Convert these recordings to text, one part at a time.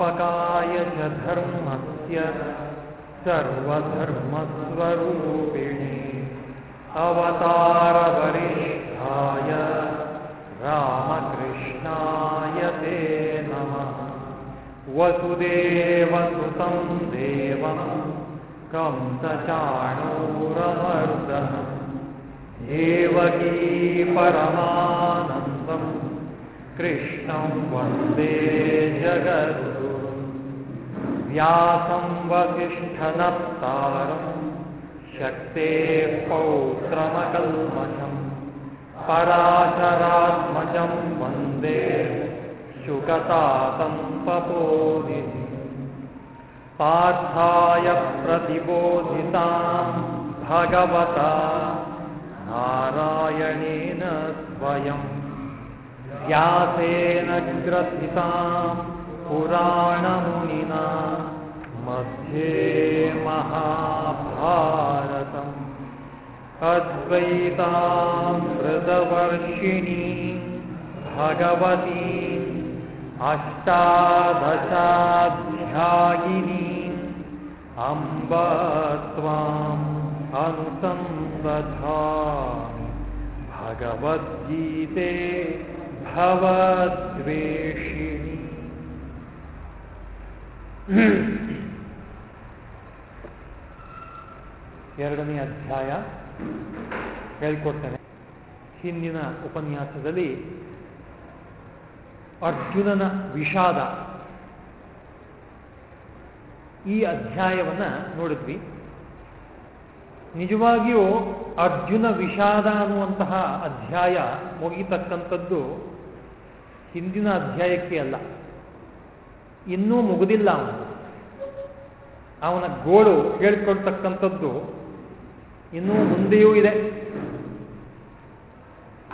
नित्याय च धर्मस्य सर्वधर्मस्वरूपिणे अवतारवरिष्ठाय रामकृष्णाय ते नमः। वसुदेवसुतं देवं कंसचाणूरमर्दः देवकी परमानन्दं कृष्णं वन्दे जगद्गुरुं व्यासं वसिष्ठनप्तारं शक्तेः पौत्रमकल्मषम् पराशरात्मजं वन्दे शुकतातं पपोदिति पार्थाय प्रतिबोधितां भगवता नारायणेन स्वयं। व्यासेन ग्रथितां पुराणमुनिना मध्ये महाभारतम् अद्वैतामृतवर्षिणी भगवती अष्टादशाध्यायिनी अम्ब त्वाम् अनुसन्दधामि भगवद्गीते भवद्वेषिणि ಎರಡನೇ ಅಧ್ಯಾಯ ಹೇಳ್ಕೊಡ್ತೇನೆ. ಹಿಂದಿನ ಉಪನ್ಯಾಸದಲ್ಲಿ ಅರ್ಜುನನ ವಿಷಾದ ಈ ಅಧ್ಯಾಯವನ್ನು ನೋಡಿದ್ವಿ. ನಿಜವಾಗಿಯೂ ಅರ್ಜುನ ವಿಷಾದ ಅನ್ನುವಂತಹ ಅಧ್ಯಾಯ ಮುಗಿತಕ್ಕಂಥದ್ದು ಹಿಂದಿನ ಅಧ್ಯಾಯಕ್ಕೆ ಅಲ್ಲ. ಇನ್ನೂ ಮುಗುದಿಲ್ಲ ಅವನು. ಅವನ ಗೋಳು ಹೇಳ್ಕೊಳ್ತಕ್ಕಂಥದ್ದು ಇನ್ನೂ ಮುಂದೆಯೂ ಇದೆ.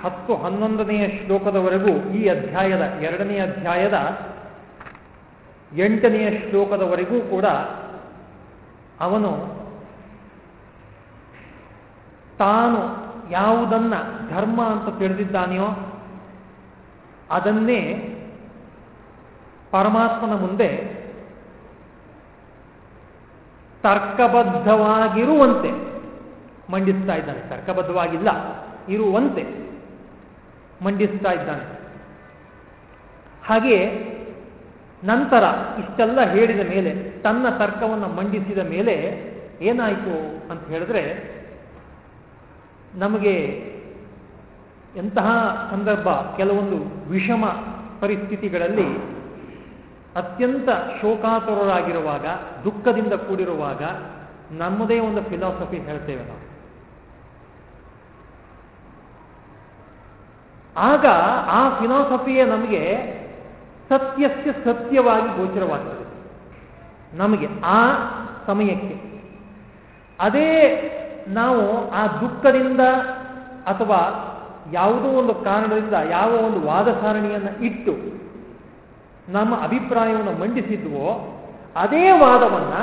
ಹತ್ತು ಹನ್ನೊಂದನೆಯ ಶ್ಲೋಕದವರೆಗೂ ಈ ಅಧ್ಯಾಯದ ಎರಡನೆಯ ಅಧ್ಯಾಯದ ಎಂಟನೆಯ ಶ್ಲೋಕದವರೆಗೂ ಕೂಡ ಅವನು ತಾನು ಯಾವುದನ್ನ ಧರ್ಮ ಅಂತ ತಿಳಿದಿದ್ದಾನೆಯೋ ಅದನ್ನೇ ಪರಮಾತ್ಮನ ಮುಂದೆ ತರ್ಕಬದ್ಧವಾಗಿರುವಂತೆ ಮಂಡಿಸ್ತಾ ಇದ್ದಾನೆ. ತರ್ಕಬದ್ಧವಾಗಿಲ್ಲ, ಇರುವಂತೆ ಮಂಡಿಸ್ತಾ ಇದ್ದಾನೆ. ಹಾಗೆ ನಂತರ ಇಷ್ಟೆಲ್ಲ ಹೇಳಿದ ಮೇಲೆ, ತನ್ನ ತರ್ಕವನ್ನು ಮಂಡಿಸಿದ ಮೇಲೆ ಏನಾಯಿತು ಅಂತ ಹೇಳಿದ್ರೆ, ನಮಗೆ ಎಂತಹ ಸಂದರ್ಭ, ಕೆಲವೊಂದು ವಿಷಮ ಪರಿಸ್ಥಿತಿಗಳಲ್ಲಿ ಅತ್ಯಂತ ಶೋಕಾತುರರಾಗಿರುವಾಗ, ದುಃಖದಿಂದ ಕೂಡಿರುವಾಗ ನಮ್ಮದೇ ಒಂದು ಫಿಲಾಸಫಿ ಹೇಳ್ತೇವೆ ನಾವು. ಆಗ ಆ ಫಿಲಾಸಫಿಯೇ ನಮಗೆ ಸತ್ಯಕ್ಕೆ ಸತ್ಯವಾಗಿ ಗೋಚರವಾಗ್ತದೆ. ನಮಗೆ ಆ ಸಮಯಕ್ಕೆ. ಅದೇ ನಾವು ಆ ದುಃಖದಿಂದ ಅಥವಾ ಯಾವುದೋ ಒಂದು ಕಾರಣದಿಂದ, ಯಾವ ಒಂದು ವಾದ ಸಾರಣಿಯನ್ನು ಇಟ್ಟು ನಮ್ಮ ಅಭಿಪ್ರಾಯವನ್ನು ಮಂಡಿಸಿದ್ವೋ, ಅದೇ ವಾದವನ್ನು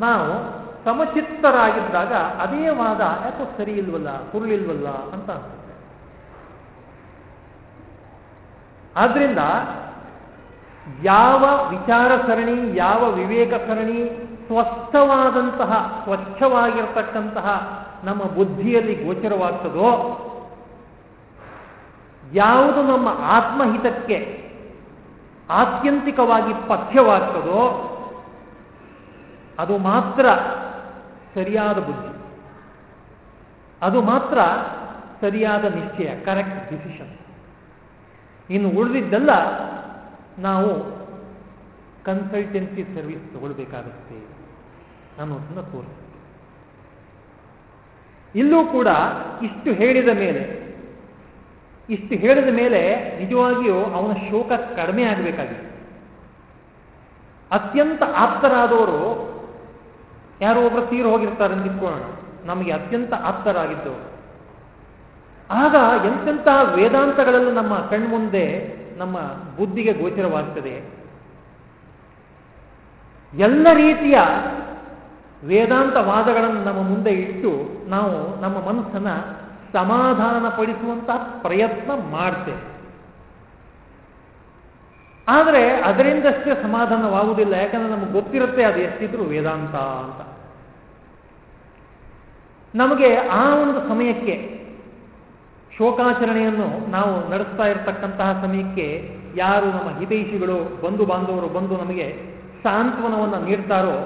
ನಾವು ಸಮಚಿತ್ತರಾಗಿದ್ದಾಗ ಅದೇ ವಾದ, ಯಾಕೋ ಸರಿ ಇಲ್ವಲ್ಲ ಕುರುಳಿಲ್ವಲ್ಲ ಅಂತ ಆದ್ರಿಂದ ಯಾವ ವಿಚಾರ ಸರಣಿ ಯಾವ ವಿವೇಕ ಸರಣಿ ಸ್ವಸ್ಥವಾದಂತಹ, ಸ್ವಚ್ಛವಾಗಿರ್ತಕ್ಕಂತಹ ನಮ್ಮ ಬುದ್ಧಿಯಲ್ಲಿ ಗೋಚರವಾಗ್ತದೋ, ಯಾವುದು ನಮ್ಮ ಆತ್ಮಹಿತಕ್ಕೆ ಆತ್ಯಂತಿಕವಾಗಿ ಪಥ್ಯವಾಗ್ತದೋ, ಅದು ಮಾತ್ರ ಸರಿಯಾದ ಬುದ್ಧಿ. ಅದು ಮಾತ್ರ ಸರಿಯಾದ ನಿಶ್ಚಯ ಕರೆಕ್ಟ್ ಡಿಸಿಷನ್ ಇನ್ನು ಉಳಿದಿದ್ದೆಲ್ಲ ನಾವು ಕನ್ಸಲ್ಟೆನ್ಸಿ ಸರ್ವಿಸ್ ತಗೊಳ್ಬೇಕಾಗುತ್ತೆ ಅನ್ನೋದನ್ನ ತೋರಿಸ್ತದೆ ಇಲ್ಲೂ ಕೂಡ ಇಷ್ಟು ಹೇಳಿದ ಮೇಲೆ ಇಷ್ಟು ಹೇಳಿದ ಮೇಲೆ ನಿಜವಾಗಿಯೂ ಅವನ ಶೋಕ ಕಡಿಮೆ ಆಗಬೇಕಾಗಿದೆ. ಅತ್ಯಂತ ಆಪ್ತರಾದವರು ಯಾರೋ ಒಬ್ಬರು ತೀರು ಹೋಗಿರ್ತಾರೆ ಅಂದಿಟ್ಕೊಳ್ಳೋಣ ನಮಗೆ ಅತ್ಯಂತ ಆಪ್ತರಾಗಿದ್ದವರು. ಆಗ ಎಂತೆಂತಹ ವೇದಾಂತಗಳನ್ನು ನಮ್ಮ ಕಣ್ಮುಂದೆ ನಮ್ಮ ಬುದ್ಧಿಗೆ ಗೋಚರವಾಗ್ತದೆ. ಎಲ್ಲ ರೀತಿಯ ವೇದಾಂತ ವಾದಗಳನ್ನು ನಮ್ಮ ಮುಂದೆ ಇಟ್ಟು ನಾವು ನಮ್ಮ ಮನಸ್ಸನ್ನ ಸಮಾಧಾನಪಡಿಸುವಂತಹ ಪ್ರಯತ್ನ ಮಾಡ್ತೇವೆ ಆದರೆ ಅದರಿಂದಷ್ಟೇ ಸಮಾಧಾನವಾಗುವುದಿಲ್ಲ. ಯಾಕಂದ್ರೆ ನಮಗೆ ಗೊತ್ತಿರುತ್ತೆ ಅದು ಎಷ್ಟಿದ್ರು ವೇದಾಂತ ಅಂತ. ನಮಗೆ ಆ ಒಂದು ಸಮಯಕ್ಕೆ ಶೋಕಾಚರಣೆಯನ್ನು ನಾವು ನಡೆಸ್ತಾ ಇರತಕ್ಕಂತಹ ಸಮಯಕ್ಕೆ ಯಾರು ನಮ್ಮ ಹಿತೈಷಿಗಳು, ಬಂಧು ಬಾಂಧವರು ಬಂದು ನಮಗೆ ಸಾಂತ್ವನವನ್ನು ನೀಡ್ತಾರೋ,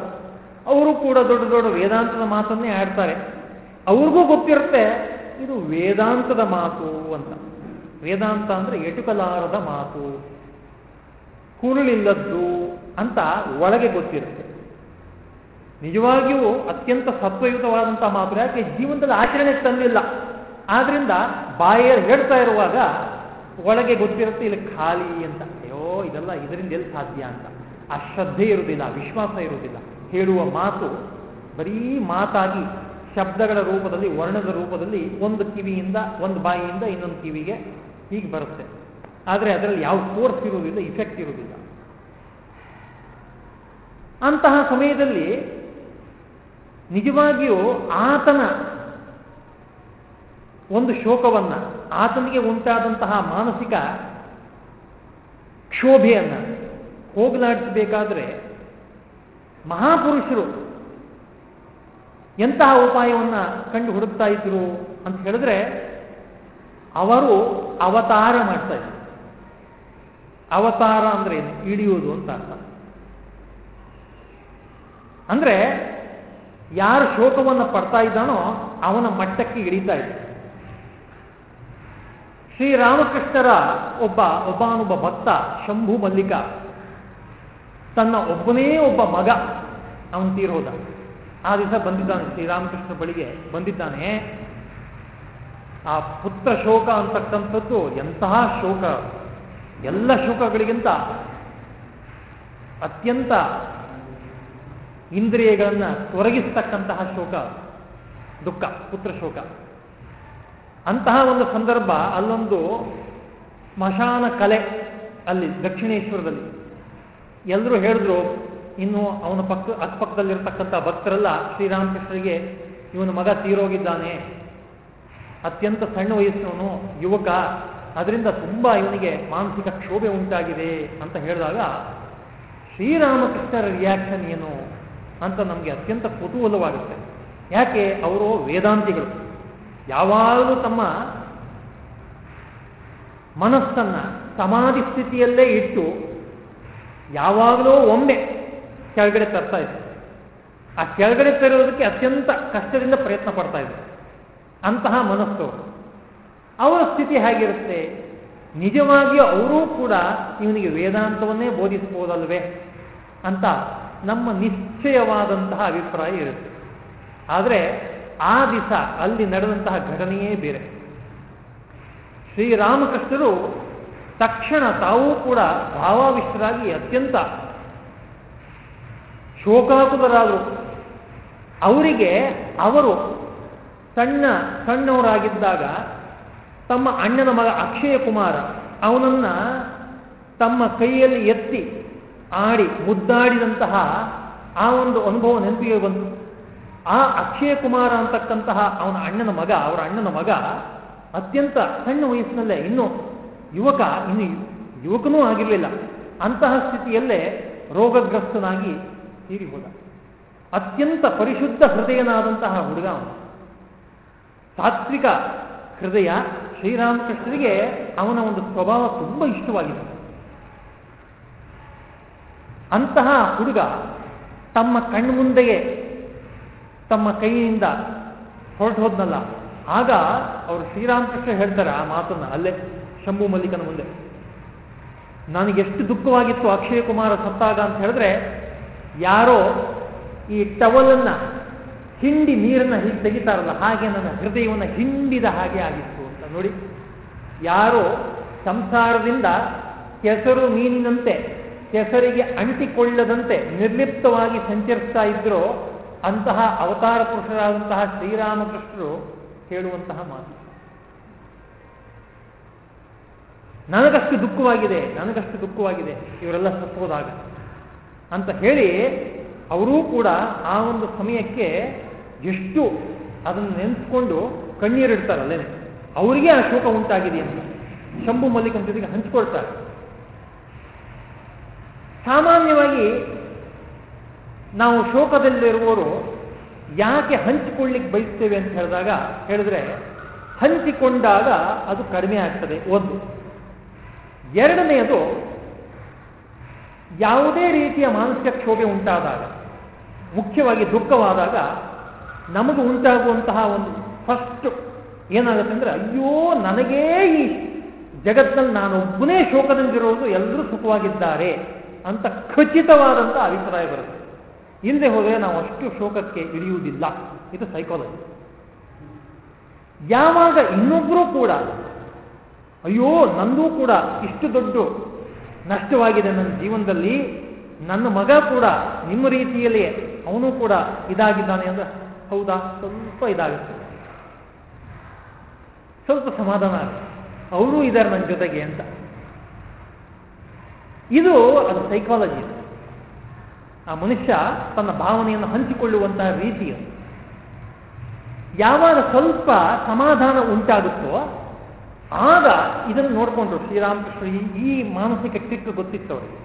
ಅವರು ಕೂಡ ದೊಡ್ಡ ದೊಡ್ಡ ವೇದಾಂತದ ಮಾತನ್ನೇ ಆಡ್ತಾರೆ. ಅವ್ರಿಗೂ ಗೊತ್ತಿರುತ್ತೆ ಇದು ವೇದಾಂತದ ಮಾತು ಅಂತ. ವೇದಾಂತ ಅಂದ್ರೆ ಎಟುಕಲಾರದ ಮಾತು. ಕುರುಳಿಲ್ಲದ್ದು ಅಂತ ಒಳಗೆ ಗೊತ್ತಿರುತ್ತೆ. ನಿಜವಾಗಿಯೂ ಅತ್ಯಂತ ಸತ್ವಯುತವಾದಂತಹ ಮಾತು. ಯಾಕೆ? ಜೀವನದಲ್ಲಿ ಆಚರಣೆ ತಂದಿಲ್ಲ. ಆದ್ರಿಂದ ಬಾಯಲ್ಲಿ ಹೇಳ್ತಾ ಇರುವಾಗ ಒಳಗೆ ಗೊತ್ತಿರುತ್ತೆ ಇಲ್ಲಿ ಖಾಲಿ ಅಂತ. ಅಯ್ಯೋ, ಇದೆಲ್ಲ ಇದರಿಂದ ಎಲ್ಲಿ ಸಾಧ್ಯ ಅಂತ. ಆ ಶ್ರದ್ಧೆ ಇರುವುದಿಲ್ಲ, ವಿಶ್ವಾಸ ಇರುವುದಿಲ್ಲ. ಹೇಳುವ ಮಾತು ಬರೀ ಮಾತಾಗಿ ಶಬ್ದಗಳ ರೂಪದಲ್ಲಿ, ವರ್ಣದ ರೂಪದಲ್ಲಿ ಒಂದು ಕಿವಿಯಿಂದ, ಒಂದು ಬಾಯಿಯಿಂದ ಇನ್ನೊಂದು ಕಿವಿಗೆ ಹೀಗೆ ಬರುತ್ತೆ. ಆದರೆ ಅದರಲ್ಲಿ ಯಾವ ಫೋರ್ಸ್ ಇರುವುದಿಲ್ಲ ಇಫೆಕ್ಟ್ ಇರುವುದಿಲ್ಲ. ಅಂತಹ ಸಮಯದಲ್ಲಿ ನಿಜವಾಗಿಯೂ ಆತನ ಒಂದು ಶೋಕವನ್ನ, ಆತನಿಗೆ ಉಂಟಾದಂತಹ ಮಾನಸಿಕ ಕ್ಷೋಭೆಯನ್ನ ಹೋಗಲಾಡಿಸಬೇಕಾದ್ರೆ ಮಹಾಪುರುಷರು ಎಂತಹ ಉಪಾಯವನ್ನ ಕಂಡು ಹುಡುಕ್ತಾ ಇದ್ರು ಅಂತ ಹೇಳಿದ್ರೆ, ಅವರು ಅವತಾರ ಮಾಡ್ತಾ ಇದ್ರು. ಅವತಾರ ಅಂದ್ರೆ ಏನು? ಅಂತ ಅರ್ಥ. ಅಂದ್ರೆ, ಯಾರು ಶೋಕವನ್ನು ಪಡ್ತಾ ಇದ್ದಾನೋ ಅವನ ಮಟ್ಟಕ್ಕೆ ಇಳಿತಾ ಇದ್ದ ಶ್ರೀರಾಮಕೃಷ್ಣರ ಒಬ್ಬ ಒಬ್ಬನೊಬ್ಬ ಭಕ್ತ, ಶಂಭು ಮಲ್ಲಿಕ, ತನ್ನ ಒಬ್ಬನೇ ಒಬ್ಬ ಮಗ, ಅವನು ತೀರೋದ. ಆ ದಿವಸ ಬಂದಿದ್ದಾನೆ ಶ್ರೀರಾಮಕೃಷ್ಣ ಬಳಿಗೆ, ಬಂದಿದ್ದಾನೆ. ಆ ಪುತ್ರ ಶೋಕ ಅಂತಕ್ಕಂಥದ್ದು ಎಂತಹ ಶೋಕ? ಎಲ್ಲ ಶೋಕಗಳಿಗಿಂತ ಅತ್ಯಂತ ಇಂದ್ರಿಯಗಳನ್ನು ತೊರಗಿಸ್ತಕ್ಕಂತಹ ಶೋಕ, ದುಃಖ, ಪುತ್ರ ಶೋಕ. ಅಂತಹ ಒಂದು ಸಂದರ್ಭ ಅಲ್ಲೊಂದು ಸ್ಮಶಾನ ಕಲೆ ಅಲ್ಲಿ ದಕ್ಷಿಣೇಶ್ವರದಲ್ಲಿ. ಎಲ್ಲರೂ ಹೇಳಿದ್ರು ಇನ್ನು ಅವನ ಪಕ್ಕ ಅಕ್ಕಪಕ್ಕದಲ್ಲಿರ್ತಕ್ಕಂಥ ಭಕ್ತರೆಲ್ಲ ಶ್ರೀರಾಮಕೃಷ್ಣರಿಗೆ ಇವನ ಮಗ ತೀರೋಗಿದ್ದಾನೆ. ಅತ್ಯಂತ ಸಣ್ಣ ವಯಸ್ಸಿನವನು ಯುವಕ. ಅದರಿಂದ ತುಂಬ ಇವನಿಗೆ ಮಾನಸಿಕ ಕ್ಷೋಭೆ ಉಂಟಾಗಿದೆ ಅಂತ ಹೇಳಿದಾಗ ಶ್ರೀರಾಮಕೃಷ್ಣರ ರಿಯಾಕ್ಷನ್ ಏನು ಅಂತ ನಮಗೆ ಅತ್ಯಂತ ಕುತೂಹಲವಾಗುತ್ತೆ. ಯಾಕೆ? ಅವರು ವೇದಾಂತಿಗಳು. ಯಾವಾಗಲೂ ತಮ್ಮ ಮನಸ್ಸನ್ನು ಸಮಾಧಿ ಸ್ಥಿತಿಯಲ್ಲೇ ಇಟ್ಟು ಯಾವಾಗಲೂ ಒಮ್ಮೆ ಕೆಳಗಡೆ ತರ್ತಾ ಇದೆ. ಆ ಕೆಳಗಡೆ ತರೋದಕ್ಕೆ ಅತ್ಯಂತ ಕಷ್ಟದಿಂದ ಪ್ರಯತ್ನ ಪಡ್ತಾ ಇದ್ರು ಅಂತಹ ಮನಸ್ಸು ಅವರ. ಸ್ಥಿತಿ ಹೇಗಿರುತ್ತೆ? ನಿಜವಾಗಿಯೂ ಅವರೂ ಕೂಡ ಇವನಿಗೆ ವೇದಾಂತವನ್ನೇ ಬೋಧಿಸಬಹುದಲ್ವೇ ಅಂತ ನಮ್ಮ ನಿಶ್ಚಯವಾದಂತಹ ಅಭಿಪ್ರಾಯ ಇರುತ್ತೆ. ಆದರೆ ಆ ದಿವಸ ಅಲ್ಲಿ ನಡೆದಂತಹ ಘಟನೆಯೇ ಬೇರೆ. ಶ್ರೀರಾಮಕೃಷ್ಣರು ತಕ್ಷಣ ತಾವೂ ಕೂಡ ಭಾವಾವಿಷ್ಟರಾಗಿ ಅತ್ಯಂತ ಶೋಕಾಕುಲರಾದರು ಅವರಿಗೆ ಅವರು ಸಣ್ಣ ಸಣ್ಣವರಾಗಿದ್ದಾಗ ತಮ್ಮ ಅಣ್ಣನ ಮಗ ಅಕ್ಷಯ ಕುಮಾರ ಅವನನ್ನ ತಮ್ಮ ಕೈಯಲ್ಲಿ ಎತ್ತಿ ಆಡಿ ಮುದ್ದಾಡಿದಂತಹ ಆ ಒಂದು ಅನುಭವ ನೆನಪಿಗೆ ಬಂತು. ಆ ಅಕ್ಷಯ ಕುಮಾರ ಅಂತಕ್ಕಂತಹ ಅವನ ಅಣ್ಣನ ಮಗ, ಅವರ ಅಣ್ಣನ ಮಗ ಅತ್ಯಂತ ಸಣ್ಣ ವಯಸ್ಸಿನಲ್ಲೇ ಇನ್ನು ಯುವಕ, ಇನ್ನು ಯುವಕನೂ ಆಗಿರಲಿಲ್ಲ. ಅಂತಹ ಸ್ಥಿತಿಯಲ್ಲೇ ರೋಗಗ್ರಸ್ತನಾಗಿ ತೀರಿ ಹೋದ. ಅತ್ಯಂತ ಪರಿಶುದ್ಧ ಹೃದಯನಾದಂತಹ ಹುಡುಗ ಅವನು. ಸಾತ್ವಿಕ ಹೃದಯ ಶ್ರೀರಾಮಕೃಷ್ಣರಿಗೆ ಅವನ ಒಂದು ಸ್ವಭಾವ ತುಂಬ ಇಷ್ಟವಾಗಿದೆ. ಅಂತಹ ಹುಡುಗ ತಮ್ಮ ಕಣ್ಣು ಮುಂದೆಯೇ ತಮ್ಮ ಕೈಯಿಂದ ಹೊರಟು ಹೋದ್ನಲ್ಲ. ಆಗ ಅವರು ಶ್ರೀರಾಮಕೃಷ್ಣ ಹೇಳ್ತಾರೆ ಆ ಮಾತನ್ನ ಅಲ್ಲೇ, ಶಂಭು ಮಲ್ಲಿಕನ ಮುಂದೆ. ನನಗೆಷ್ಟು ದುಃಖವಾಗಿತ್ತು ಅಕ್ಷಯ ಕುಮಾರ ಸತ್ತಾಗ ಅಂತ ಹೇಳಿದ್ರೆ ಯಾರೋ ಈ ಟವಲನ್ನ, ಹಿಂಡಿ ನೀರನ್ನು ಹೀಗೆ ತೆಗಿತಾರಲ್ಲ, ಹಾಗೆ ನನ್ನ ಹೃದಯವನ್ನು ಹಿಂಡಿದ ಹಾಗೆ ಆಗಿತ್ತು ಅಂತ ನೋಡಿ. ಯಾರೋ ಸಂಸಾರದಿಂದ ಕೆಸರು ಮೀನಿನಂತೆ, ಕೆಸರಿಗೆ ಅಂಟಿಕೊಳ್ಳದಂತೆ ನಿರ್ಲಿಪ್ತವಾಗಿ ಸಂಚರಿಸ್ತಾ ಇದ್ರೋ, ಅಂತಹ ಅವತಾರ ಪುರುಷರಾದಂತಹ ಶ್ರೀರಾಮಕೃಷ್ಣರು ಹೇಳುವಂತಹ ಮಾತು. ನನಗಷ್ಟು ದುಃಖವಾಗಿದೆ ನನಗಷ್ಟು ದುಃಖವಾಗಿದೆ, ಇವರೆಲ್ಲ ಸತ್ತೋದಾಗ. ಅಂತ ಹೇಳಿ ಅವರೂ ಕೂಡ ಆ ಒಂದು ಸಮಯಕ್ಕೆ ಎಷ್ಟು ಅದನ್ನು ನೆನೆಸ್ಕೊಂಡು ಕಣ್ಣೀರಿಡ್ತಾರಲ್ಲೇನೆ ಅವರಿಗೆ ಆ ಶೋಕ ಉಂಟಾಗಿದೆ ಅಂತ. ಶಂಭು ಮಲ್ಲಿಕ್ ಜೊತೆಗೆ ಹಂಚ್ಕೊಳ್ತಾರೆ. ಸಾಮಾನ್ಯವಾಗಿ ನಾವು ಶೋಕದಲ್ಲಿರುವವರು ಯಾಕೆ ಹಂಚಿಕೊಳ್ಳಿಕ್ಕೆ ಬಯಸ್ತೇವೆ ಅಂತ ಹೇಳಿದಾಗ, ಹೇಳಿದ್ರೆ ಹಂಚಿಕೊಂಡಾಗ ಅದು ಕಡಿಮೆ ಆಗ್ತದೆ. ಒಂದು. ಎರಡನೆಯದು ಯಾವುದೇ ರೀತಿಯ ಮಾನಸಿಕ ಕ್ಷೋಭೆ ಉಂಟಾದಾಗ, ಮುಖ್ಯವಾಗಿ ದುಃಖವಾದಾಗ ನಮಗೆ ಉಂಟಾಗುವಂತಹ ಒಂದು ಫಸ್ಟ್ ಏನಾಗುತ್ತೆ ಅಂದರೆ, ಅಯ್ಯೋ, ನನಗೇ ಈ ಜಗತ್ತಿನಲ್ಲಿ ನಾನೊಬ್ಬನೇ ಶೋಕದಿಂದಿರೋದು ಎಲ್ಲರೂ ಸುಖವಾಗಿದ್ದಾರೆ ಅಂತ ಖಚಿತವಾದಂಥ ಅಭಿಪ್ರಾಯ ಬರುತ್ತೆ. ಹಿಂದೆ ಹೋದರೆ ನಾವು ಅಷ್ಟು ಶೋಕಕ್ಕೆ ಇಳಿಯುವುದಿಲ್ಲ. ಇದು ಸೈಕಾಲಜಿ ಯಾವಾಗ ಇನ್ನೊಬ್ಬರೂ ಕೂಡ, ಅಯ್ಯೋ, ನಂದೂ ಕೂಡ ಇಷ್ಟು ದೊಡ್ಡ ನಷ್ಟವಾಗಿದೆ ನನ್ನ ಜೀವನದಲ್ಲಿ, ನನ್ನ ಮಗ ಕೂಡ ನಿಮ್ಮ ರೀತಿಯಲ್ಲಿ ಅವನು ಕೂಡ ಇದಾಗಿದ್ದಾನೆ ಅಂದ್ರೆ, ಹೌದಾ? ಸ್ವಲ್ಪ ಇದಾಗುತ್ತೆ. ಸ್ವಲ್ಪ ಸಮಾಧಾನ ಆಗುತ್ತೆ. ಅವರೂ ಇದ್ದಾರೆ ನನ್ನ ಜೊತೆಗೆ ಅಂತ. ಇದು ಅದು ಸೈಕಾಲಜಿ ಆ ಮನುಷ್ಯ ತನ್ನ ಭಾವನೆಯನ್ನು ಹಂಚಿಕೊಳ್ಳುವಂತಹ ರೀತಿಯ. ಯಾವಾಗ ಸ್ವಲ್ಪ ಸಮಾಧಾನ ಉಂಟಾಗುತ್ತೋ ಆಗ ಇದನ್ನು ನೋಡಿಕೊಂಡ್ರು ಶ್ರೀರಾಮಕೃಷ್ಣ ಈ ಮಾನಸಿಕ ಕಿಟ್ಟು ಗೊತ್ತಿತ್ತು ಅವರಿಗೆ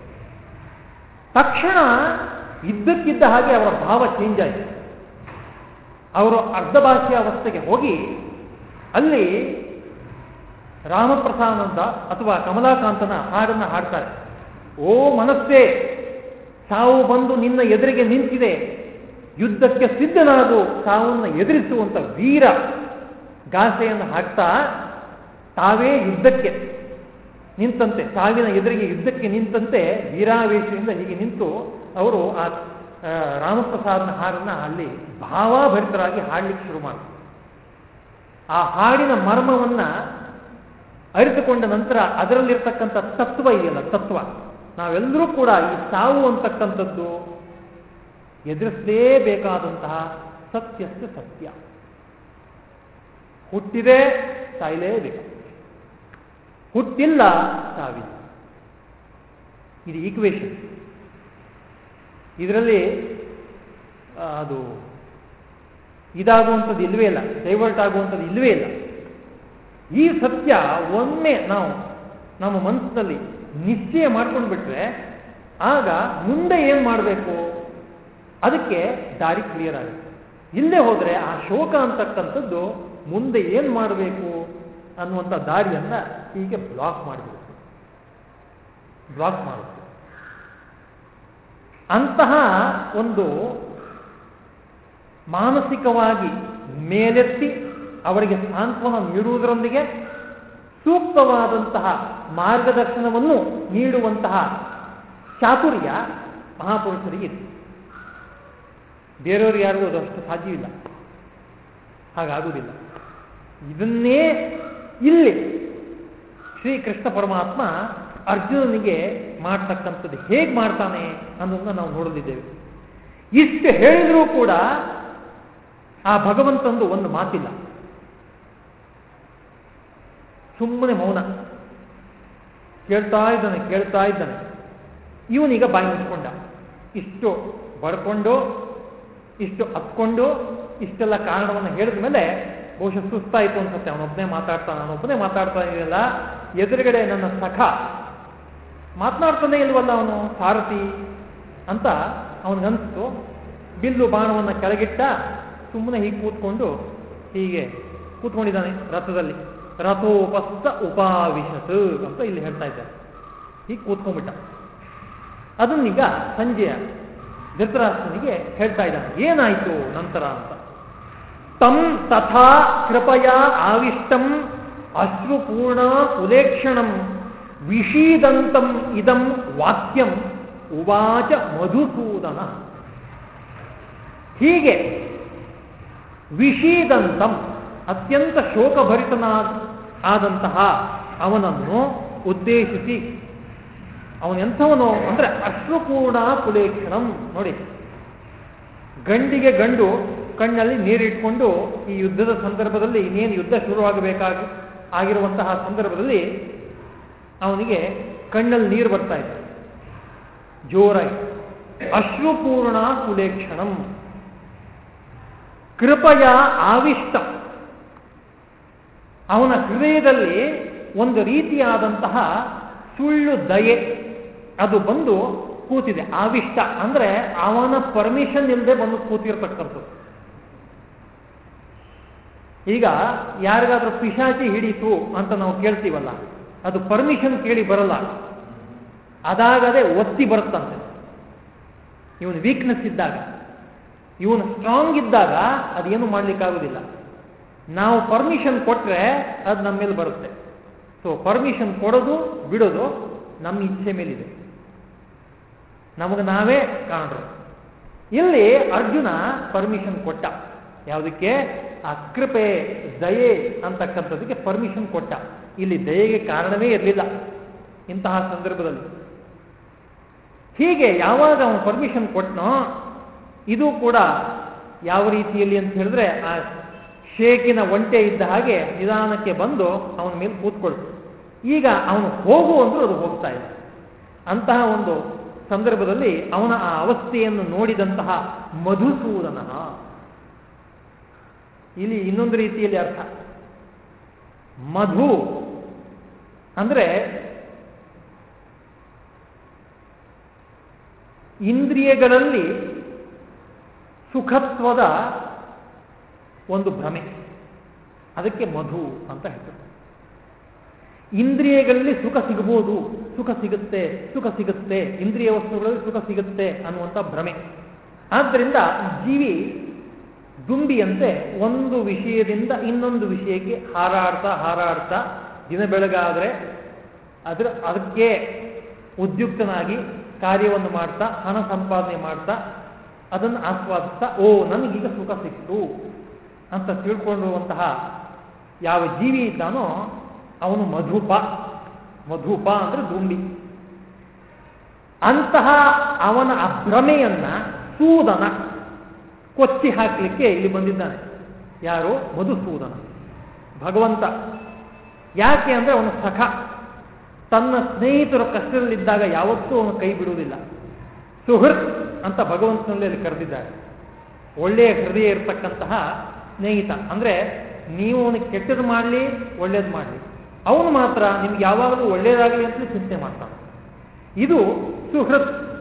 ತಕ್ಷಣ ಇದ್ದಕ್ಕಿದ್ದ ಹಾಗೆ ಅವರ ಭಾವ ಚೇಂಜ್ ಆಯಿತು. ಅವರು ಅರ್ಧ ಭಾಷೆಯ ಅವಸ್ಥೆಗೆ ಹೋಗಿ ಅಲ್ಲಿ ರಾಮಪ್ರಸಾದಂತ ಅಥವಾ ಕಮಲಾಕಾಂತನ ಹಾಡನ್ನು ಹಾಡ್ತಾರೆ. ಓ ಮನಸ್ಸೇ, ಸಾವು ಬಂದು ನಿನ್ನ ಎದುರಿಗೆ ನಿಂತಿದೆ. ಯುದ್ಧಕ್ಕೆ ಸಿದ್ಧನಾಗು, ಸಾವನ್ನು ಎದುರಿಸುವಂಥ ವೀರ ಗಾಸೆಯನ್ನು ಹಾಕ್ತಾ ತಾವೇ ಯುದ್ಧಕ್ಕೆ ನಿಂತಂತೆ, ಸಾವಿನ ಎದುರಿಗೆ ಯುದ್ಧಕ್ಕೆ ನಿಂತಂತೆ ವೀರಾವೇಶದಿಂದ ಹೀಗೆ ನಿಂತು ಅವರು ಆ ರಾಮಪ್ರಸಾದನ ಹಾಡನ್ನ ಅಲ್ಲಿ ಭಾವಾಭರಿತರಾಗಿ ಹಾಡ್ಲಿಕ್ಕೆ ಶುರು ಮಾಡ್ತಾರೆ ಆ ಹಾಡಿನ ಮರ್ಮವನ್ನ ಅರಿತುಕೊಂಡ ನಂತರ ಅದರಲ್ಲಿರ್ತಕ್ಕಂಥ ತತ್ವ ಇದೆಯಲ್ಲ, ತತ್ವ. ನಾವೆಲ್ಲರೂ ಕೂಡ ಈ ಸಾವು ಅಂತಕ್ಕಂಥದ್ದು ಎದುರಿಸಲೇಬೇಕಾದಂತಹ ಸತ್ಯಕ್ಕೆ ಸತ್ಯ. ಹುಟ್ಟಿದೆ ಸಾಯಲೇಬೇಕು. ಹುಟ್ಟಿಲ್ಲ ಸಾವಿಲ್ಲ ಇದು ಈಕ್ವೇಷನ್ ಇದರಲ್ಲಿ ಅದು ಇದಾಗುವಂಥದ್ದು ಇಲ್ಲವೇ ಇಲ್ಲ ಡೈವರ್ಟ್ ಆಗುವಂಥದ್ದು ಇಲ್ಲವೇ ಇಲ್ಲ. ಈ ಸತ್ಯ ಒಮ್ಮೆ ನಾವು ನಮ್ಮ ಮನಸ್ಸಿನಲ್ಲಿ ನಿಶ್ಚಯ ಮಾಡ್ಕೊಂಡು ಬಿಟ್ರೆ, ಆಗ ಮುಂದೆ ಏನು ಮಾಡಬೇಕು? ಅದಕ್ಕೆ ದಾರಿ ಕ್ಲಿಯರ್ ಆಗುತ್ತೆ. ಇಲ್ಲೇ ಹೋದರೆ ಆ ಶೋಕ ಅಂತಕ್ಕಂಥದ್ದು ಮುಂದೆ ಏನು ಮಾಡಬೇಕು ಅನ್ನುವಂಥ ದಾರಿಯನ್ನ ಹೀಗೆ ಬ್ಲಾಕ್ ಮಾಡಿಬಿಡುತ್ತೆ ಬ್ಲಾಕ್ ಮಾಡುತ್ತೆ ಅಂತಹ ಒಂದು ಮಾನಸಿಕವಾಗಿ ಮೇಲೆತ್ತಿ ಅವರಿಗೆ ಸಾಂತ್ವನ ನೀಡುವುದರೊಂದಿಗೆ ಸೂಕ್ತವಾದಂತಹ ಮಾರ್ಗದರ್ಶನವನ್ನು ನೀಡುವಂತಹ ಚಾತುರ್ಯ ಮಹಾಪುರುಷರಿಗೆ ಇತ್ತು ಬೇರೆಯವರು ಯಾರಿಗೂ ಅದಷ್ಟು ಸಾಧ್ಯವಿಲ್ಲ. ಹಾಗಾಗುವುದಿಲ್ಲ. ಇದನ್ನೇ ಇಲ್ಲಿ ಶ್ರೀಕೃಷ್ಣ ಪರಮಾತ್ಮ ಅರ್ಜುನನಿಗೆ ಮಾಡ್ತಕ್ಕಂಥದ್ದು ಹೇಗೆ ಮಾಡ್ತಾನೆ ಅನ್ನೋದನ್ನ ನಾವು ನೋಡಲಿದ್ದೇವೆ. ಇಷ್ಟು ಹೇಳಿದರೂ ಕೂಡ ಆ ಭಗವಂತಂದು ಒಂದು ಮಾತಿಲ್ಲ. ಸುಮ್ಮನೆ ಮೌನ. ಕೇಳ್ತಾ ಇದ್ದಾನೆ ಕೇಳ್ತಾ ಇದ್ದಾನೆ. ಇವನೀಗ ಬಾಯಿ ಮುಚ್ಕೊಂಡ. ಇಷ್ಟು ಬಡ್ಕೊಂಡು, ಇಷ್ಟು ಹತ್ಕೊಂಡು ಇಷ್ಟೆಲ್ಲ ಕಾರಣವನ್ನು ಹೇಳಿದ ಮೇಲೆ ಬಹುಶಃ ಸುಸ್ತಾಯಿತು ಅನ್ಸುತ್ತೆ ಅವನೊಬ್ಬನೇ ಮಾತಾಡ್ತಾನೆ ಅವನೊಬ್ಬನೇ ಮಾತಾಡ್ತಾ ಇರಲಿಲ್ಲ ಎದುರುಗಡೆ ನನ್ನ ಸಖ. ಮಾತನಾಡ್ತಾನೆ ಇಲ್ವಲ್ಲ ಅವನು ಸಾರಥಿ ಅಂತ ಅವನಿಗನ್ಸ್ತು ಬಿಲ್ಲು ಬಾಣವನ್ನು ಕೆಳಗಿಟ್ಟ ಸುಮ್ಮನೆ ಹೀಗೆ ಕೂತ್ಕೊಂಡು ಹೀಗೆ ಕೂತ್ಕೊಂಡಿದ್ದಾನೆ ರಥದಲ್ಲಿ. ರಥೋಪಸ್ಥ ಉಪಾವಿಶತ್ ಅಂತ ಇಲ್ಲಿ ಹೇಳ್ತಾ ಇದ್ದಾರೆ ಹೀಗೆ ಕೂತ್ಕೊಂಡ್ಬಿಟ್ಟ. ಅದನ್ನೀಗ ಸಂಜೆಯ ಧೃತರಾಷ್ಟ್ರನಿಗೆ ಹೇಳ್ತಾ ಇದ್ದಾನೆ. ಏನಾಯಿತು ನಂತರ? ಅಂತ ತಂ ತಥಾ ಕೃಪಯ ಆವಿಷ್ಟಂ ಅಶ್ರುಪೂರ್ಣ ಕುಲೇಕ್ಷಣಂ ವಿಷೀದಂತಂ ಇದಂ ವಾಕ್ಯಂ ಉವಾಚ ಮಧುಸೂದನ. ಹೀಗೆ ವಿಷೀದಂತಂ ಅತ್ಯಂತ ಶೋಕಭರಿತನಾದ ಆದಂತಹ ಅವನನ್ನು ಉದ್ದೇಶಿಸಿ ಅವನೆಂಥವನು ಅಂದ್ರೆ ಅಶ್ರುಪೂರ್ಣ ಕುಲೇಕ್ಷಣಂ ನೋಡಿ. ಗಂಡಿಗೆ ಗಂಡು ಕಣ್ಣಲ್ಲಿ ನೀರಿಟ್ಕೊಂಡು ಈ ಯುದ್ಧದ ಸಂದರ್ಭದಲ್ಲಿ ಇನ್ನೇನು ಯುದ್ಧ ಶುರುವಾಗಬೇಕಾಗಿ ಆಗಿರುವಂತಹ ಸಂದರ್ಭದಲ್ಲಿ ಅವನಿಗೆ ಕಣ್ಣಲ್ಲಿ ನೀರು ಬರ್ತಾ ಇತ್ತು. ಜೋರಾಗಿ ಅಶ್ವಪೂರ್ಣ ಕುಲೇಕ್ಷಣಂ ಕೃಪಯ ಆವಿಷ್ಟ. ಅವನ ಹೃದಯದಲ್ಲಿ ಒಂದು ರೀತಿಯಾದಂತಹ ಸುಳ್ಳು ದಯೆ. ಅದು ಬಂದು ಕೂತಿದೆ. ಆವಿಷ್ಟ ಅಂದ್ರೆ ಅವನ ಪರ್ಮಿಷನ್ ಇಲ್ಲದೆ ಬಂದು ಕೂತಿರ್ತಕ್ಕಂಥದ್ದು. ಈಗ ಯಾರಿಗಾದ್ರೂ ಪಿಶಾಚಿ ಹಿಡಿತು ಅಂತ ನಾವು ಕೇಳ್ತೀವಲ್ಲ, ಅದು ಪರ್ಮಿಷನ್ ಕೇಳಿ ಬರಲ್ಲ. ಅದಾಗದೆ ಒತ್ತಿ ಬರುತ್ತಂತೆ. ಇವನು ವೀಕ್ನೆಸ್ ಇದ್ದಾಗ, ಇವನು ಸ್ಟ್ರಾಂಗ್ ಇದ್ದಾಗ ಅದೇನು ಮಾಡಲಿಕ್ಕಾಗೋದಿಲ್ಲ. ನಾವು ಪರ್ಮಿಷನ್ ಕೊಟ್ಟರೆ ಅದು ನಮ್ಮ ಮೇಲೆ ಬರುತ್ತೆ. ಸೊ ಪರ್ಮಿಷನ್ ಕೊಡೋದು, ಬಿಡೋದು ನಮ್ಮ ಇಚ್ಛೆ ಮೇಲಿದೆ. ನಮಗೆ ನಾವೇ ಕಾಣರು. ಇಲ್ಲಿ ಅರ್ಜುನ ಪರ್ಮಿಷನ್ ಕೊಟ್ಟ. ಯಾವುದಕ್ಕೆ? ಆ ಕೃಪೆ, ದಯೆ ಅಂತಕ್ಕಂಥದಕ್ಕೆ ಪರ್ಮಿಷನ್ ಕೊಟ್ಟ. ಇಲ್ಲಿ ದಯೆಗೆ ಕಾರಣವೇ ಇರಲಿಲ್ಲ ಇಂತಹ ಸಂದರ್ಭದಲ್ಲಿ. ಹೀಗೆ ಯಾವಾಗ ಅವನು ಪರ್ಮಿಷನ್ ಕೊಟ್ಟನೋ ಇದು ಕೂಡ ಯಾವ ರೀತಿಯಲ್ಲಿ ಅಂತ ಹೇಳಿದ್ರೆ ಆ ಶೇಕಿನ ಒಂಟೆ ಇದ್ದ ಹಾಗೆ ನಿಧಾನಕ್ಕೆ ಬಂದು ಅವನ ಮೇಲೆ ಕೂತ್ಕೊಳ್ತು ಈಗ ಅವನು ಹೋಗು ಅಂದ್ರೂ ಅದು ಹೋಗ್ತಾ ಇದೆ ಅಂತಹ ಒಂದು ಸಂದರ್ಭದಲ್ಲಿ ಅವನ ಆ ಅವಸ್ಥೆಯನ್ನು ನೋಡಿದಂತಹ ಮಧುಸೂದನ ಇಲ್ಲಿ ಇನ್ನೊಂದು ರೀತಿಯಲ್ಲಿ ಅರ್ಥ. ಮಧು ಅಂದ್ರೆ ಇಂದ್ರಿಯಗಳಲ್ಲಿ ಸುಖತ್ವದ ಒಂದು ಭ್ರಮೆ. ಅದಕ್ಕೆ ಮಧು ಅಂತ ಹೇಳ್ತಾರೆ. ಇಂದ್ರಿಯಗಳಲ್ಲಿ ಸುಖ ಸಿಗಬಹುದು, ಸುಖ ಸಿಗುತ್ತೆ ಸುಖ ಸಿಗುತ್ತೆ, ಇಂದ್ರಿಯ ವಸ್ತುಗಳಲ್ಲಿ ಸುಖ ಸಿಗುತ್ತೆ ಅನ್ನುವಂಥ ಭ್ರಮೆ. ಆದ್ದರಿಂದ ಜೀವಿ ದುಂಬಿಯಂತೆ ಒಂದು ವಿಷಯದಿಂದ ಇನ್ನೊಂದು ವಿಷಯಕ್ಕೆ ಹಾರಾಡ್ತಾ ಹಾರಾಡ್ತಾ ದಿನ ಬೆಳಗಾದರೆ ಅದರ ಅದಕ್ಕೆ ಉದ್ಯುಕ್ತನಾಗಿ ಕಾರ್ಯವನ್ನು ಮಾಡ್ತಾ, ಹಣ ಸಂಪಾದನೆ ಮಾಡ್ತಾ, ಅದನ್ನು ಆಸ್ವಾದಿಸ್ತಾ, ಓ, ನನಗೀಗ ಸುಖ ಸಿಕ್ತು ಅಂತ ತಿಳ್ಕೊಂಡಿರುವಂತಹ ಯಾವ ಜೀವಿ ಇದ್ದಾನೋ ಅವನು ಮಧುಪ. ಮಧುಪ ಅಂದ್ರೆ ದುಂಬಿ ಅಂತಹ ಅವನ ಅಭ್ರಮೆಯನ್ನ ಸೂದನ ಕೊಚ್ಚಿ ಹಾಕಲಿಕ್ಕೆ ಇಲ್ಲಿ ಬಂದಿದ್ದಾನೆ. ಯಾರು? ಮಧುಸೂದನ. ಭಗವಂತ. ಯಾಕೆ ಅಂದರೆ ಅವನು ಸಖ. ತನ್ನ ಸ್ನೇಹಿತರ ಕಷ್ಟದಲ್ಲಿದ್ದಾಗ ಯಾವತ್ತೂ ಅವನು ಕೈ ಬಿಡುವುದಿಲ್ಲ. ಸುಹೃತ್ ಅಂತ ಭಗವಂತನಲ್ಲಿ ಅಲ್ಲಿ ಕರೆದಿದ್ದಾರೆ. ಒಳ್ಳೆಯ ಹೃದಯ ಇರತಕ್ಕಂತಹ ಸ್ನೇಹಿತ. ಅಂದರೆ ನೀವು ಅವನಿಗೆ ಕೆಟ್ಟದ್ದು ಮಾಡಲಿ, ಒಳ್ಳೇದು ಮಾಡಲಿ. ಅವನು ಮಾತ್ರ ನಿಮ್ಗೆ ಯಾವಾಗಲೂ ಒಳ್ಳೆಯದಾಗಲಿ ಅಂತ ಚಿಂತೆ ಮಾಡ್ತಾನೆ. ಇದು ಸುಹೃತ್.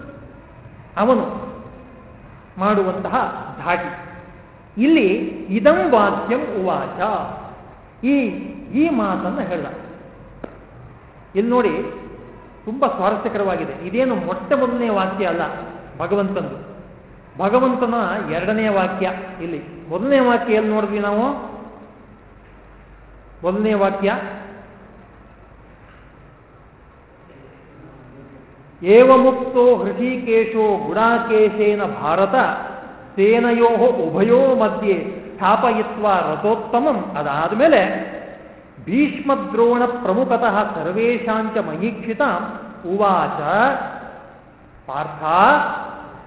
ಅವನು ಮಾಡುವಂತಹ ಧಾಟಿ. ಇಲ್ಲಿ ಇದಂ ವಾಕ್ಯಂ ಉವಾಚ. ಈ ಈ ಮಾತನ್ನು ಹೇಳ. ಇಲ್ಲಿ ನೋಡಿ, ತುಂಬ ಸ್ವಾರಸ್ಯಕರವಾಗಿದೆ. ಇದೇನು ಮೊಟ್ಟ ಮೊದಲನೇ ವಾಕ್ಯ ಅಲ್ಲ, ಭಗವಂತಂದು. ಭಗವಂತನ ಎರಡನೆಯ ವಾಕ್ಯ ಇಲ್ಲಿ. ಮೊದಲನೇ ವಾಕ್ಯ ಎಲ್ಲಿ ನೋಡಿದ್ವಿ ನಾವು? ಮೊದಲನೇ ವಾಕ್ಯ ಏವಮುಕ್ತೋ ಹೃಷಿಕೇಶೋ ಗುಣಾಕೇಶೇನ ಭಾರತ, ಸೇನಯೋ ಉಭಯೋ ಮಧ್ಯೆ ಸ್ಥಾಪಯಿತ್ವ ರಥೋತ್ತಮಂ. ಅದಾದಮೇಲೆ ಭೀಷ್ಮದ್ರೋಣ ಪ್ರಮುಖತಃ ಸರ್ವೇಶಾಂಚ ಮಹೀಕ್ಷಿತ. ಉವಾಚ ಪಾರ್ಥ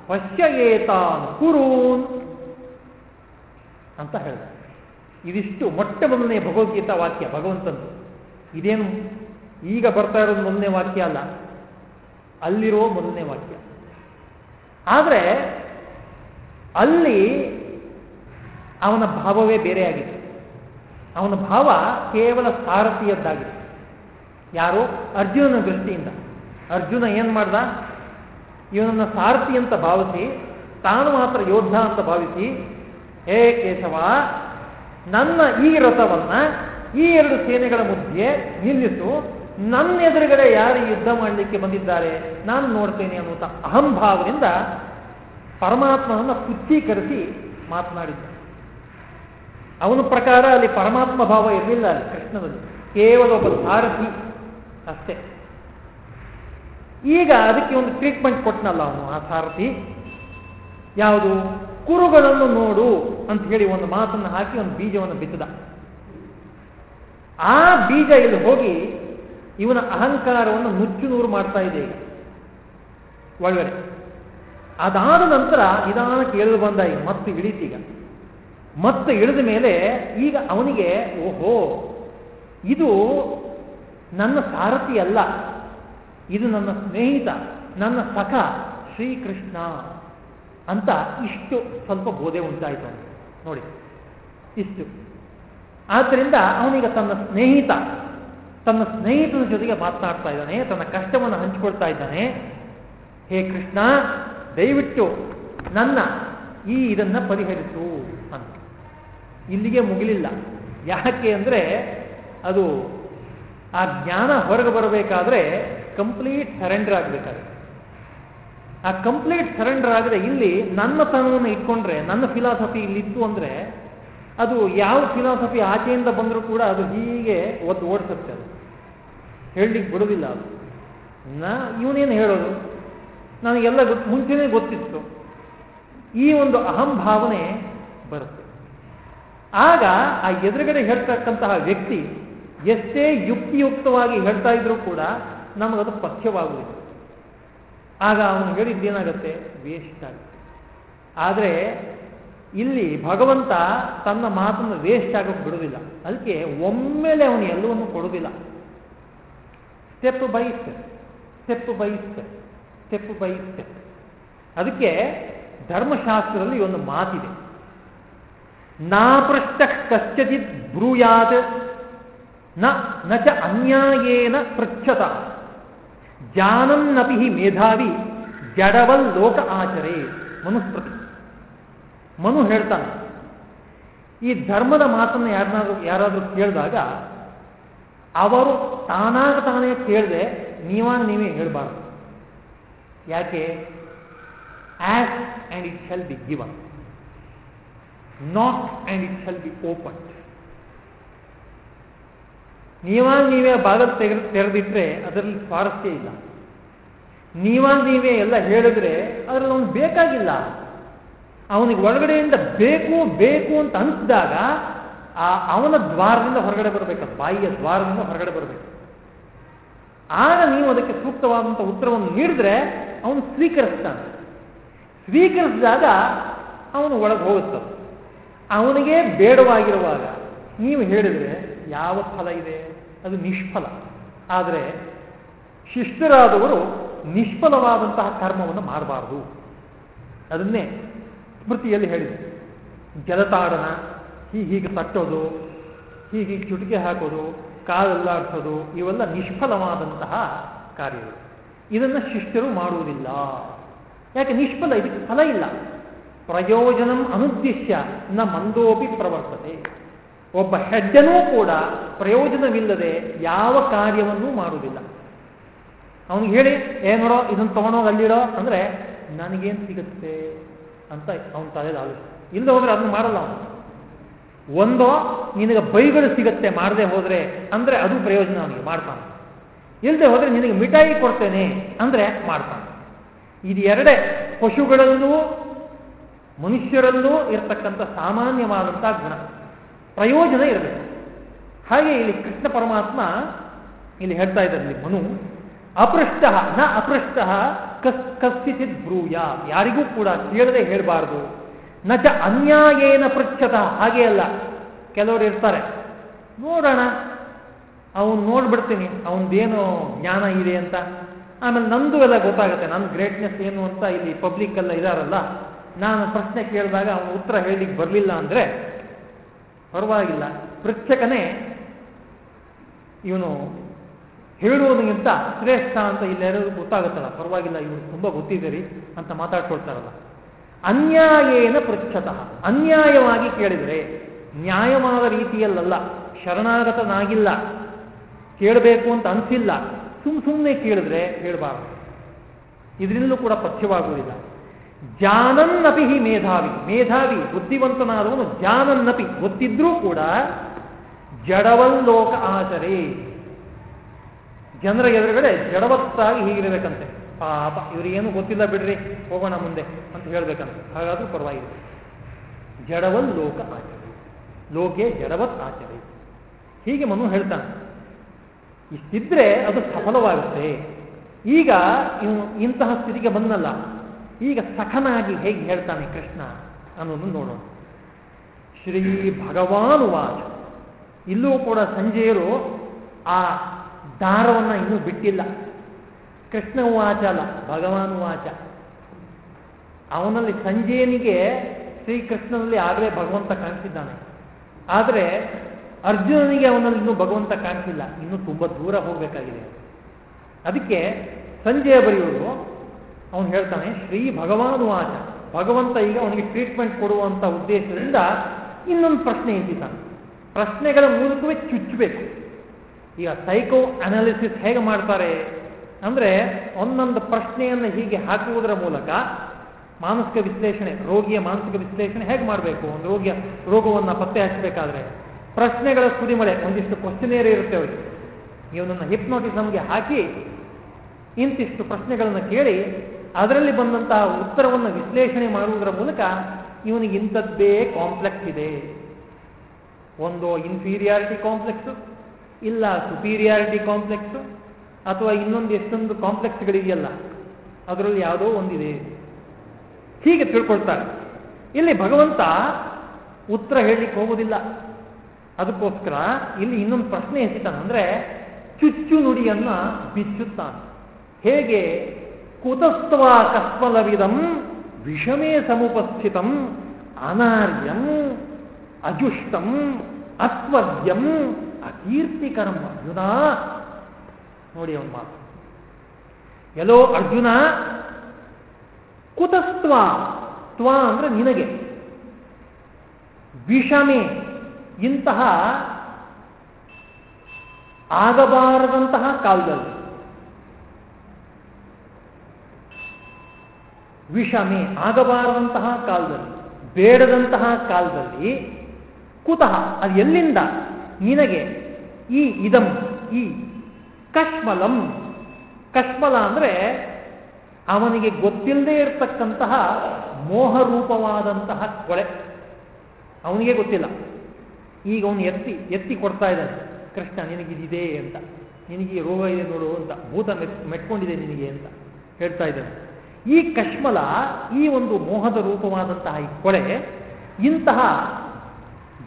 ಪಶ್ಯಯೇತಾನ್ ಕುರೂನ್ ಅಂತ ಹೇಳಿದ. ಇದಿಷ್ಟು ಮೊಟ್ಟ ಮೊದಲನೇ ಭಗವದ್ಗೀತಾ ವಾಕ್ಯ, ಭಗವಂತಂದು. ಇದೇನು? ಈಗ ಬರ್ತಾ ಇರೋದು ಮೊದಲನೇ ವಾಕ್ಯ ಅಲ್ಲ. ಅಲ್ಲಿರೋ ಮೊದಲನೇ ವಾಕ್ಯ. ಆದರೆ ಅಲ್ಲಿ ಅವನ ಭಾವವೇ ಬೇರೆಯಾಗಿದೆ ಅವನ ಭಾವ ಕೇವಲ ಸಾರಥಿಯದ್ದಾಗಿತ್ತು ಯಾರು ಅರ್ಜುನನ ದೃಷ್ಟಿಯಿಂದ. ಅರ್ಜುನ ಏನು ಮಾಡ್ದ? ಇವನನ್ನ ಸಾರಥಿ ಅಂತ ಭಾವಿಸಿ, ತಾನು ಮಾತ್ರ ಯೋಧ ಅಂತ ಭಾವಿಸಿ, ಹೇ ಕೇಶವ, ನನ್ನ ಈ ರಥವನ್ನ ಈ ಎರಡು ಸೇನೆಗಳ ಮಧ್ಯೆ ನಿಲ್ಲಿಸು. ನನ್ನ ಎದುರುಗಡೆ ಯಾರು ಯುದ್ಧ ಮಾಡಲಿಕ್ಕೆ ಬಂದಿದ್ದಾರೆ, ನಾನು ನೋಡ್ತೇನೆ ಅನ್ನುವಂಥ ಅಹಂಭಾವದಿಂದ ಪರಮಾತ್ಮನನ್ನು ಪುಚ್ಛೀಕರಿಸಿ ಮಾತನಾಡಿದ್ದ. ಅವನ ಪ್ರಕಾರ ಅಲ್ಲಿ ಪರಮಾತ್ಮ ಭಾವ ಇರಲಿಲ್ಲ ಅಲ್ಲಿ ಕೃಷ್ಣದಲ್ಲಿ ಕೇವಲ ಒಬ್ಬ ಸಾರಥಿ ಅಷ್ಟೇ. ಈಗ ಅದಕ್ಕೆ ಒಂದು ಟ್ರೀಟ್ಮೆಂಟ್ ಕೊಟ್ಟನಲ್ಲ ಅವನು, ಆ ಸಾರಥಿ ಯಾವುದು? ಕುರುಗಳನ್ನು ನೋಡು ಅಂತ ಹೇಳಿ ಒಂದು ಮಾತನ್ನು ಹಾಕಿ ಒಂದು ಬೀಜವನ್ನು ಬಿತ್ತದ. ಆ ಬೀಜ ಇಲ್ಲಿ ಹೋಗಿ ಇವನ ಅಹಂಕಾರವನ್ನು ನುಚ್ಚು ನೂರು ಮಾಡ್ತಾ ಇದೆ ಒಳಗಡೆ ಅದಾದ ನಂತರ ನಿಧಾನಕ್ಕೆ ಇಳಿದು ಬಂದ ಈಗ ಮತ್ತೆ ಇಳೀತೀಗ ಮತ್ತೆ ಇಳಿದ ಮೇಲೆ ಈಗ ಅವನಿಗೆ, ಓಹೋ, ಇದು ನನ್ನ ಸಾರಥಿ ಅಲ್ಲ. ಇದು ನನ್ನ ಸ್ನೇಹಿತ, ನನ್ನ ಸಖ ಶ್ರೀಕೃಷ್ಣ ಅಂತ ಇಷ್ಟು ಸ್ವಲ್ಪ ಬೋಧೆ ಉಂಟಾಯಿತು ನೋಡಿ, ಇಷ್ಟು. ಆದ್ದರಿಂದ ಅವನೀಗ ತನ್ನ ಸ್ನೇಹಿತ. ತನ್ನ ಸ್ನೇಹಿತನ ಜೊತೆಗೆ ಮಾತನಾಡ್ತಾ ಇದ್ದಾನೆ, ತನ್ನ ಕಷ್ಟವನ್ನು ಹಂಚಿಕೊಳ್ತಾ ಇದ್ದಾನೆ. ಹೇ ಕೃಷ್ಣ, ದಯವಿಟ್ಟು ನನ್ನ ಈ ಇದನ್ನು ಪರಿಹರಿಸು ಅಂತ. ಇಲ್ಲಿಗೆ ಮುಗಿಲಿಲ್ಲ. ಯಾಕೆ ಅಂದರೆ ಅದು ಆ ಜ್ಞಾನ ಹೊರಗೆ ಬರಬೇಕಾದ್ರೆ ಕಂಪ್ಲೀಟ್ ಸರೆಂಡರ್ ಆಗಬೇಕಾದ್ರೆ. ಆ ಕಂಪ್ಲೀಟ್ ಸರೆಂಡರ್ ಆದರೆ ಇಲ್ಲಿ ನನ್ನ ತನವನ್ನು ಇಟ್ಕೊಂಡ್ರೆ, ನನ್ನ ಫಿಲಾಸಫಿ ಇಲ್ಲಿತ್ತು ಅಂದರೆ ಅದು ಯಾವ ಫಿಲಾಸಫಿ ಆಚೆಯಿಂದ ಬಂದರೂ ಕೂಡ ಅದು ಹೀಗೆ ಒದ್ದು ಓಡಿಸುತ್ತೆ ಅದು. ಹೇಳಲಿಕ್ಕೆ ಬಿಡೋದಿಲ್ಲ ಅದು. ನಾ, ಇವನೇನು ಹೇಳೋದು? ನನಗೆಲ್ಲ ಗೊತ್ತು ಮುಂಚೆನೇ ಗೊತ್ತಿತ್ತು. ಈ ಒಂದು ಅಹಂಭಾವನೆ ಬರುತ್ತೆ. ಆಗ ಆ ಎದುರುಗಡೆ ಹೇಳ್ತಕ್ಕಂತಹ ವ್ಯಕ್ತಿ ಎಷ್ಟೇ ಯುಕ್ತಿಯುಕ್ತವಾಗಿ ಹೇಳ್ತಾ ಇದ್ರೂ ಕೂಡ ನಮಗದು ಪಥ್ಯವಾಗುವುದಿಲ್ಲ. ಆಗ ಅವನು ಹೇಳಿದ್ದೇನಾಗತ್ತೆ? ವೇಸ್ಟ್ ಆಗುತ್ತೆ ಆದರೆ ಇಲ್ಲಿ ಭಗವಂತ ತನ್ನ ಮಾತನ್ನು ವೇಸ್ಟ್ ಆಗೋಕೆ ಬಿಡುವುದಿಲ್ಲ ಅದಕ್ಕೆ ಒಮ್ಮೆಲೆ ಅವನು ಎಲ್ಲವನ್ನು ಕೊಡುವುದಿಲ್ಲ step by step step by step step by step ಅದಕ್ಕೆ ಧರ್ಮಶಾಸ್ತ್ರದಲ್ಲಿ ಒಂದು ಮಾತಿದೆ. ನಾಪೃಷ್ಟ ಕಶ್ಚಿತ್ ಬ್ರೂಯಾತ್, ನ ಚ ಅನ್ಯಾಯೇನ ಪೃಚ್ಛತ. ಜಾನನ್ನಪಿ ಮೇಧಾವಿ ಜಡವಲ್ ಲೋಕ ಆಚರೆ ಮನುಸ್ಮೃತಿ. ಮನು ಹೇಳ್ತಾನೆ. ಈ ಧರ್ಮದ ಮಾತನ್ನು ಯಾರನ್ನಾದ್ರೂ ಯಾರಾದರೂ ಕೇಳಿದಾಗ, ಅವರು ತಾನಾಗ ತಾನೇ ಕೇಳದೆ, ನೀವಾಗ ನೀವೇ ಹೇಳಬಾರ್ದು. ಯಾಕೆ? Ask and it shall be given knock and it shall be open ನೀವಾಗ ನೀವೇ ಭಾಗ ತೆಗೆದು ತೆರೆದಿಟ್ಟರೆ ಅದರಲ್ಲಿ ಸ್ವಾರಸ್ಯ ಇಲ್ಲ. ನೀವಾಗ ನೀವೇ ಎಲ್ಲ ಹೇಳಿದ್ರೆ ಅದರಲ್ಲಿ ಒಂದು ಬೇಕಾಗಿಲ್ಲ. ಅವನಿಗೆ ಒಳಗಡೆಯಿಂದ ಬೇಕು ಬೇಕು ಅಂತ ಅನಿಸಿದಾಗ, ಆ ಅವನ ದ್ವಾರದಿಂದ ಹೊರಗಡೆ ಬರಬೇಕು ಬಾಯಿಯ ದ್ವಾರದಿಂದ ಹೊರಗಡೆ ಬರಬೇಕು. ಆಗ ನೀವು ಅದಕ್ಕೆ ಸೂಕ್ತವಾದಂಥ ಉತ್ತರವನ್ನು ನೀಡಿದ್ರೆ, ಅವನು ಸ್ವೀಕರಿಸ್ತಾನೆ. ಸ್ವೀಕರಿಸಿದಾಗ ಅವನು ಒಳಗೆ ಹೋಗುತ್ತದೆ ಅವನಿಗೆ ಬೇಡವಾಗಿರುವಾಗ ನೀವು ಹೇಳಿದರೆ, ಯಾವ ಫಲ ಇದೆ? ಅದು ನಿಷ್ಫಲ. ಆದರೆ ಶಿಷ್ಟರಾದವರು ನಿಷ್ಫಲವಾದಂತಹ ಕರ್ಮವನ್ನು ಮಾಡಬಾರದು. ಅದನ್ನೇ ಸ್ಮೃತಿಯಲ್ಲಿ ಹೇಳಿದೆ. ಜಲತಾಡನ ಹೀಗೆ ಹೀಗೆ ತಟ್ಟೋದು, ಹೀಗೆ ಚುಟಿಕೆ ಹಾಕೋದು ಕಾಲೆಲ್ಲಾಡ್ಸೋದು ಇವೆಲ್ಲ ನಿಷ್ಫಲವಾದಂತಹ ಕಾರ್ಯಗಳು. ಇದನ್ನು ಶಿಷ್ಯರು ಮಾಡುವುದಿಲ್ಲ. ಯಾಕೆ? ನಿಷ್ಫಲ, ಇದಕ್ಕೆ ಫಲ ಇಲ್ಲ. ಪ್ರಯೋಜನಂ ಅನುದ್ದಿಶ್ಯ, ನ ಮಂದೋಪಿ ಪ್ರವರ್ತತೆ. ಒಬ್ಬ ಹೆಜ್ಜನೂ ಕೂಡ ಪ್ರಯೋಜನವಿಲ್ಲದೆ ಯಾವ ಕಾರ್ಯವನ್ನೂ ಮಾಡುವುದಿಲ್ಲ. ಅವನಿಗೆ ಹೇಳಿ ಏನೋ ಇದನ್ನು ತಗೊಂಡೋಗಿ ಅಲ್ಲಿಡೋ, ಅಂದರೆ, ನನಗೇನು ಸಿಗುತ್ತೆ? ಅಂತ ಅವನ ತಲೆಯಲ್ಲಿ ಆಲೋಚನೆ ಇಲ್ಲದೆ ಹೋದ್ರೆ ಅದನ್ನು ಮಾಡಲ್ಲ ಅವನು. ಒಂದೋ ನಿನಗೆ ಬೈಗಳು ಸಿಗತ್ತೆ ಮಾಡದೆ ಹೋದ್ರೆ ಅಂದ್ರೆ ಅದು ಪ್ರಯೋಜನ ಅವನಿಗೆ, ಮಾಡ್ತಾನೆ. ಇಲ್ಲದೆ ಹೋದ್ರೆ ನಿನಗೆ ಮಿಠಾಯಿ ಕೊಡ್ತೇನೆ ಅಂದ್ರೆ ಮಾಡ್ತಾನೆ. ಇದು ಎರಡೇ, ಪಶುಗಳಲ್ಲೂ ಮನುಷ್ಯರಲ್ಲೂ ಇರತಕ್ಕಂಥ ಸಾಮಾನ್ಯವಾದಂಥ ಗುಣ. ಪ್ರಯೋಜನ ಇರಬೇಕು. ಹಾಗೆ ಇಲ್ಲಿ ಕೃಷ್ಣ ಪರಮಾತ್ಮ ಇಲ್ಲಿ ಹೇಳ್ತಾ ಇದ್ದಾರೆ ಮನು. ಅಪೃಷ್ಟ, ನ ಅಪೃಷ್ಟ ಕಸ್ ಕಸ್ಥಿತಿ ಬ್ರೂಯ ಯಾರಿಗೂ ಕೂಡ ಕೇಳದೆ ಹೇಳಬಾರ್ದು. ನಜ ಅನ್ಯಾಯೇನ ಪೃಚ್ಛತ. ಹಾಗೆ ಅಲ್ಲ. ಕೆಲವರು ಇರ್ತಾರೆ. ನೋಡೋಣ. ಅವನು ನೋಡ್ಬಿಡ್ತೀನಿ. ಅವನದೇನು ಜ್ಞಾನ ಇದೆ ಅಂತ. ಆಮೇಲೆ ನಂದು ಎಲ್ಲ ಗೊತ್ತಾಗುತ್ತೆ. ನನ್ನ ಗ್ರೇಟ್ನೆಸ್ ಏನು ಅಂತ ಇಲ್ಲಿ ಪಬ್ಲಿಕ್ ಎಲ್ಲ ಇದಾರಲ್ಲ. ನಾನು ಪ್ರಶ್ನೆ ಕೇಳಿದಾಗ ಅವನು ಉತ್ತರ ಹೇಳಲಿಕ್ಕೆ ಬರಲಿಲ್ಲ ಅಂದರೆ ಪರವಾಗಿಲ್ಲ. ಪೃಚ್ಛಕನೇ ಇವನು ಹೇಳುವುದಕ್ಕಿಂತ ಶ್ರೇಷ್ಠ ಅಂತ ಇಲ್ಲೆಲ್ಲರೂ ಗೊತ್ತಾಗುತ್ತಲ್ಲ? ಪರವಾಗಿಲ್ಲ, ಇವರು ತುಂಬ ಗೊತ್ತಿದ್ದೀರಿ ಅಂತ ಮಾತಾಡ್ಕೊಳ್ತಾರಲ್ಲ. ಅನ್ಯಾಯೇನ ಪೃಚ್ಛತಃ ಅನ್ಯಾಯವಾಗಿ ಕೇಳಿದರೆ ನ್ಯಾಯವಾದ ರೀತಿಯಲ್ಲಲ್ಲ, ಶರಣಾಗತನಾಗಿಲ್ಲ, ಕೇಳಬೇಕು ಅಂತ ಅನಿಸಿಲ್ಲ, ಸುಮ್ ಸುಮ್ಮನೆ ಕೇಳಿದ್ರೆ ಹೇಳಬಾರದು. ಇದರಿಂದಲೂ ಕೂಡ ಪಥ್ಯವಾಗುವುದಿಲ್ಲ. ಜಾನನ್ನಪಿ ಹಿ ಮೇಧಾವಿ. ಮೇಧಾವಿ, ಬುದ್ಧಿವಂತನಾದವನು ಜಾನನ್ನಪಿ. ಗೊತ್ತಿದ್ರೂ ಕೂಡ ಜಡವಲ್ಲೋಕ ಆಚರೆ. ಜನರ ಎದುರುಗಡೆ ಜಡವತ್ತಾಗಿ ಹೀಗಿರಬೇಕಂತೆ. ಪಾಪ, ಇವರಿಗೇನು ಗೊತ್ತಿಲ್ಲ ಬಿಡ್ರಿ, ಹೋಗೋಣ ಮುಂದೆ ಅಂತ ಹೇಳ್ಬೇಕಂತ. ಹಾಗಾದ್ರೂ ಪರವಾಗಿಲ್ಲ. ಜಡವನ್ ಲೋಕ ಆಚರಿ ಲೋಕೆ ಜಡವತ್ ಆಚರಿ ಹೀಗೆ ಮನು ಹೇಳ್ತಾನೆ. ಇಷ್ಟಿದ್ರೆ ಅದು ಸಫಲವಾಗುತ್ತೆ. ಈಗ ಇಂತಹ ಸ್ಥಿತಿಗೆ ಬಂದಲ್ಲ ಈಗ ಸಖನಾಗಿ ಹೇಗೆ ಹೇಳ್ತಾನೆ ಕೃಷ್ಣ ಅನ್ನೋದನ್ನು ನೋಡೋಣ. ಶ್ರೀ ಭಗವಾನ್ ವಾಚ ಇಲ್ಲೂ ಕೂಡ ಸಂಜೆಯರು ಆ ದಾರವನ್ನು ಇನ್ನೂ ಬಿಟ್ಟಿಲ್ಲ. ಕೃಷ್ಣ ವಾಚ ಅಲ್ಲ, ಭಗವಾನ್ ವಾಚ ಅವನಲ್ಲಿ ಸಂಜಯನಿಗೆ ಶ್ರೀಕೃಷ್ಣನಲ್ಲಿ ಆಗಲೇ ಭಗವಂತ ಕಾಣಿಸಿದ್ದಾನೆ ಆದರೆ ಅರ್ಜುನನಿಗೆ ಅವನಲ್ಲಿ ಇನ್ನೂ ಭಗವಂತ ಕಾಣಿಸಿಲ್ಲ ಇನ್ನೂ ತುಂಬ ದೂರ ಹೋಗಬೇಕಾಗಿದೆ. ಅದಕ್ಕೆ ಸಂಜಯ ಬರೆಯೋರು ಅವನು ಹೇಳ್ತಾನೆ, ಶ್ರೀ ಭಗವಾನುವಾಚ ಭಗವಂತ ಈಗ ಅವನಿಗೆ ಟ್ರೀಟ್ಮೆಂಟ್ ಕೊಡುವಂತ ಉದ್ದೇಶದಿಂದ ಇನ್ನೊಂದು ಪ್ರಶ್ನೆ ಇದ್ದಿದ್ದಾನೆ ಪ್ರಶ್ನೆಗಳ ಮೂಲಕವೇ ಚುಚ್ಚಬೇಕು. ಈಗ ಸೈಕೋ ಅನಾಲಿಸಿಸ್ ಹೇಗೆ ಮಾಡ್ತಾರೆ ಅಂದರೆ ಒಂದೊಂದು ಪ್ರಶ್ನೆಯನ್ನು ಹೀಗೆ ಹಾಕುವುದರ ಮೂಲಕ ಮಾನಸಿಕ ವಿಶ್ಲೇಷಣೆ, ರೋಗಿಯ ಮಾನಸಿಕ ವಿಶ್ಲೇಷಣೆ ಹೇಗೆ ಮಾಡಬೇಕು? ಒಂದು ರೋಗಿಯ ರೋಗವನ್ನು ಪತ್ತೆ ಹಚ್ಚಬೇಕಾದ್ರೆ ಪ್ರಶ್ನೆಗಳ ಸುರಿಮಳೆ, ಒಂದಿಷ್ಟು ಕ್ವಶ್ಚನೇರಿ ಇರುತ್ತೆ ಅವರಿಗೆ. ಇವನನ್ನು ಹಿಪ್ನೋಟಿಸಮ್ಗೆ ಹಾಕಿ ಇಂತಿಷ್ಟು ಪ್ರಶ್ನೆಗಳನ್ನು ಕೇಳಿ ಅದರಲ್ಲಿ ಬಂದಂತಹ ಉತ್ತರವನ್ನು ವಿಶ್ಲೇಷಣೆ ಮಾಡುವುದರ ಮೂಲಕ ಇವನಿಗೆ ಇಂಥದ್ದೇ ಕಾಂಪ್ಲೆಕ್ಸ್ ಇದೆ. ಒಂದು ಇನ್ಫೀರಿಯಾರಿಟಿ ಕಾಂಪ್ಲೆಕ್ಸು ಇಲ್ಲ ಸುಪೀರಿಯಾರಿಟಿ ಕಾಂಪ್ಲೆಕ್ಸು ಅಥವಾ ಇನ್ನೊಂದು ಎಷ್ಟೊಂದು ಕಾಂಪ್ಲೆಕ್ಸ್ಗಳಿದೆಯಲ್ಲ ಅದರಲ್ಲಿ ಯಾವುದೋ ಒಂದಿದೆ. ಹೀಗೆ ತಿಳ್ಕೊಳ್ತಾರೆ. ಇಲ್ಲಿ ಭಗವಂತ ಉತ್ತರ ಹೇಳಲಿಕ್ಕೆ ಹೋಗುವುದಿಲ್ಲ. ಅದಕ್ಕೋಸ್ಕರ ಇಲ್ಲಿ ಇನ್ನೊಂದು ಪ್ರಶ್ನೆ ಎಸಿತಾನೆ. ಅಂದರೆ ಚುಚ್ಚು ನುಡಿಯನ್ನು ಬಿಚ್ಚುತ್ತಾನೆ. ಹೇಗೆ? ಕುತಸ್ತ್ವಾ ಕಸ್ಮಲವಿದಂ ವಿಷಮೇ ಸಮುಪಸ್ಥಿತಂ ಅನಾರ್ಯಂ ಅಜುಷ್ಟಂ ಅಸ್ವರ್ಯಂ ಕರ್ಮ ಅರ್ಜುನ ನೋಡಿ ಅವನ ಮಾತು. ಎಲ್ಲೋ ಅರ್ಜುನ, ಕುತಸ್ತ್ವ, ತ್ವ ಅಂದ್ರೆ ನಿನಗೆ. ವಿಷಮೆ, ಇಂತಹ ಆಗಬಾರದಂತಹ ಕಾಲದಲ್ಲಿ. ವಿಷಮೆ, ಆಗಬಾರದಂತಹ ಕಾಲದಲ್ಲಿ. ಬೇಡದಂತಹ ಕಾಲದಲ್ಲಿ ಕುತಃ, ಅದು ಎಲ್ಲಿಂದ? ನಿನಗೆ. ಈ ಇದಂ, ಈ ಕಶ್ಮಲಂ ಕಶ್ಮಲ ಅಂದರೆ ಅವನಿಗೆ ಗೊತ್ತಿಲ್ಲದೆ ಇರತಕ್ಕಂತಹ ಮೋಹರೂಪವಾದಂತಹ ಕೊಳೆ. ಅವನಿಗೆ ಗೊತ್ತಿಲ್ಲ. ಈಗ ಅವನು ಎತ್ತಿ ಎತ್ತಿ ಕೊಡ್ತಾ ಇದ್ದಾನೆ. ಕೃಷ್ಣ, ನಿನಗಿದಿದೆ ಅಂತ. ನಿನಗೆ ರೋಗ ಇದೆ ನೋಡು ಅಂತ. ಭೂತ ಮೆಟ್ಕೊಂಡಿದೆ ನಿನಗೆ ಅಂತ ಹೇಳ್ತಾ ಇದ್ದಾನೆ. ಈ ಕಶ್ಮಲ ಈ ಒಂದು ಮೋಹದ ರೂಪವಾದಂತಹ ಈ ಕೊಳೆ ಇಂತಹ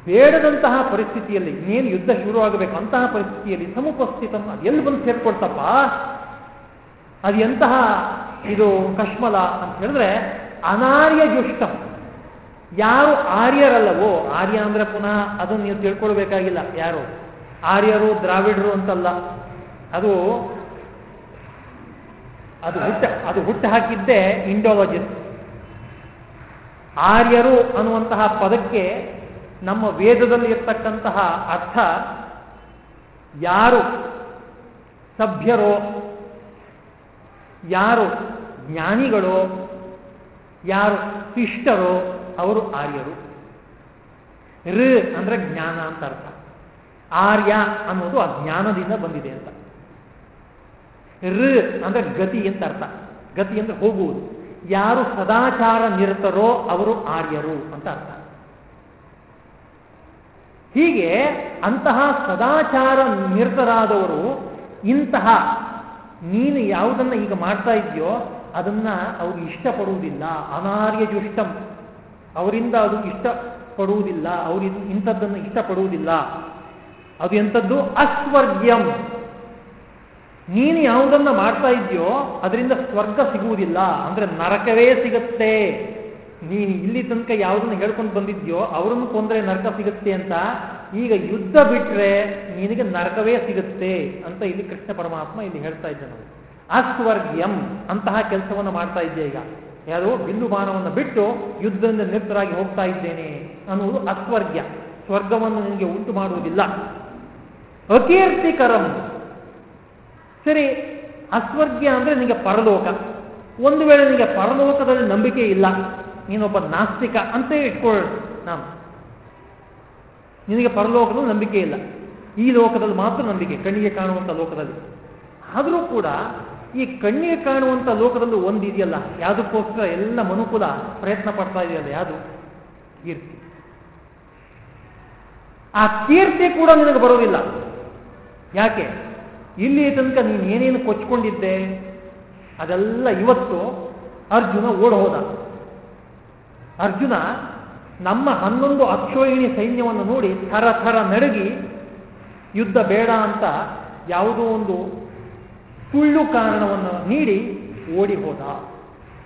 ಬೇಡದಂತಹ ಪರಿಸ್ಥಿತಿಯಲ್ಲಿ ಇನ್ನೇನು ಯುದ್ಧ ಶುರುವಾಗಬೇಕು ಅಂತಹ ಪರಿಸ್ಥಿತಿಯಲ್ಲಿ ಸಮುಪಸ್ಥಿತ ಅದು ಎಲ್ಲಿ ಬಂದು ಸೇರ್ಕೊಳ್ತಪ್ಪ? ಅದು ಎಂತಹ ಇದು ಕಶ್ಮಲ ಅಂತ ಹೇಳಿದ್ರೆ ಅನಾರ್ಯ ಜುಷ್ಟಂ ಯಾರು ಆರ್ಯರಲ್ಲವೋ, ಆರ್ಯ ಅಂದ್ರೆ ಪುನಃ ಅದನ್ನು ನೀವು ತಿಳ್ಕೊಳ್ಬೇಕಾಗಿಲ್ಲ ಯಾರು? ಆರ್ಯರು, ದ್ರಾವಿಡರು ಅಂತಲ್ಲ. ಅದು ಅದು ಹುಟ್ಟ, ಅದು ಹುಟ್ಟು ಹಾಕಿದ್ದೇ ಇಂಡೋಲಜಿಸ್ಟ್. ಆರ್ಯರು ಅನ್ನುವಂತಹ ಪದಕ್ಕೆ ನಮ್ಮ ವೇದದಲ್ಲಿ ಇರ್ತಕ್ಕಂತಹ ಅರ್ಥ ಯಾರು ಸಭ್ಯರೋ, ಯಾರು ಜ್ಞಾನಿಗಳೋ, ಯಾರು ಶಿಷ್ಟರೋ, ಅವರು ಆರ್ಯರು. ಋ ಅಂದ್ರೆ ಜ್ಞಾನ ಅಂತ ಅರ್ಥ. ಆರ್ಯ ಅನ್ನೋದು ಆ ಜ್ಞಾನದಿಂದ ಬಂದಿದೆ ಅಂತ. ಋ ಅಂದ್ರೆ ಗತಿ ಅಂತ ಅರ್ಥ. ಗತಿ ಅಂದ್ರೆ ಹೋಗುವುದು. ಯಾರು ಸದಾಚಾರ ನಿರತರೋ, ಅವರು ಆರ್ಯರು ಅಂತ ಅರ್ಥ. ಹೀಗೆ ಅಂತಹ ಸದಾಚಾರ ನಿರತರಾದವರು ಇಂತಹ ನೀನು ಯಾವುದನ್ನ ಈಗ ಮಾಡ್ತಾ ಇದೆಯೋ ಅದನ್ನ ಅವರು ಇಷ್ಟಪಡುವುದಿಲ್ಲ. ಅನಾರ್ಯ ಜುಷ್ಟಂ ಅವರಿಂದ ಅದು ಇಷ್ಟಪಡುವುದಿಲ್ಲ. ಅವರು ಇಂಥದ್ದನ್ನು ಇಷ್ಟಪಡುವುದಿಲ್ಲ. ಅದು ಎಂಥದ್ದು? ಅಸ್ವರ್ಗ್ಯಂ. ನೀನು ಯಾವುದನ್ನ ಮಾಡ್ತಾ ಇದೆಯೋ ಅದರಿಂದ ಸ್ವರ್ಗ ಸಿಗುವುದಿಲ್ಲ. ಅಂದ್ರೆ ನರಕವೇ ಸಿಗುತ್ತೆ. ನೀನು ಇಲ್ಲಿ ತನಕ ಯಾವುದನ್ನು ಹೇಳ್ಕೊಂಡು ಬಂದಿದ್ಯೋ ಅವರನ್ನು ಕೊಂದ್ರೆ ನರಕ ಸಿಗುತ್ತೆ ಅಂತ, ಈಗ ಯುದ್ಧ ಬಿಟ್ರೆ ನಿನಗೆ ನರಕವೇ ಸಿಗುತ್ತೆ ಅಂತ ಇಲ್ಲಿ ಕೃಷ್ಣ ಪರಮಾತ್ಮ ಇಲ್ಲಿ ಹೇಳ್ತಾ ಇದ್ದಾನೆ ಅಸ್ವರ್ಗ್ಯಂ ಅಂತಹ ಕೆಲಸವನ್ನು ಮಾಡ್ತಾ ಇದ್ದೆ ಈಗ? ಯಾರು? ಬಿಂದು ಬಾಣವನ್ನು ಬಿಟ್ಟು ಯುದ್ಧದಿಂದ ನಿರ್ತರಾಗಿ ಹೋಗ್ತಾ ಇದ್ದೇನೆ ಅನ್ನುವುದು ಅಸ್ವರ್ಗ್ಯ. ಸ್ವರ್ಗವನ್ನು ನಿನಗೆ ಉಂಟು ಮಾಡುವುದಿಲ್ಲ. ಅಕೀರ್ತಿಕರಂ. ಸರಿ, ಅಸ್ವರ್ಗ್ಯ ಅಂದ್ರೆ ನಿನಗೆ ಪರಲೋಕ. ಒಂದು ವೇಳೆ ನಿನಗೆ ಪರಲೋಕದಲ್ಲಿ ನಂಬಿಕೆ ಇಲ್ಲ ನೀನೊಬ್ಬ ನಾಸ್ತಿಕ ಅಂತ ಇಟ್ಕೊಳ್ಳ ನಾನು. ನಿನಗೆ ಪರಲೋಕದಲ್ಲಿ ನಂಬಿಕೆ ಇಲ್ಲ. ಈ ಲೋಕದಲ್ಲಿ ಮಾತ್ರ ನಂಬಿಕೆ, ಕಣ್ಣಿಗೆ ಕಾಣುವಂಥ ಲೋಕದಲ್ಲಿ. ಆದರೂ ಕೂಡ ಈ ಕಣ್ಣಿಗೆ ಕಾಣುವಂಥ ಲೋಕದಲ್ಲೂ ಒಂದು ಇದೆಯಲ್ಲ, ಯಾವುದಕ್ಕೋಸ್ಕರ ಎಲ್ಲ ಮನುಕುಲ ಪ್ರಯತ್ನ ಪಡ್ತಾ ಇದೆಯಲ್ಲ, ಯಾವುದು? ಕೀರ್ತಿ. ಆ ಕೀರ್ತಿ ಕೂಡ ನಿನಗೆ ಬರೋದಿಲ್ಲ. ಯಾಕೆ? ಇಲ್ಲಿ ತನಕ ನೀನು ಏನೇನು ಕೊಚ್ಕೊಂಡಿದ್ದೆ? ಅದೆಲ್ಲ ಇವತ್ತು ಅರ್ಜುನ ಓಡ್ ಹೋದ. ಅರ್ಜುನ ನಮ್ಮ ಹನ್ನೊಂದು ಅಕ್ಷೋಹಿಣಿ ಸೈನ್ಯವನ್ನು ನೋಡಿ ಥರ ಥರ ನಡುಗಿ, ಯುದ್ಧ ಬೇಡ ಅಂತ ಯಾವುದೋ ಒಂದು ಸುಳ್ಳು ಕಾರಣವನ್ನು ನೀಡಿ ಓಡಿ ಹೋದ.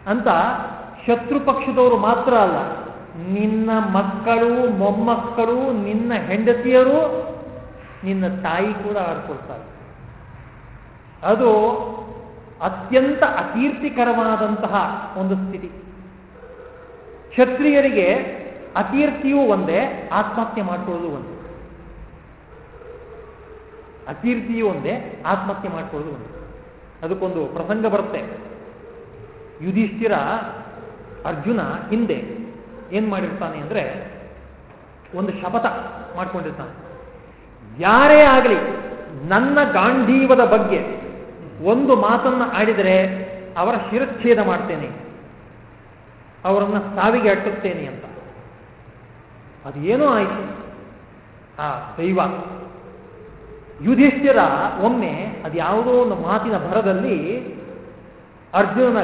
ಅಂತ ಶತ್ರು ಪಕ್ಷದವರು ಮಾತ್ರ ಅಲ್ಲ, ನಿನ್ನ ಮಕ್ಕಳು, ಮೊಮ್ಮಕ್ಕಳು, ನಿನ್ನ ಹೆಂಡತಿಯರು, ನಿನ್ನ ತಾಯಿ ಕೂಡ ಆಡ್ಕೊಳ್ತಾರೆ. ಅದು ಅತ್ಯಂತ ಅಕೀರ್ತಿಕರವಾದಂತಹ ಒಂದು ಸ್ಥಿತಿ. ಕ್ಷತ್ರಿಯರಿಗೆ ಅತೀರ್ಥಿಯೂ ಒಂದೇ, ಆತ್ಮಹತ್ಯೆ ಮಾಡಿಕೊಳ್ಳೋದು ಒಂದು. ಅತೀರ್ಥಿಯೂ ಒಂದೇ, ಆತ್ಮಹತ್ಯೆ ಮಾಡ್ಕೊಳ್ಳೋದು ಒಂದೇ. ಅದಕ್ಕೊಂದು ಪ್ರಸಂಗ ಬರುತ್ತೆ. ಯುಧಿಷ್ಠಿರ ಅರ್ಜುನ ಹಿಂದೆ ಏನು ಮಾಡಿರ್ತಾನೆ ಅಂದ್ರೆ ಒಂದು ಶಪಥ ಮಾಡ್ಕೊಂಡಿರ್ತಾನೆ. ಯಾರೇ ಆಗಲಿ ನನ್ನ ಗಾಂಧೀವದ ಬಗ್ಗೆ ಒಂದು ಮಾತನ್ನು ಆಡಿದರೆ ಅವರ ಶಿರಚ್ಛೇದ ಮಾಡ್ತೇನೆ. ಅವರನ್ನ ಸಾವಿಗೆ ಅಟ್ಟುತ್ತೇನೆ ಅಂತ. ಅದೇನೋ ಆಯಿತು. ಆ ದೈವ, ಯುಧಿಷ್ಠಿರ ಒಮ್ಮೆ ಅದು ಯಾವುದೋ ಒಂದು ಮಾತಿನ ಭರದಲ್ಲಿ, ಅರ್ಜುನ,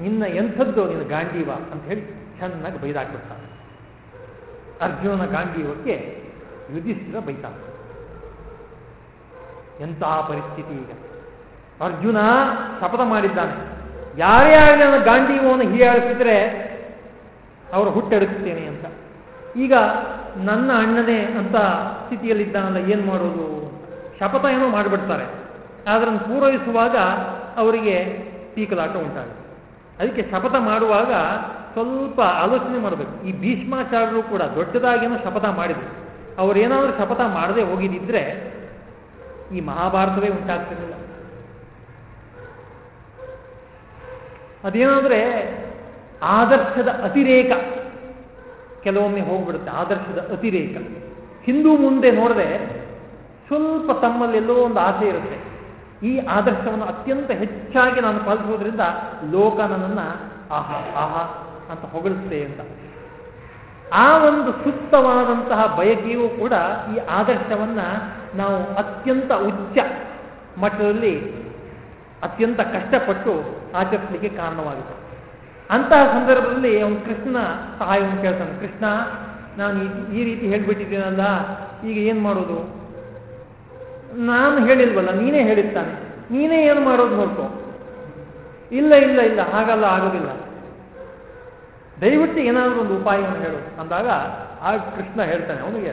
ನಿನ್ನ ಎಂಥದ್ದು ನಿನ್ನ ಗಾಂಡೀವ ಅಂತ ಹೇಳಿ ಚೆನ್ನಾಗಿ ಬೈದಾಕ್ಬಿಡ್ತಾನೆ ಅರ್ಜುನ ಗಾಂಧೀವಕ್ಕೆ ಯುಧಿಷ್ಠಿರ ಬೈತಾನೆ. ಎಂತಹ ಪರಿಸ್ಥಿತಿ ಈಗ. ಅರ್ಜುನ ಶಪಥ ಮಾಡಿದ್ದಾನೆ. ಯಾರೇ ಆಗಲಿ ನನ್ನ ಗಾಂಡೀವವನ್ನು ಹೀಯಾಳಿಸಿದ್ರೆ ಅವರು ಹುಟ್ಟೆಡುತ್ತೇನೆ ಅಂತ. ಈಗ ನನ್ನ ಅಣ್ಣನೇ ಅಂತ ಸ್ಥಿತಿಯಲ್ಲಿದ್ದಾನಲ್ಲ, ಏನು ಮಾಡೋದು? ಶಪಥ ಏನೋ ಮಾಡಿಬಿಡ್ತಾರೆ. ಅದನ್ನು ಪೂರೈಸುವಾಗ ಅವರಿಗೆ ಪೀಕಲಾಟ ಉಂಟಾಗುತ್ತೆ. ಅದಕ್ಕೆ ಶಪಥ ಮಾಡುವಾಗ ಸ್ವಲ್ಪ ಆಲೋಚನೆ ಮಾಡಬೇಕು. ಈ ಭೀಷ್ಮಾಚಾರ್ಯರು ಕೂಡ ದೊಡ್ಡದಾಗೇನೋ ಶಪಥ ಮಾಡಿದರು. ಅವರೇನಾದರೂ ಶಪಥ ಮಾಡದೆ ಹೋಗಿದ್ದಿದ್ರೆ ಈ ಮಹಾಭಾರತವೇ ಉಂಟಾಗ್ತಿರಲಿಲ್ಲ. ಅದೇನಾದ್ರೆ ಆದರ್ಶದ ಅತಿರೇಕ ಕೆಲವೊಮ್ಮೆ ಹೋಗ್ಬಿಡುತ್ತೆ, ಆದರ್ಶದ ಅತಿರೇಕ. ಹಿಂದೂ ಮುಂದೆ ನೋಡದೆ ಸ್ವಲ್ಪ ತಮ್ಮಲ್ಲೆಲ್ಲೋ ಒಂದು ಆಸೆ ಇರುತ್ತೆ. ಈ ಆದರ್ಶವನ್ನು ಅತ್ಯಂತ ಹೆಚ್ಚಾಗಿ ನಾನು ಪಾಲಿಸೋದ್ರಿಂದ ಲೋಕ ನನ್ನನ್ನು ಆಹಾ ಆಹಾ ಅಂತ ಹೊಗಳುತ್ತೆ ಅಂತ. ಆ ಒಂದು ಸೂಕ್ತವಾದಂತಹ ಬಯಕೆಯೂ ಕೂಡ ಈ ಆದರ್ಶವನ್ನು ನಾವು ಅತ್ಯಂತ ಉಚ್ಚ ಮಟ್ಟದಲ್ಲಿ ಅತ್ಯಂತ ಕಷ್ಟಪಟ್ಟು ಆಚರಿಸಲಿಕ್ಕೆ ಕಾರಣವಾಗಿದೆ. ಅಂತಹ ಸಂದರ್ಭದಲ್ಲಿ ಅವನು ಕೃಷ್ಣ ಸಹಾಯವನ್ನು ಕೇಳ್ತಾನೆ. ಕೃಷ್ಣ, ನಾನು ಈ ರೀತಿ ಹೇಳ್ಬಿಟ್ಟಿದ್ದೀನಲ್ಲ, ಈಗ ಏನು ಮಾಡೋದು? ನಾನು ಹೇಳಿಲ್ವಲ್ಲ, ನೀನೇ ಹೇಳಿರ್ತಾನೆ. ನೀನೇ ಏನು ಮಾಡೋದು ನೋಡ್ಕೋ ಇಲ್ಲ ಇಲ್ಲ ಇಲ್ಲ, ಹಾಗಲ್ಲ, ಆಗೋದಿಲ್ಲ. ದಯವಿಟ್ಟು ಏನಾದರೂ ಒಂದು ಉಪಾಯವನ್ನು ಹೇಳು. ಅಂದಾಗ ಆ ಕೃಷ್ಣ ಹೇಳ್ತಾನೆ ಅವನಿಗೆ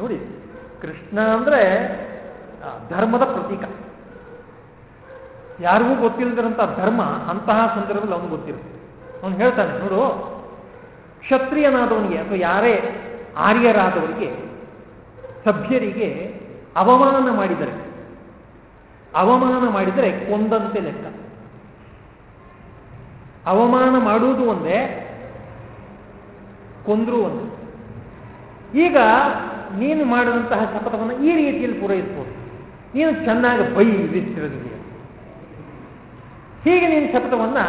ನೋಡಿ, ಕೃಷ್ಣ ಅಂದರೆ ಧರ್ಮದ ಪ್ರತೀಕ. ಯಾರಿಗೂ ಗೊತ್ತಿಲ್ಲದಿರಂತ ಧರ್ಮ, ಅಂತಹ ಸಂದರ್ಭದಲ್ಲಿ ಅವನು ಗೊತ್ತಿರುತ್ತೆ. ಅವನು ಹೇಳ್ತಾನೆ, ನೋಡು, ಕ್ಷತ್ರಿಯನಾದವನಿಗೆ ಅಥವಾ ಯಾರೇ ಆರ್ಯರಾದವರಿಗೆ, ಸಭ್ಯರಿಗೆ ಅವಮಾನ ಮಾಡಿದರೆ ಅವಮಾನ ಮಾಡಿದರೆ ಕೊಂದಂತೆ ಲೆಕ್ಕ. ಅವಮಾನ ಮಾಡುವುದು ಒಂದೇ, ಕೊಂದರೂ ಒಂದೇ. ಈಗ ನೀನು ಮಾಡಿದಂತಹ ಶಪಥವನ್ನು ಈ ರೀತಿಯಲ್ಲಿ ಪೂರೈಸ್ಬೋದು. ನೀನು ಚೆನ್ನಾಗಿ ಬೈ ವಿಧಿಸಿರೋದಿದೆಯಾ ಹೀಗೆ ನೀನು ಶಪಥವನ್ನು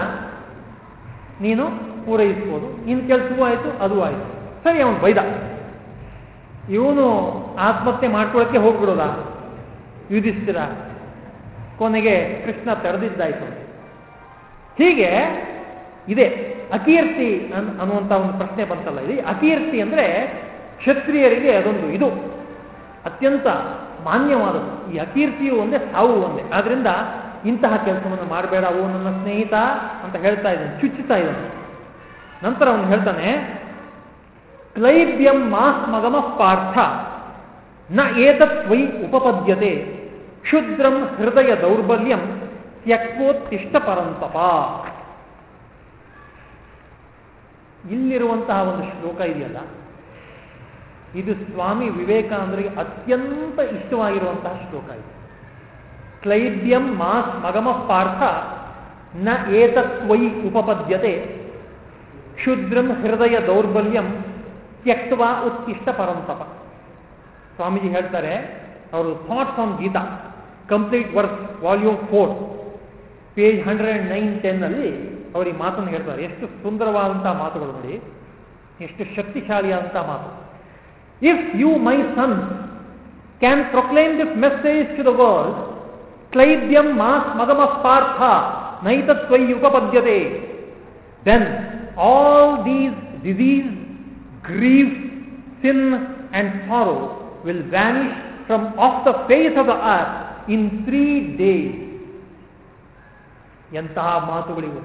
ನೀನು ಪೂರೈಸ್ಬೋದು. ನಿನ್ನ ಕೆಲಸವೂ ಆಯಿತು, ಅದು ಆಯಿತು. ಸರಿ, ಅವನು ಬೈದ. ಇವನು ಆತ್ಮಹತ್ಯೆ ಮಾಡ್ಕೊಳ್ಳೋಕ್ಕೆ ಹೋಗ್ಬಿಡೋದ? ಯುಧಿಷ್ಠಿರ ಕೊನೆಗೆ ಕೃಷ್ಣ ತೆರೆದಿದ್ದಾಯಿತು. ಹೀಗೆ ಇದೆ. ಅಕೀರ್ತಿ ಅನ್ ಅನ್ನುವಂಥ ಒಂದು ಪ್ರಶ್ನೆ ಬಂತಲ್ಲ ಇದು ಅಕೀರ್ತಿ ಅಂದರೆ ಕ್ಷತ್ರಿಯರಿಗೆ ಅದೊಂದು ಇದು. ಅತ್ಯಂತ ಮಾನ್ಯವಾದದ್ದು. ಈ ಅಕೀರ್ತಿಯು ಒಂದೇ, ಸಾವು ಒಂದೇ. ಆದ್ರಿಂದ ಇಂತಹ ಕೆಲಸವನ್ನು ಮಾಡಬೇಡ, ಓ ನನ್ನ ಸ್ನೇಹಿತ ಅಂತ ಹೇಳ್ತಾ ಇದ್ದಾನೆ ಚುಚ್ಚುತ್ತಾ ಇದ್ದಾನೆ. ನಂತರ ಅವನು ಹೇಳ್ತಾನೆ, ಕ್ಲೈಬ್ಯಂ ಮಾಸ್ ಮಗಮ ಪಾರ್ಥ, ನ ಏತತ್ವೈ ಉಪಪದ್ಯತೆ, ಕ್ಷುದ್ರಂ ಹೃದಯ ದೌರ್ಬಲ್ಯಂ ತ್ಯಕ್ವೋತ್ತಿಷ್ಟ ಪರಂತಪ. ಇಲ್ಲಿರುವಂತಹ ಒಂದು ಶ್ಲೋಕ ಇದೆಯಲ್ಲ, ಇದು ಸ್ವಾಮಿ ವಿವೇಕಾನಂದರಿಗೆ ಅತ್ಯಂತ ಇಷ್ಟವಾಗಿರುವಂತಹ ಶ್ಲೋಕ ಇದು. ಕ್ಲೈಬ್ಯಂ ಮಾಸ್ ಮಗಮಃ ಪಾರ್ಥ, ನ ಏತತ್ವೈ ಉಪಪದ್ಯತೆ. ಕ್ಷುದ್ರಂ ಹೃದಯ ದೌರ್ಬಲ್ಯಂ ತ್ಯಕ್ತವಾ ಉತ್ಕಿಷ್ಟ ಪರಂತಪ. ಸ್ವಾಮೀಜಿ ಹೇಳ್ತಾರೆ, ಅವರು thoughts on Gita, complete work, volume four, page hundred nine ten ಅಲ್ಲಿ ಅವರು ಈ ಮಾತನ್ನು ಹೇಳ್ತಾರೆ. ಎಷ್ಟು ಸುಂದರವಾದಂತಹ ಮಾತುಗಳು ನೋಡಿ, ಎಷ್ಟು ಶಕ್ತಿಶಾಲಿಯಾದಂತಹ ಮಾತು. If you my son can proclaim this message to the world ಕ್ಲೈಬ್ಯಂ ಮಾಸ್ ಮಗಮ ಪಾರ್ಥ ನೈತತ್ವೈ ಉಪಪದ್ಯತೆ then all these disease grief sin and sorrow will vanish from off the face of the earth in three days ಎಂತಹ ಮಾತುಗಳಿವು.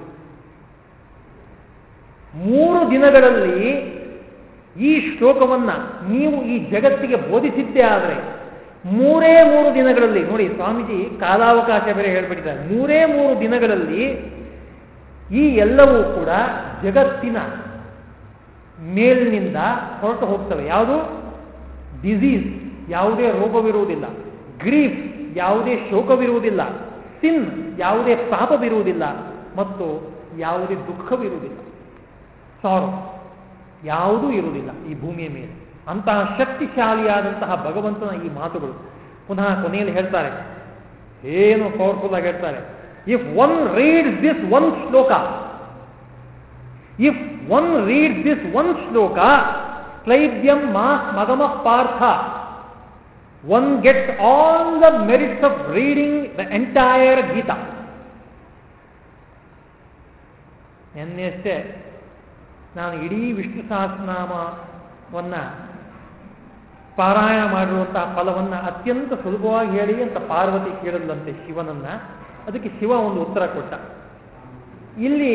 ಮೂರು ದಿನಗಳಲ್ಲಿ ಈ ಶ್ಲೋಕವನ್ನು ನೀವು ಈ ಜಗತ್ತಿಗೆ ಬೋಧಿಸಿದ್ದೇ ಆದರೆ ಮೂರೇ ಮೂರು ದಿನಗಳಲ್ಲಿ, ನೋಡಿ ಸ್ವಾಮೀಜಿ ಕಾಲಾವಕಾಶ ಬೇರೆ ಹೇಳ್ಬಿಟ್ಟಿದ್ದಾರೆ. ಮೂರೇ ಮೂರು ದಿನಗಳಲ್ಲಿ ಈ ಎಲ್ಲವೂ ಕೂಡ ಜಗತ್ತಿನ ಮೇಲಿನಿಂದ ಹೊರಟು ಹೋಗ್ತವೆ. ಯಾವುದು? ಡಿಸೀಸ್ ಯಾವುದೇ ರೋಗವಿರುವುದಿಲ್ಲ. ಗ್ರೀಫ್ ಯಾವುದೇ ಶೋಕವಿರುವುದಿಲ್ಲ. ಸಿನ್ ಯಾವುದೇ ಪಾಪವಿರುವುದಿಲ್ಲ. ಮತ್ತು ಯಾವುದೇ ದುಃಖವಿರುವುದಿಲ್ಲ. ಸಾರು ಯಾವುದೂ ಇರುವುದಿಲ್ಲ ಈ ಭೂಮಿಯ ಮೇಲೆ. ಅಂತಹ ಶಕ್ತಿಶಾಲಿಯಾದಂತಹ ಭಗವಂತನ ಈ ಮಾತುಗಳು. ಪುನಃ ಕೊನೆಯಲ್ಲಿ ಹೇಳ್ತಾರೆ. ಏನು ಪವರ್ಫುಲ್ ಆಗಿ ಹೇಳ್ತಾರೆ. If one read this one shloka if one read this one shloka ಕ್ಲೈಬ್ಯಂ ಮಾ ಮಗಮ Partha one get all the merits of reading the entire Gita ನಿನ್ನೆಯಷ್ಟೇ ನಾನು ಇಡೀ ವಿಷ್ಣು ಸಹಸ್ರನಾಮವನ್ನ ಪಾರಾಯಣ ಮಾಡಿರುವಂತಹ ಫಲವನ್ನ ಅತ್ಯಂತ ಸುಲಭವಾಗಿ ಹೇಳಿ ಅಂತ ಪಾರ್ವತಿ ಕೇಳಿದಂತೆ ಶಿವನನ್ನ. ಅದಕ್ಕೆ ಶಿವ ಒಂದು ಉತ್ತರ ಕೊಟ್ಟ. ಇಲ್ಲಿ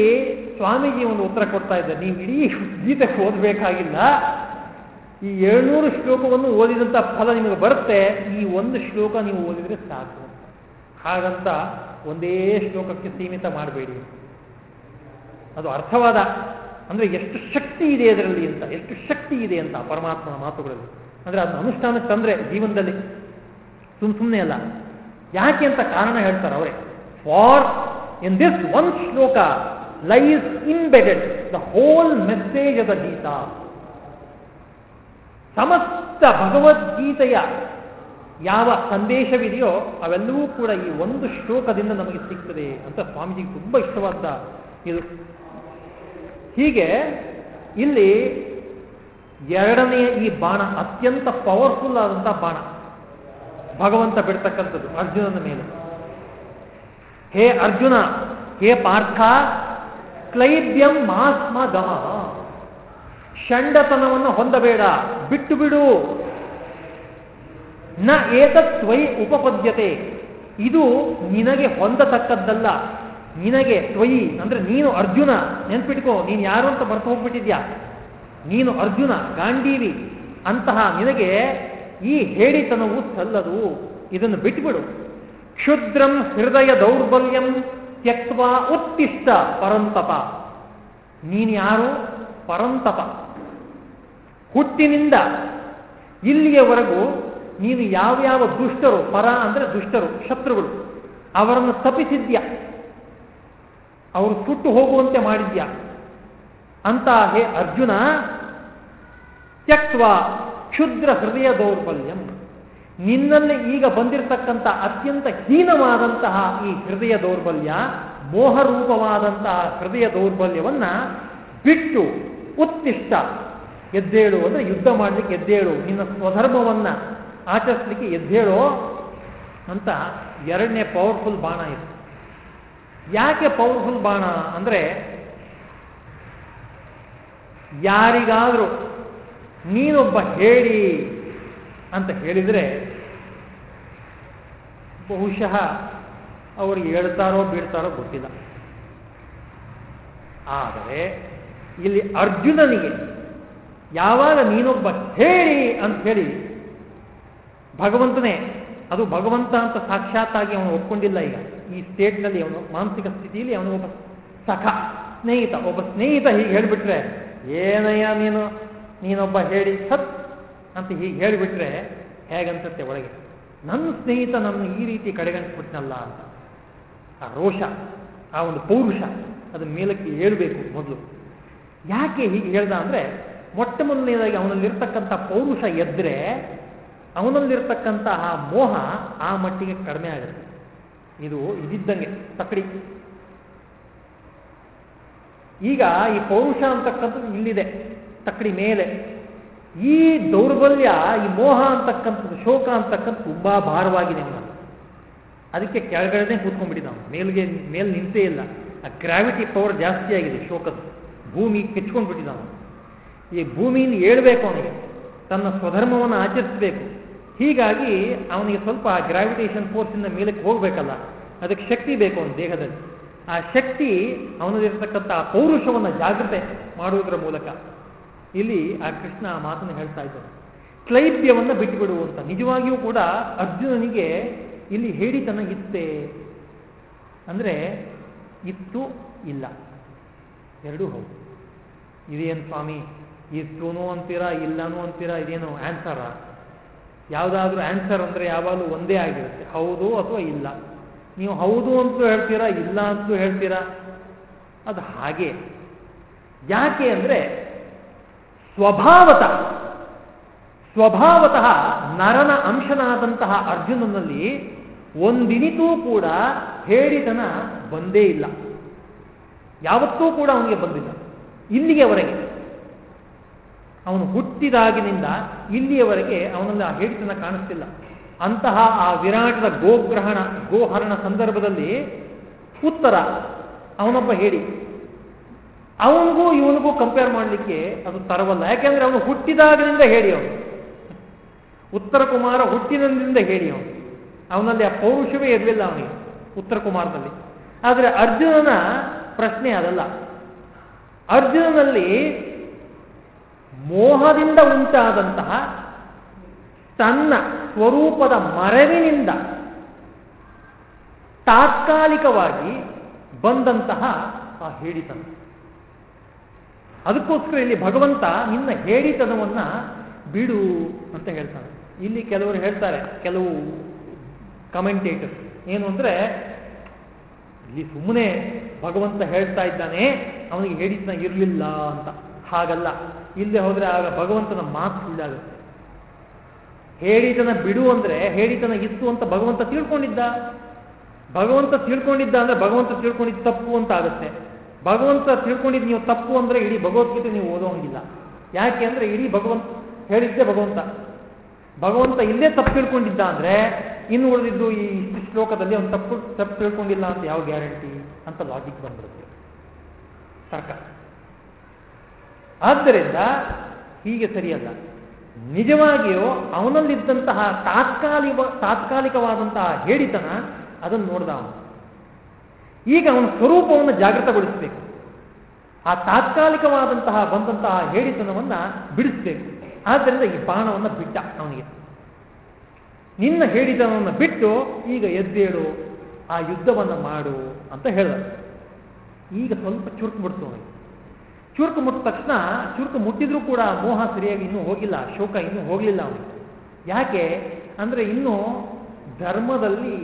ಸ್ವಾಮೀಜಿ ಒಂದು ಉತ್ತರ ಕೊಡ್ತಾ ಇದ್ದ ನೀವು ಇಡೀ ಗೀತೆ ಓದಬೇಕಾಗಿಲ್ಲ. ಈ ಏಳ್ನೂರು ಶ್ಲೋಕವನ್ನು ಓದಿದಂಥ ಫಲ ನಿಮಗೆ ಬರುತ್ತೆ. ಈ ಒಂದು ಶ್ಲೋಕ ನೀವು ಓದಿದ್ರೆ ಸಾಕು ಹಾಗಂತ ಒಂದೇ ಶ್ಲೋಕಕ್ಕೆ ಸೀಮಿತ ಮಾಡಬೇಡಿ. ಅದು ಅರ್ಥವಾದ, ಅಂದ್ರೆ ಎಷ್ಟು ಶಕ್ತಿ ಇದೆ ಅದರಲ್ಲಿ ಅಂತ, ಎಷ್ಟು ಶಕ್ತಿ ಇದೆ ಅಂತ ಪರಮಾತ್ಮನ ಮಾತುಗಳಲ್ಲಿ. ಅಂದ್ರೆ ಅದನ್ನ ಅನುಷ್ಠಾನಕ್ಕೆ ತಂದರೆ ಜೀವನದಲ್ಲಿ ಸುಮ್ ಸುಮ್ಮನೆ ಅಲ್ಲ. ಯಾಕೆ ಅಂತ ಕಾರಣ ಹೇಳ್ತಾರೆ ಅವರೇ. For in this one shloka lies embedded the whole message of the Gita ಸಮಸ್ತ ಭಗವದ್ಗೀತೆಯ ಯಾವ ಸಂದೇಶವಿದೆಯೋ ಅವೆಲ್ಲವೂ ಕೂಡ ಈ ಒಂದು ಶ್ಲೋಕದಿಂದ ನಮಗೆ ಸಿಗ್ತದೆ ಅಂತ ಸ್ವಾಮೀಜಿಗೆ ತುಂಬ ಇಷ್ಟವಾದ ಇದು. ಹೀಗೆ ಇಲ್ಲಿ ಎರಡನೆಯ ಈ ಬಾಣ ಅತ್ಯಂತ ಪವರ್ಫುಲ್ ಆದಂತಹ ಬಾಣ. ಭಗವಂತ ಬಿಡ್ತಕ್ಕಂಥದ್ದು ಅರ್ಜುನನ ಮೇಲೆ. ಹೇ ಅರ್ಜುನ, ಹೇ ಪಾರ್ಥ ಕ್ಲೈಬ್ಯಂ ಮಾಸ್ಮ ಗಮ ಷಂಡತನವನ್ನು ಹೊಂದಬೇಡ, ಬಿಟ್ಟು ಬಿಡು. ನ ಏತತ್ ತ್ವೈ ಉಪಪದ್ಯತೆ. ಇದು ನಿನಗೆ ಹೊಂದತಕ್ಕದ್ದಲ್ಲ. ನಿನಗೆ ತ್ವಯಿ, ಅಂದ್ರೆ ನೀನು ಅರ್ಜುನ. ನೆನ್ಪಿಟ್ಕೋ, ನೀನು ಯಾರು ಅಂತ ಬರ್ತು ಹೋಗ್ಬಿಟ್ಟಿದ್ಯಾ? ನೀನು ಅರ್ಜುನ ಗಾಂಡೀವಿ ಅಂತಹ ನಿನಗೆ ಈ ಹೇಳಿತನವು ಸಲ್ಲದು. ಇದನ್ನು ಬಿಟ್ಬಿಡು. ಕ್ಷುದ್ರಂ ಹೃದಯ ದೌರ್ಬಲ್ಯಂ ತ್ಯಕ್ವಾ ಉತ್ತಿಷ್ಟ ಪರಂತಪ. ನೀನು ಯಾರು? ಪರಂತಪ. ಹುಟ್ಟಿನಿಂದ ಇಲ್ಲಿಯವರೆಗೂ ನೀನು ಯಾವ್ಯಾವ ದುಷ್ಟರು, ಪರ ಅಂದ್ರೆ ದುಷ್ಟರು, ಶತ್ರುಗಳು, ಅವರನ್ನು ತಪ್ಪಿಸಿದ್ಯಾ ಅವರು ಸುಟ್ಟು ಹೋಗುವಂತೆ ಮಾಡಿದ್ಯಾ ಅಂತ ಹೇ ಅರ್ಜುನ ತ್ಯಕ್ವ ಕ್ಷುದ್ರ ಹೃದಯ ದೌರ್ಬಲ್ಯಂ. ನಿನ್ನಲ್ಲಿ ಈಗ ಬಂದಿರತಕ್ಕಂಥ ಅತ್ಯಂತ ಹೀನವಾದಂತಹ ಈ ಹೃದಯ ದೌರ್ಬಲ್ಯ, ಮೋಹರೂಪವಾದಂತಹ ಹೃದಯ ದೌರ್ಬಲ್ಯವನ್ನು ಬಿಟ್ಟು ಉತ್ತಿಷ್ಟ ಎದ್ದೇಳು ಅಂದರೆ ಯುದ್ಧ ಮಾಡಲಿಕ್ಕೆ ಎದ್ದೇಳು, ನಿನ್ನ ಸ್ವಧರ್ಮವನ್ನು ಆಚರಿಸಲಿಕ್ಕೆ ಎದ್ದೇಳು ಅಂತ ಎರಡನೇ ಪವರ್ಫುಲ್ ಬಾಣ ಇದೆ. ಯಾಕೆ ಪವರ್ಫುಲ್ ಬಾಣ ಅಂದ್ರೆ ಯಾರಿಗಾದರೂ ನೀನೊಬ್ಬ ಹೇಳಿ ಅಂತ ಹೇಳಿದರೆ ಬಹುಶಃ ಅವರು ಹೇಳ್ತಾರೋ ಬೀಳ್ತಾರೋ ಗೊತ್ತಿಲ್ಲ. ಆದರೆ ಇಲ್ಲಿ ಅರ್ಜುನನಿಗೆ ಯಾವಾಗ ನೀನೊಬ್ಬ ಹೇಳಿ ಅಂತ ಹೇಳಿ ಭಗವಂತನೇ, ಅದು ಭಗವಂತ ಅಂತ ಸಾಕ್ಷಾತ್ತಾಗಿ ಅವನು ಒಪ್ಕೊಂಡಿಲ್ಲ ಈಗ. ಈ ಸ್ಟೇಟ್ನಲ್ಲಿ ಅವನು ಮಾನಸಿಕ ಸ್ಥಿತಿಯಲ್ಲಿ ಅವನು ಒಬ್ಬ ಸಖ ಸ್ನೇಹಿತ, ಒಬ್ಬ ಸ್ನೇಹಿತ ಹೀಗೆ ಹೇಳಿಬಿಟ್ರೆ ಏನಯ್ಯ ನೀನು? ನೀನೊಬ್ಬ ಹೇಳಿ ಸತ್ ಅಂತ ಹೀಗೆ ಹೇಳಿಬಿಟ್ರೆ ಹೇಗನ್ಸುತ್ತೆ ಒಳಗೆ? ನನ್ನ ಸ್ನೇಹಿತ ನನ್ನ ಈ ರೀತಿ ಕಡೆಗಣಿಸ್ಬಿಟ್ನಲ್ಲ ಅಂತ. ಆ ರೋಷ, ಆ ಒಂದು ಪೌರುಷ ಅದನ್ನ ಮೇಲಕ್ಕೆ ಏಳಬೇಕು ಮೊದಲು. ಯಾಕೆ ಹೀಗೆ ಹೇಳ್ದ ಅಂದ್ರೆ ಮೊಟ್ಟ ಮೊದಲನೇದಾಗಿ ಅವನಲ್ಲಿರ್ತಕ್ಕಂಥ ಪೌರುಷ ಎದ್ರೆ ಆ ಮೋಹ ಆ ಮಟ್ಟಿಗೆ ಕಡಿಮೆ ಆಗುತ್ತೆ ಇದು ಇದಿದ್ದಂಗೆ ತಕ್ಕಡಿ ಈಗ ಈ ಪೌರುಷ ಅಂತಕ್ಕಂಥದ್ದು ಇಲ್ಲಿದೆ, ತಕ್ಕಡಿ ಮೇಲೆ. ಈ ದೌರ್ಬಲ್ಯ, ಈ ಮೋಹ ಅಂತಕ್ಕಂಥದ್ದು, ಶೋಕ ಅಂತಕ್ಕಂಥದ್ದು ತುಂಬಾ ಭಾರವಾಗಿದೆ ಅವನ ಅದಕ್ಕೆ ಕೆಳಗಡೆನೆ ಕೂತ್ಕೊಂಡ್ಬಿಟ್ಟಿದ್ದ ನಾವು. ಮೇಲ್ಗೆ, ಮೇಲ್ ನಿಂತೇ ಇಲ್ಲ. ಆ ಗ್ರಾವಿಟಿ ಪವರ್ ಜಾಸ್ತಿ ಆಗಿದೆ ಶೋಕದ ಭೂಮಿ ಕೆಚ್ಕೊಂಡ್ಬಿಟ್ಟಿದ್ದ ಅವನು. ಈ ಭೂಮಿಯಿಂದ ಏಳಬೇಕು ಅವನಿಗೆ. ತನ್ನ ಸ್ವಧರ್ಮವನ್ನು ಆಚರಿಸಬೇಕು. ಹೀಗಾಗಿ ಅವನಿಗೆ ಸ್ವಲ್ಪ ಗ್ರಾವಿಟೇಷನ್ ಫೋರ್ಸಿಂದ ಮೇಲಕ್ಕೆ ಹೋಗ್ಬೇಕಲ್ಲ. ಅದಕ್ಕೆ ಶಕ್ತಿ ಬೇಕು ಅವನ ದೇಹದಲ್ಲಿ. ಆ ಶಕ್ತಿ ಅವನಲ್ಲಿರ್ತಕ್ಕಂಥ ಆ ಪೌರುಷವನ್ನು ಜಾಗ್ರತೆ ಮಾಡುವುದರ ಮೂಲಕ ಇಲ್ಲಿ ಆ ಕೃಷ್ಣ ಆ ಮಾತನ್ನು ಹೇಳ್ತಾ ಇದ್ದಾನೆ. ಕ್ಲೈಬ್ಯವನ್ನು ಬಿಟ್ಟುಬಿಡುವಂತ ನಿಜವಾಗಿಯೂ ಕೂಡ ಅರ್ಜುನನಿಗೆ ಇಲ್ಲಿ ಹೇಳಿತನ ಇತ್ತೆ. ಅಂದರೆ ಇತ್ತು ಇಲ್ಲ. ಎರಡೂ ಹೌದು. ಇದೇನು ಸ್ವಾಮಿ ಇತ್ತೂನು ಅಂತೀರಾ, ಇಲ್ಲನೂ ಅಂತೀರಾ, ಇದೇನು ಆನ್ಸರ ಯಾವುದಾದ್ರೂ ಆನ್ಸರ್ ಅಂದರೆ ಯಾವಾಗಲೂ ಒಂದೇ ಆಗಿರುತ್ತೆ. ಹೌದು ಅಥವಾ ಇಲ್ಲ? ನೀವು ಹೌದು ಅಂತೂ ಹೇಳ್ತೀರಾ, ಇಲ್ಲ ಅಂತೂ ಹೇಳ್ತೀರಾ? ಅದು ಹಾಗೆ. ಯಾಕೆ ಅಂದರೆ, ಸ್ವಭಾವತಃ ಸ್ವಭಾವತಃ ನರನ ಅಂಶನಾದಂತಹ ಅರ್ಜುನನಲ್ಲಿ ಒಂದಿನಿತೂ ಕೂಡ ಹೇಳಿತನ ಬಂದೇ ಇಲ್ಲ. ಯಾವತ್ತೂ ಕೂಡ ಅವನಿಗೆ ಬಂದಿಲ್ಲ. ಇಲ್ಲಿಗೆವರೆಗೆ. ಅವನು ಹುಟ್ಟಿದಾಗಿನಿಂದ ಇಲ್ಲಿಯವರೆಗೆ ಅವನಲ್ಲಿ ಆ ಹೇಳಿತನ ಕಾಣಿಸ್ತಿಲ್ಲ. ಅಂತಹ ಆ ವಿರಾಟದ ಗೋಗ್ರಹಣ, ಗೋಹರಣ ಸಂದರ್ಭದಲ್ಲಿ ಉತ್ತರ ಅವನೊಬ್ಬ ಹೇಳಿ, ಅವನಿಗೂ ಇವನಿಗೂ ಕಂಪೇರ್ ಮಾಡಲಿಕ್ಕೆ ಅದು ತರವಲ್ಲ. ಯಾಕೆಂದ್ರೆ ಅವನು ಹುಟ್ಟಿದಾಗಿನಿಂದ ಹೇಳಿ ಅವನು. ಉತ್ತರ ಕುಮಾರ ಹುಟ್ಟಿನಿಂದ ಹೇಳಿ ಅವನು. ಅವನಲ್ಲಿ ಆ ಪೌರುಷವೇ ಇರಲಿಲ್ಲ ಅವನಿಗೆ ಉತ್ತರ ಕುಮಾರದಲ್ಲಿ ಆದರೆ ಅರ್ಜುನನ ಪ್ರಶ್ನೆ ಅದಲ್ಲ. ಅರ್ಜುನನಲ್ಲಿ ಮೋಹದಿಂದ ಉಂಟಾದಂತಹ ತನ್ನ ಸ್ವರೂಪದ ಮರವಿನಿಂದ ತಾತ್ಕಾಲಿಕವಾಗಿ ಬಂದಂತಹ ಆ ಹೇಳಿತನ. ಅದಕ್ಕೋಸ್ಕರ ಇಲ್ಲಿ ಭಗವಂತ ನಿನ್ನ ಹೇಳಿತನವನ್ನ ಬಿಡು ಅಂತ ಹೇಳ್ತಾನೆ. ಇಲ್ಲಿ ಕೆಲವರು ಹೇಳ್ತಾರೆ, ಕೆಲವು ಕಮೆಂಟೇಟರ್ ಏನು ಅಂದ್ರೆ, ಇಲ್ಲಿ ಸುಮ್ಮನೆ ಭಗವಂತ ಹೇಳ್ತಾ ಇದ್ದಾನೆ, ಅವನಿಗೆ ಹೇಳಿತನ ಇರಲಿಲ್ಲ ಅಂತ. ಹಾಗಲ್ಲ. ಇಲ್ಲದೆ ಹೋದ್ರೆ ಆಗ ಭಗವಂತನ ಮಾತು ಸುಳ್ಳಾಗುತ್ತೆ. ಹೇಳಿತನ ಬಿಡು ಅಂದ್ರೆ ಹೇಳಿತನ ಇತ್ತು ಅಂತ ಭಗವಂತ ತಿಳ್ಕೊಂಡಿದ್ದ. ಭಗವಂತ ತಿಳ್ಕೊಂಡಿದ್ದ ಅಂದ್ರೆ ಭಗವಂತ ತಿಳ್ಕೊಂಡಿದ್ದು ತಪ್ಪು ಅಂತ ಆಗುತ್ತೆ. ಭಗವಂತ ತಿಳ್ಕೊಂಡಿದ್ದು ನೀವು ತಪ್ಪು ಅಂದ್ರೆ ಇಡೀ ಭಗವದ್ಗೀತೆ ನೀವು ಓದೋಂಗಿಲ್ಲ. ಯಾಕೆ ಅಂದ್ರೆ ಇಡೀ ಭಗವಂತ ಹೇಳಿದ್ದೆ ಭಗವಂತ. ಭಗವಂತ ಇಲ್ಲೇ ತಪ್ಪು ತಿಳ್ಕೊಂಡಿದ್ದ ಅಂದ್ರೆ ಇನ್ನು ಉಳಿದಿದ್ದು ಈ ಶ್ಲೋಕದಲ್ಲಿ ಅವನು ತಪ್ಪು ತಪ್ಪು ತಿಳ್ಕೊಂಡಿಲ್ಲ ಅಂತ ಯಾವ ಗ್ಯಾರಂಟಿ ಅಂತ ಲಾಜಿಕ್ ಬಂದ್ಬಿಡುತ್ತೆ. ತರ್ಕ ಆದ್ದರಿಂದ ಹೀಗೆ ಸರಿಯಲ್ಲ. ನಿಜವಾಗಿಯೂ ಅವನಲ್ಲಿದ್ದಂತಹ ತಾತ್ಕಾಲಿಕ, ತಾತ್ಕಾಲಿಕವಾದಂತಹ ಹೇಳಿತನ ಅದನ್ನು ನೋಡ್ದ ಅವನು. ಈಗ ಅವನ ಸ್ವರೂಪವನ್ನು ಜಾಗೃತಗೊಳಿಸಬೇಕು. ಆ ತಾತ್ಕಾಲಿಕವಾದಂತಹ ಬಂದಂತಹ ಹೇಳಿತನವನ್ನು ಬಿಡಿಸಬೇಕು. ಆದ್ದರಿಂದ ಈ ಬಾಣವನ್ನು ಬಿಟ್ಟ ಅವನಿಗೆ. ನಿನ್ನ ಹೇಳಿತನವನ್ನು ಬಿಟ್ಟು ಈಗ ಎದ್ದೇಳು, ಆ ಯುದ್ಧವನ್ನು ಮಾಡು ಅಂತ ಹೇಳಿದ. ಈಗ ಸ್ವಲ್ಪ ಚುರುಕು ಬಿಡ್ತು ಅವನಿಗೆ. ಚುರುಕು ಮುಟ್ಟ ತಕ್ಷಣ ಚುರುಕು ಮುಟ್ಟಿದ್ರೂ ಕೂಡ ಮೋಹ ಸರಿಯಾಗಿ ಇನ್ನೂ ಹೋಗಿಲ್ಲ, ಶೋಕ ಇನ್ನೂ ಹೋಗಲಿಲ್ಲ ಅವನು ಯಾಕೆ? ಅಂದರೆ ಇನ್ನೂ ಧರ್ಮದಲ್ಲಿ,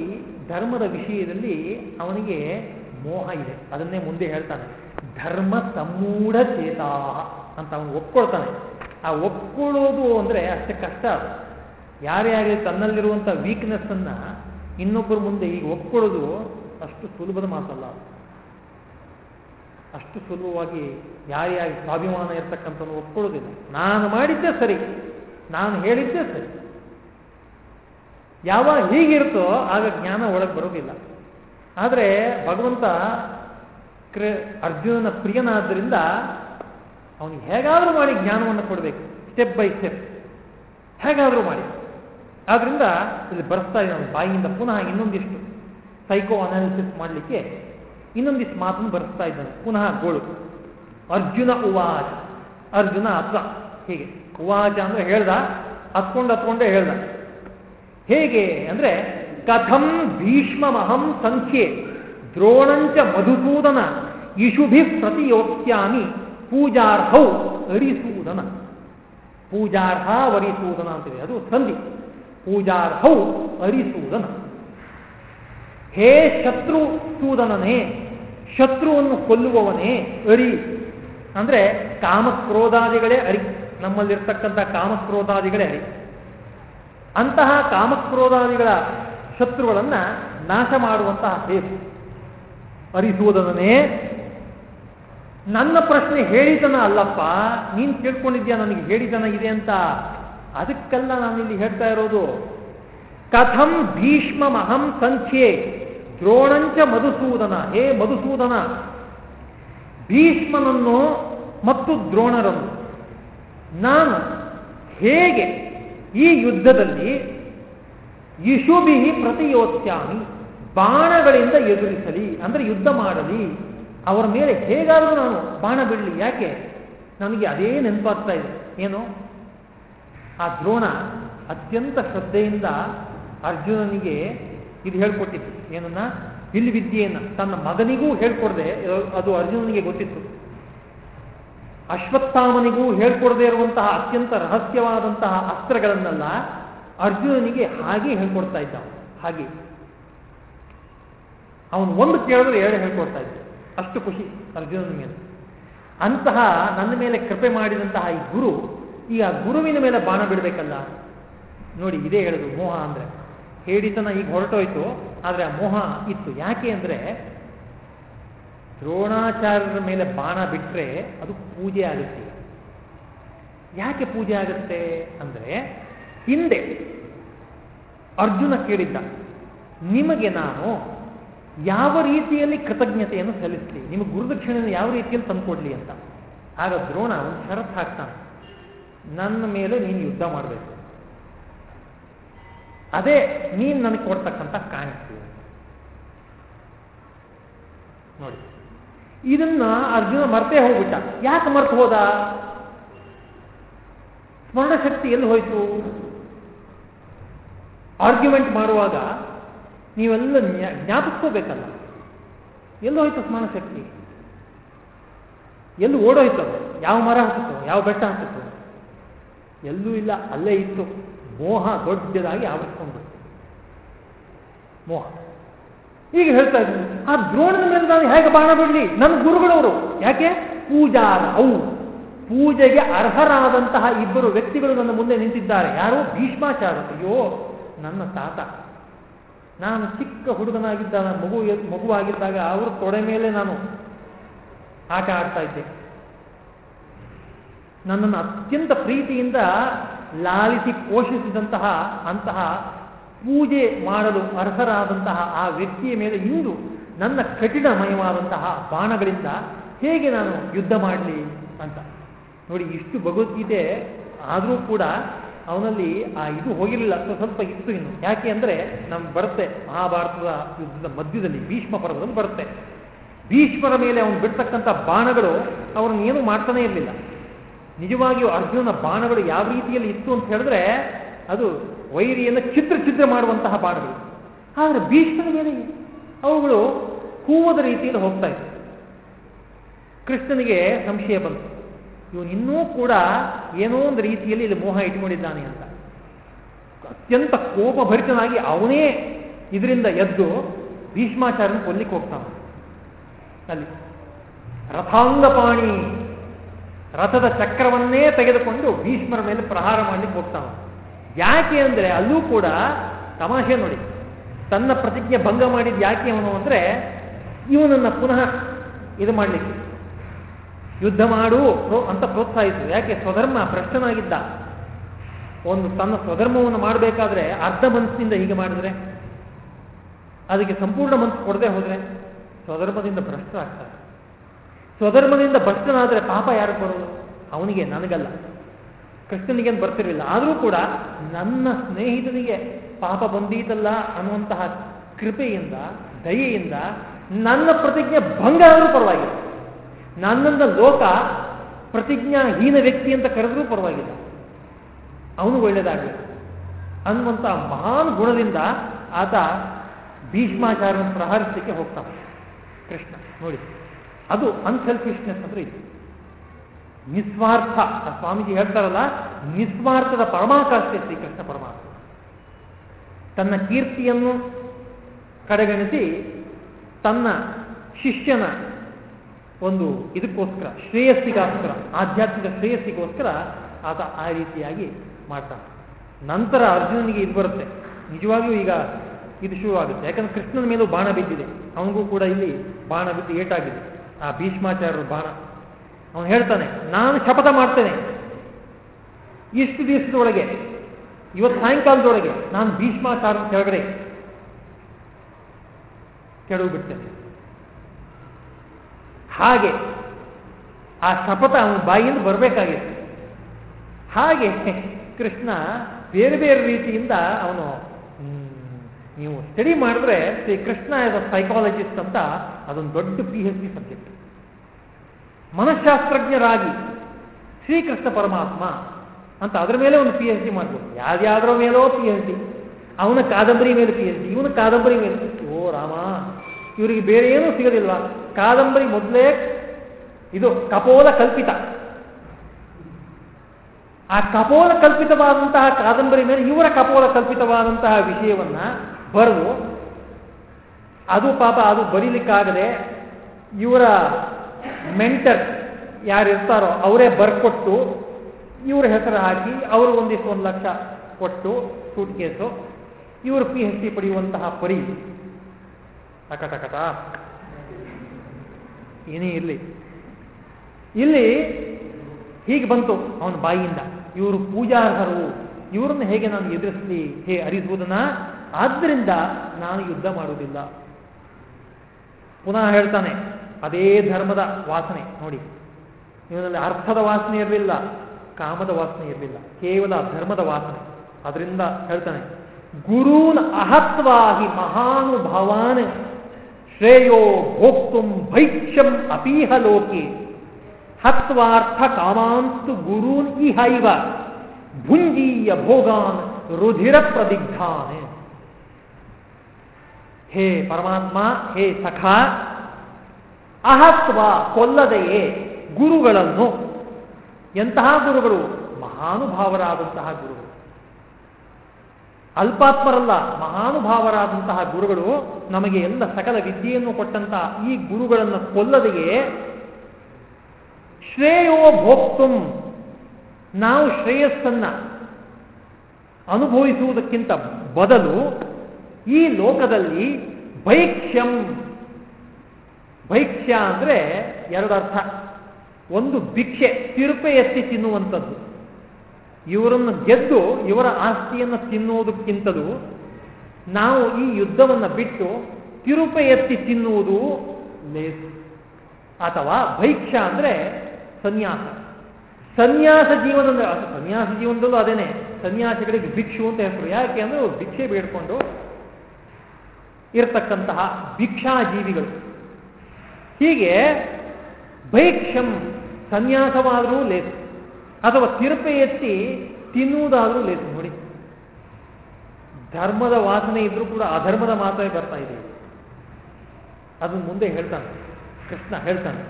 ಧರ್ಮದ ವಿಷಯದಲ್ಲಿ ಅವನಿಗೆ ಮೋಹ ಇದೆ. ಅದನ್ನೇ ಮುಂದೆ ಹೇಳ್ತಾನೆ. ಧರ್ಮ ತಮ್ಮೂಢ ಚೇತಾ ಅಂತ ಅವನು ಒಪ್ಕೊಳ್ತಾನೆ. ಆ ಒಪ್ಕೊಳ್ಳೋದು ಅಂದರೆ ಅಷ್ಟೇ ಕಷ್ಟ ಅದು. ಯಾರೇ ಆಗಲಿ ತನ್ನಲ್ಲಿರುವಂಥ ವೀಕ್ನೆಸ್ಸನ್ನು ಇನ್ನೊಬ್ಬರ ಮುಂದೆ ಈಗ ಒಪ್ಕೊಳ್ಳೋದು ಅಷ್ಟು ಸುಲಭದ ಮಾತಲ್ಲ ಅಷ್ಟು ಸುಲಭವಾಗಿ ಯಾರೇ ಆಗಿ ಸ್ವಾಭಿಮಾನ ಇರ್ತಕ್ಕಂಥ ಒಪ್ಕೊಳ್ಳೋದಿಲ್ಲ. ನಾನು ಮಾಡಿದ್ದೆ ಸರಿ. ನಾನು ಹೇಳಿದ್ದೆ ಸರಿ. ಯಾವಾಗ ಹೀಗಿರುತ್ತೋ ಆಗ ಜ್ಞಾನ ಒಳಗೆ ಬರೋದಿಲ್ಲ. ಆದರೆ ಭಗವಂತ ಕ್ರ ಅರ್ಜುನನ ಪ್ರಿಯನಾದ್ದರಿಂದ ಅವನಿಗೆ ಹೇಗಾದರೂ ಮಾಡಿ ಜ್ಞಾನವನ್ನು ಕೊಡಬೇಕು. ಸ್ಟೆಪ್ ಬೈ ಸ್ಟೆಪ್ ಹೇಗಾದರೂ ಮಾಡಿ. ಆದ್ದರಿಂದ ಇಲ್ಲಿ ಬರೆಸ್ತಾ ಇದ್ದಾನೆ ಬಾಯಿಯಿಂದ. ಪುನಃ ಇನ್ನೊಂದಿಷ್ಟು ಸೈಕೋ ಅನಾಲಿಸಿಸ್ ಮಾಡಲಿಕ್ಕೆ ಇನ್ನೊಂದಿಷ್ಟು ಮಾತನ್ನು ಬರೆಸ್ತಾ ಇದ್ದಾನೆ. ಪುನಃ ಗೋಳು. ಅರ್ಜುನ ಉವಾಜ ಅರ್ಜುನ ಅತ್ರ ಹೀಗೆ. ಉವಾಜ ಅಂದ್ರೆ ಹೇಳ್ದ, ಹತ್ಕೊಂಡು ಹತ್ಕೊಂಡೇ ಹೇಳ್ದ. ಹೇಗೆ ಅಂದ್ರೆ, ಕಥಂ ಭೀಷ್ಮಮಹಂ ಸಂಖ್ಯೆ. ದ್ರೋಣಂಚ ಮಧುಸೂದನ. ಇಶುಭಿ ಪ್ರತಿಯೋಕ್ತ್ಯಾಮಿ ಪೂಜಾರ್ಹೌ ಅರಿಸೂದನ ಪೂಜಾರ್ಹ ವರಿಸೂದನ ಅಂತಿದೆ ಅದು ಸಂಧಿ. ಪೂಜಾರ್ಹೌ ಅರಿಸೂದನ ಹೇ ಶತ್ರು ಸೂದನನೇ ಶತ್ರುವನ್ನು ಕೊಲ್ಲುವವನೇ, ಅರಿ. ಅಂದ್ರೆ ಕಾಮಕ್ರೋಧಾದಿಗಳೇ ಅರಿ. ನಮ್ಮಲ್ಲಿರ್ತಕ್ಕಂಥ ಕಾಮಕ್ರೋಧಾದಿಗಳೇ ಅರಿ. ಅಂತಹ ಕಾಮಕ್ರೋಧಾದಿಗಳ ಶತ್ರುಗಳನ್ನ ನಾಶ ಮಾಡುವಂತಹ ಸೇತು ಅರಿಸುವುದನ್ನೇ ನನ್ನ ಪ್ರಶ್ನೆ ಹೇಳಿದನ ಅಲ್ಲಪ್ಪ, ನೀನು ತಿಳ್ಕೊಂಡಿದ್ಯಾ ನನಗೆ ಹೇಳಿದನ ಇದೆ ಅಂತ? ಅದಕ್ಕೆಲ್ಲ ಇಲ್ಲಿ ಹೇಳ್ತಾ ಇರೋದು, ಕಥಂ ಭೀಷ್ಮ ಮಹಂ ಸಂಖ್ಯೆ. ದ್ರೋಣಂಚ ಮಧುಸೂದನ. ಹೇ ಮಧುಸೂದನ. ಭೀಷ್ಮನನ್ನು ಮತ್ತು ದ್ರೋಣರನ್ನು. ನಾನು ಹೇಗೆ ಈ ಯುದ್ಧದಲ್ಲಿ ಇಶುಬಿಹಿ ಪ್ರತಿಯೋತ್ಸಾಮಿ ಬಾಣಗಳಿಂದ ಎದುರಿಸಲಿ, ಅಂದರೆ ಯುದ್ಧ ಮಾಡಲಿ, ಅವರ ಮೇಲೆ ಹೇಗಾದರೂ ನಾನು ಬಾಣ ಬಿಡಲಿ, ಯಾಕೆ? ನನಗೆ ಅದೇ ನೆನಪಾಗ್ತಾ ಇದೆ. ಏನು? ಆ ದ್ರೋಣ ಅತ್ಯಂತ ಶ್ರದ್ಧೆಯಿಂದ ಅರ್ಜುನನಿಗೆ ಇದು ಹೇಳ್ಕೊಟ್ಟಿದ್ದು ಏನನ್ನ? ಇಲ್ಲಿ ವಿದ್ಯೆಯನ್ನು. ತನ್ನ ಮಗನಿಗೂ ಹೇಳ್ಕೊಡದೆ. ಅದು ಅರ್ಜುನನಿಗೆ ಗೊತ್ತಿತ್ತು. ಅಶ್ವತ್ಥಾಮನಿಗೂ ಹೇಳ್ಕೊಡದೇ ಇರುವಂತಹ ಅತ್ಯಂತ ರಹಸ್ಯವಾದಂತಹ ಅಸ್ತ್ರಗಳನ್ನೆಲ್ಲ ಅರ್ಜುನನಿಗೆ ಹಾಗೆ ಹೇಳ್ಕೊಡ್ತಾ ಇದ್ದ ಹಾಗೆ. ಅವನು ಒಂದು ಕೇಳಿದ್ರೆ ಎರಡು ಹೇಳ್ಕೊಡ್ತಾ ಇದ್ದ ಅಷ್ಟು ಖುಷಿ ಅರ್ಜುನನ ಮೇಲೆ ಅಂತಹ ನನ್ನ ಮೇಲೆ ಕೃಪೆ ಮಾಡಿದಂತಹ ಈ ಗುರು, ಈ ಆ ಗುರುವಿನ ಮೇಲೆ ಬಾಣ ಬಿಡಬೇಕಲ್ಲ. ನೋಡಿ, ಇದೇ ಹೇಳೋದು ಮೋಹ ಅಂದ್ರೆ. ಹೇಳಿತನ ಈಗ ಹೊರಟೋಯ್ತು, ಆದರೆ ಆ ಮೋಹ ಇತ್ತು. ಯಾಕೆ ಅಂದ್ರೆ ದ್ರೋಣಾಚಾರ್ಯರ ಮೇಲೆ ಬಾಣ ಬಿಟ್ಟರೆ ಅದು ಪೂಜೆ ಆಗುತ್ತೆ. ಯಾಕೆ ಪೂಜೆ ಆಗುತ್ತೆ ಅಂದ್ರೆ ಹಿಂದೆ ಅರ್ಜುನ ಕೇಳಿದ್ದ, ನಿಮಗೆ ನಾನು ಯಾವ ರೀತಿಯಲ್ಲಿ ಕೃತಜ್ಞತೆಯನ್ನು ಸಲ್ಲಿಸಲಿ? ನಿಮಗೆ ಗುರುದಕ್ಷಿಣೆಯನ್ನು ಯಾವ ರೀತಿಯಲ್ಲಿ ತಂದುಕೊಡ್ಲಿ? ಅಂತ. ಆಗ ದ್ರೋಣ ಒಂದು ಷರತ್ತು ಹಾಕ್ತಾನೆ, ನನ್ನ ಮೇಲೆ ನೀನು ಯುದ್ಧ ಮಾಡಬೇಕು. ಅದೇ ನೀನು ನನಗೆ ಕೊಡ್ತಕ್ಕಂಥ ಕಾಣಿಸ್ತೀವಿ ನೋಡಿ, ಇದನ್ನ ಅರ್ಜುನ ಮರ್ತೇ ಹೋಗ್ಬಿಟ್ಟ. ಯಾಕೆ ಮರ್ತು ಹೋದ? ಸ್ಮರಣ ಶಕ್ತಿ ಎಲ್ಲಿ ಹೋಯ್ತು? ಆರ್ಗ್ಯುಮೆಂಟ್ ಮಾಡುವಾಗ ನೀವೆಲ್ಲ ಜ್ಞಾಪಿಸ್ಕೋಬೇಕಲ್ಲ. ಎಲ್ಲಿ ಹೋಯ್ತು ಸ್ಮರಣಶಕ್ತಿ? ಎಲ್ಲಿ ಓಡೋಯ್ತು ಯಾವ ಮರ ಹತ್ತಿತ್ತು ಯಾವ ಬೆಟ್ಟ ಹತ್ತಿತ್ತು ಎಲ್ಲೂ ಇಲ್ಲ, ಅಲ್ಲೇ ಇತ್ತು. ಮೋಹ ದೊಡ್ಡದಾಗಿ ಆವರಿಸ್ಕೊಂಡು ಮೋಹ. ಈಗ ಹೇಳ್ತಾ ಇದ್ದೀನಿ, ಆ ದ್ರೋಣದ ಮೇಲೆ ನಾನು ಹೇಗೆ ಬಾಣ ಬಿಡಲಿ? ನನ್ನ ಗುರುಗಳವರು. ಯಾಕೆ? ಪೂಜಾರ ಅವು ಪೂಜೆಗೆ ಅರ್ಹರಾದಂತಹ ಇಬ್ಬರು ವ್ಯಕ್ತಿಗಳು ನನ್ನ ಮುಂದೆ ನಿಂತಿದ್ದಾರೆ. ಯಾರು? ಭೀಷ್ಮಾಚಾರ ಅಯ್ಯೋ, ನನ್ನ ತಾತ. ನಾನು ಚಿಕ್ಕ ಹುಡುಗನಾಗಿದ್ದ ಮಗು ಮಗುವಾಗಿದ್ದಾಗ ಅವರು ತೊಡೆ ಮೇಲೆ ನಾನು ಆಟ ಆಡ್ತಾ ಇದ್ದೆ. ನನ್ನನ್ನು ಅತ್ಯಂತ ಪ್ರೀತಿಯಿಂದ ಲಾಲಿಸಿ ಪೋಷಿಸಿದಂತಹ ಅಂತಹ ಪೂಜೆ ಮಾಡಲು ಅರ್ಹರಾದಂತಹ ಆ ವ್ಯಕ್ತಿಯ ಮೇಲೆ ಇಂದು ನನ್ನ ಕಠಿಣಮಯವಾದಂತಹ ಬಾಣಗಳಿಂದ ಹೇಗೆ ನಾನು ಯುದ್ಧ ಮಾಡಲಿ ಅಂತ. ನೋಡಿ, ಇಷ್ಟು ಭಗವದ್ಗೀತೆ ಆದರೂ ಕೂಡ ಅವನಲ್ಲಿ ಆ ಇದು ಹೋಗಿರಲಿಲ್ಲ, ಸ್ವಲ್ಪ ಇತ್ತು ಇನ್ನು. ಯಾಕೆ ಅಂದರೆ ನಮ್ಮ ಬರುತ್ತೆ ಮಹಾಭಾರತದ ಯುದ್ಧದ ಮಧ್ಯದಲ್ಲಿ, ಭೀಷ್ಮ ಪರ್ವದಲ್ಲಿ ಬರುತ್ತೆ. ಭೀಷ್ಮರ ಮೇಲೆ ಅವನು ಬಿಡ್ತಕ್ಕಂಥ ಬಾಣಗಳು ಅವರನ್ನು ಏನೂ ಮಾಡ್ತಾನೇ ಇರಲಿಲ್ಲ. ನಿಜವಾಗಿಯೂ ಅರ್ಜುನನ ಬಾಣಗಳು ಯಾವ ರೀತಿಯಲ್ಲಿ ಇತ್ತು ಅಂತ ಹೇಳಿದ್ರೆ ಅದು ವೈರಿಯನ್ನು ಚಿತ್ರ ಚಿತ್ರ ಮಾಡುವಂತಹ ಬಾಣಗಳು. ಆದರೆ ಭೀಷ್ಮನ ಮೇಲೆ ಅವುಗಳು ಹೂವದ ರೀತಿಯಲ್ಲಿ ಹೋಗ್ತಾ ಇತ್ತು ಕೃಷ್ಣನಿಗೆ ಸಂಶಯ ಬಂತು. ಇವನು ಇನ್ನೂ ಕೂಡ ಏನೋ ಒಂದು ರೀತಿಯಲ್ಲಿ ಇಲ್ಲಿ ಮೋಹ ಇಟ್ಟುಕೊಂಡಿದ್ದಾನೆ ಅಂತ. ಅತ್ಯಂತ ಕೋಪಭರಿತನಾಗಿ ಅವನೇ ಇದರಿಂದ ಎದ್ದು ಭೀಷ್ಮಾಚಾರ್ಯನ ಕೊಲ್ಲಿಕ್ಕೆ ಹೋಗ್ತಾನೆ. ಅಲ್ಲಿ ರಥಾಂಗಪಾಣಿ ರಥದ ಚಕ್ರವನ್ನೇ ತೆಗೆದುಕೊಂಡು ಭೀಷ್ಮರ ಮೇಲೆ ಪ್ರಹಾರ ಮಾಡಲಿಕ್ಕೆ ಹೋಗ್ತಾನೆ ಯಾಕೆ ಅಂದರೆ ಅಲ್ಲೂ ಕೂಡ ತಮಾಷೆ ನೋಡಿ. ತನ್ನ ಪ್ರತಿಜ್ಞೆ ಭಂಗ ಮಾಡಿದ ಯಾಕೆ ಅವನು ಅಂದರೆ ಇವನನ್ನು ಪುನಃ ಇದು ಮಾಡಲಿಕ್ಕೆ. ಯುದ್ಧ ಮಾಡು ಅಂತ ಪ್ರೋತ್ಸಾಹಿಸು ಯಾಕೆ? ಸ್ವಧರ್ಮ ಭ್ರಷ್ಟನಾಗಿದ್ದ. ಒಂದು ತನ್ನ ಸ್ವಧರ್ಮವನ್ನು ಮಾಡಬೇಕಾದ್ರೆ ಅರ್ಧ ಮನಸ್ಸಿನಿಂದ ಹೀಗೆ ಮಾಡಿದ್ರೆ. ಅದಕ್ಕೆ ಸಂಪೂರ್ಣ ಮನಸ್ಸು ಕೊಡದೆ ಹೋದರೆ ಸ್ವಧರ್ಮದಿಂದ ಭ್ರಷ್ಟರಾಗ್ತಾರೆ ಸ್ವಧರ್ಮದಿಂದ ಭ್ರಷ್ಟನಾದರೆ ಪಾಪ ಯಾರು ಬರೋದು ಅವನಿಗೆ, ನನಗಲ್ಲ. ಕೃಷ್ಣನಿಗೇನು ಬರ್ತಿರಲಿಲ್ಲ. ಆದರೂ ಕೂಡ ನನ್ನ ಸ್ನೇಹಿತನಿಗೆ ಪಾಪ ಬಂದೀತಲ್ಲ ಅನ್ನುವಂತಹ ಕೃಪೆಯಿಂದ, ದಯೆಯಿಂದ ನನ್ನ ಪ್ರತಿಜ್ಞೆ ಭಂಗ ಆದರೂ ಪರವಾಗಿಲ್ಲ. ನನ್ನಂದ ಲೋಕ ಪ್ರತಿಜ್ಞಾಹೀನ ವ್ಯಕ್ತಿ ಅಂತ ಕರೆದರೂ ಪರವಾಗಿಲ್ಲ. ಅವನು ಒಳ್ಳೆಯದಾಗಲಿ ಅನ್ನುವಂಥ ಮಹಾನ್ ಗುಣದಿಂದ ಆತ ಭೀಷ್ಮಾಚಾರ್ಯನ ಪ್ರಹರಿಸಲಿಕ್ಕೆ ಹೋಗ್ತಾನೆ. ಕೃಷ್ಣ, ನೋಡಿ. ಅದು ಅನ್ಸೆಲ್ಫಿಶ್ನೆಸ್ ಅಂದ್ರೆ ಇದು. ನಿಸ್ವಾರ್ಥ. ಆ ಸ್ವಾಮೀಜಿ ಹೇಳ್ತಾರಲ್ಲ, ನಿಸ್ವಾರ್ಥದ ಪರಮಾಕಾಶ ಶ್ರೀಕೃಷ್ಣ ಪರಮಾತ್ಮ. ತನ್ನ ಕೀರ್ತಿಯನ್ನು ಕಡೆಗಣಿಸಿ ತನ್ನ ಶಿಷ್ಯನ ಒಂದು ಇದಕ್ಕೋಸ್ಕರ, ಶ್ರೇಯಸ್ಸಿಗೋಸ್ಕರ, ಆಧ್ಯಾತ್ಮಿಕ ಶ್ರೇಯಸ್ಸಿಗೋಸ್ಕರ ಆತ ಆ ರೀತಿಯಾಗಿ ಮಾಡ್ತಾನೆ. ನಂತರ ಅರ್ಜುನನಿಗೆ ಇದು ಬರುತ್ತೆ. ನಿಜವಾಗಿಯೂ ಈಗ ಇದು ಶುರುವಾಗುತ್ತೆ. ಯಾಕಂದ್ರೆ ಕೃಷ್ಣನ ಮೇಲೂ ಬಾಣ ಬಿದ್ದಿದೆ. ಅವನಿಗೂ ಕೂಡ ಇಲ್ಲಿ ಬಾಣ ಬಿದ್ದು ಏಟಾಗಿದೆ. ಆ ಭೀಷ್ಮಾಚಾರ್ಯರು ಬಾಣ. ಅವನು ಹೇಳ್ತಾನೆ, ನಾನು ಶಪಥ ಮಾಡ್ತೇನೆ. ಇಷ್ಟು ದಿವಸದೊಳಗೆ, ಇವತ್ತು ಸಾಯಂಕಾಲದೊಳಗೆ ನಾನು ಭೀಷ್ಮಾಚಾರ್ಯ ಕೆಳಗಡೆ ಕೆಡವು ಬಿಡ್ತೇನೆ. ಹಾಗೆ ಆ ಶಪಥ ಅವನ ಬಾಯಿಯಿಂದ ಬರಬೇಕಾಗಿತ್ತು. ಹಾಗೆ ಕೃಷ್ಣ ಬೇರೆ ಬೇರೆ ರೀತಿಯಿಂದ ಅವನು ನೀವು ಸ್ಟಡಿ ಮಾಡಿದ್ರೆ Shri Krishna as a psychologist ಅಂತ ಅದೊಂದು ದೊಡ್ಡ ಪಿ ಎಚ್ ಡಿ ಸಬ್ಜೆಕ್ಟ್ ಮನಃಶಾಸ್ತ್ರಜ್ಞರಾಗಿ ಶ್ರೀಕೃಷ್ಣ ಪರಮಾತ್ಮ ಅಂತ ಅದರ ಮೇಲೆ ಒಂದು ಪಿ ಎಚ್ ಡಿ ಮಾಡ್ಬೋದು. ಯಾವ್ದಾದ್ರ ಮೇಲೋ ಪಿ ಎಚ್ ಡಿ ಅವನ ಕಾದಂಬರಿ ಮೇಲೆ ಪಿ ಎಚ್ ಡಿ ಇವನ ಕಾದಂಬರಿ ಮೇಲೆ ಓ ರಾಮ, ಇವರಿಗೆ ಬೇರೆ ಏನೂ ಸಿಗೋದಿಲ್ಲ ಕಾದಂಬರಿ ಮೊದಲೇ ಇದು ಕಪೋಲ ಕಲ್ಪಿತ ಆ ಕಪೋಲ ಕಲ್ಪಿತವಾದಂತಹ ಕಾದಂಬರಿ ಮೇಲೆ ಇವರ ಕಪೋಲ ಕಲ್ಪಿತವಾದಂತಹ ವಿಷಯವನ್ನ ಬರೆದು, ಅದು ಪಾಪ ಅದು ಬರೀಲಿಕ್ಕಾಗದೆ ಇವರ ಮೆಂಟರ್ ಯಾರು ಇರ್ತಾರೋ ಅವರೇ ಬರ್ಕೊಟ್ಟು ಇವರ ಹೆಸರು ಹಾಕಿ ಅವರು ಒಂದಿಷ್ಟು ಒಂದು ಲಕ್ಷ ಕೊಟ್ಟು ಸೂಟ್ ಕೇಸು ಇವರು ಪಿ ಎಚ್ ಡಿ ಪಡೆಯುವಂತಹ ಪರಿ. ಅಕಟಕಟ ಏನೇ ಇರಲಿ. ಇಲ್ಲಿ ಹೀಗೆ ಬಂತು ಅವನ ಬಾಯಿಯಿಂದ. ಇವರು ಪೂಜಾರ್ಹರು. ಇವರನ್ನು ಹೇಗೆ ನಾನು ಎದುರಿಸಲಿ? ಹೇ ಅರಿಸುವುದನ್ನ ಆದ್ದರಿಂದ ನಾನು ಯುದ್ಧ ಮಾಡುವುದಿಲ್ಲ. ಪುನಃ ಹೇಳ್ತಾನೆ, ಅದೇ ಧರ್ಮದ ವಾಸನೆ, ನೋಡಿ. ಇವನಲ್ಲಿ ಅರ್ಥದ ವಾಸನೆ ಇರಲಿಲ್ಲ, ಕಾಮದ ವಾಸನೆ ಇರಲಿಲ್ಲ, ಕೇವಲ ಧರ್ಮದ ವಾಸನೆ. ಅದರಿಂದ ಹೇಳ್ತಾನೆ, ಗುರೂನ್ ಅಹತ್ವಾಹಿ ಮಹಾನುಭಾವಾನ್ ಶ್ರೇಯೋ ಭೋಕ್ತು ಭೈಕ್ಷ್ಯಂ ಅಪೀಹ ಲೋಕೆ. ಹತ್ವಾರ್ಥ ಕಾಮಾಂಸ್ತು ಗುರೂನ್ ಇಹೈವ ಭುಂಜೀಯ ಭೋಗಾನ್ ರುಧಿರ ಪ್ರದಿಗ್ಧಾನೆ ಹೇ ಪರಮಾತ್ಮ, ಹೇ ಸಖ, ಅಹತ್ವ ಕೊಲ್ಲದೆಯೇ ಗುರುಗಳನ್ನು. ಎಂತಹ ಗುರುಗಳು? ಮಹಾನುಭಾವರಾದಂತಹ ಗುರುಗಳು. ಅಲ್ಪಾತ್ಮರಲ್ಲ, ಮಹಾನುಭಾವರಾದಂತಹ ಗುರುಗಳು ನಮಗೆ ಎಲ್ಲ ಸಕಲ ವಿದ್ಯೆಯನ್ನು ಕೊಟ್ಟಂತಹ ಈ ಗುರುಗಳನ್ನು ಕೊಲ್ಲದೆಯೇ? ಶ್ರೇಯೋ ಭೋಕ್ತುಂ. ನಾವು ಶ್ರೇಯಸ್ಸನ್ನ ಅನುಭವಿಸುವುದಕ್ಕಿಂತ ಬದಲು ಈ ಲೋಕದಲ್ಲಿ ಭೈಕ್ಷ್ಯಂ ಭೈಕ್ಷ್ಯ ಅಂದರೆ ಎರಡು ಅರ್ಥ. ಒಂದು ಭಿಕ್ಷೆ, ತಿರುಪೆ ಎತ್ತಿ ತಿನ್ನುವಂಥದ್ದು. ಇವರನ್ನು ಗೆದ್ದು ಇವರ ಆಸ್ತಿಯನ್ನು ತಿನ್ನುವುದಕ್ಕಿಂತಲೂ ನಾವು ಈ ಯುದ್ಧವನ್ನು ಬಿಟ್ಟು ತಿರುಪೆ ಎತ್ತಿ ತಿನ್ನುವುದು ಲೇಸು. ಅಥವಾ ಭೈಕ್ಷ ಅಂದರೆ ಸನ್ಯಾಸ. ಸನ್ಯಾಸ ಜೀವನದ ಸನ್ಯಾಸ ಜೀವನದಲ್ಲೂ ಅದೇನೆ. ಸನ್ಯಾಸಿಗಳಿಗೆ ಭಿಕ್ಷು ಅಂತ ಹೆಸರು ಯಾಕೆ ಅಂದ್ರೆ ಭಿಕ್ಷೆ ಬೇಡ್ಕೊಂಡು ಇರತಕ್ಕಂತಹ ಭಿಕ್ಷಾಜೀವಿಗಳು. ಹೀಗೆ ಭೈಕ್ಷಂ ಸನ್ಯಾಸವಾದರೂ ಲೇಸು, ಅಥವಾ ತಿರುಪೆ ಎತ್ತಿ ತಿನ್ನುವುದಾದರೂ ಲೇಸು. ನೋಡಿ, ಧರ್ಮದ ವಾಸನೆ ಇದ್ರೂ ಕೂಡ ಅಧರ್ಮದ ಮಾತೇ ಬರ್ತಾ ಇದೆ. ಅದನ್ನು ಮುಂದೆ ಹೇಳ್ತಾನೆ, ಕೃಷ್ಣ ಹೇಳ್ತಾನೆ,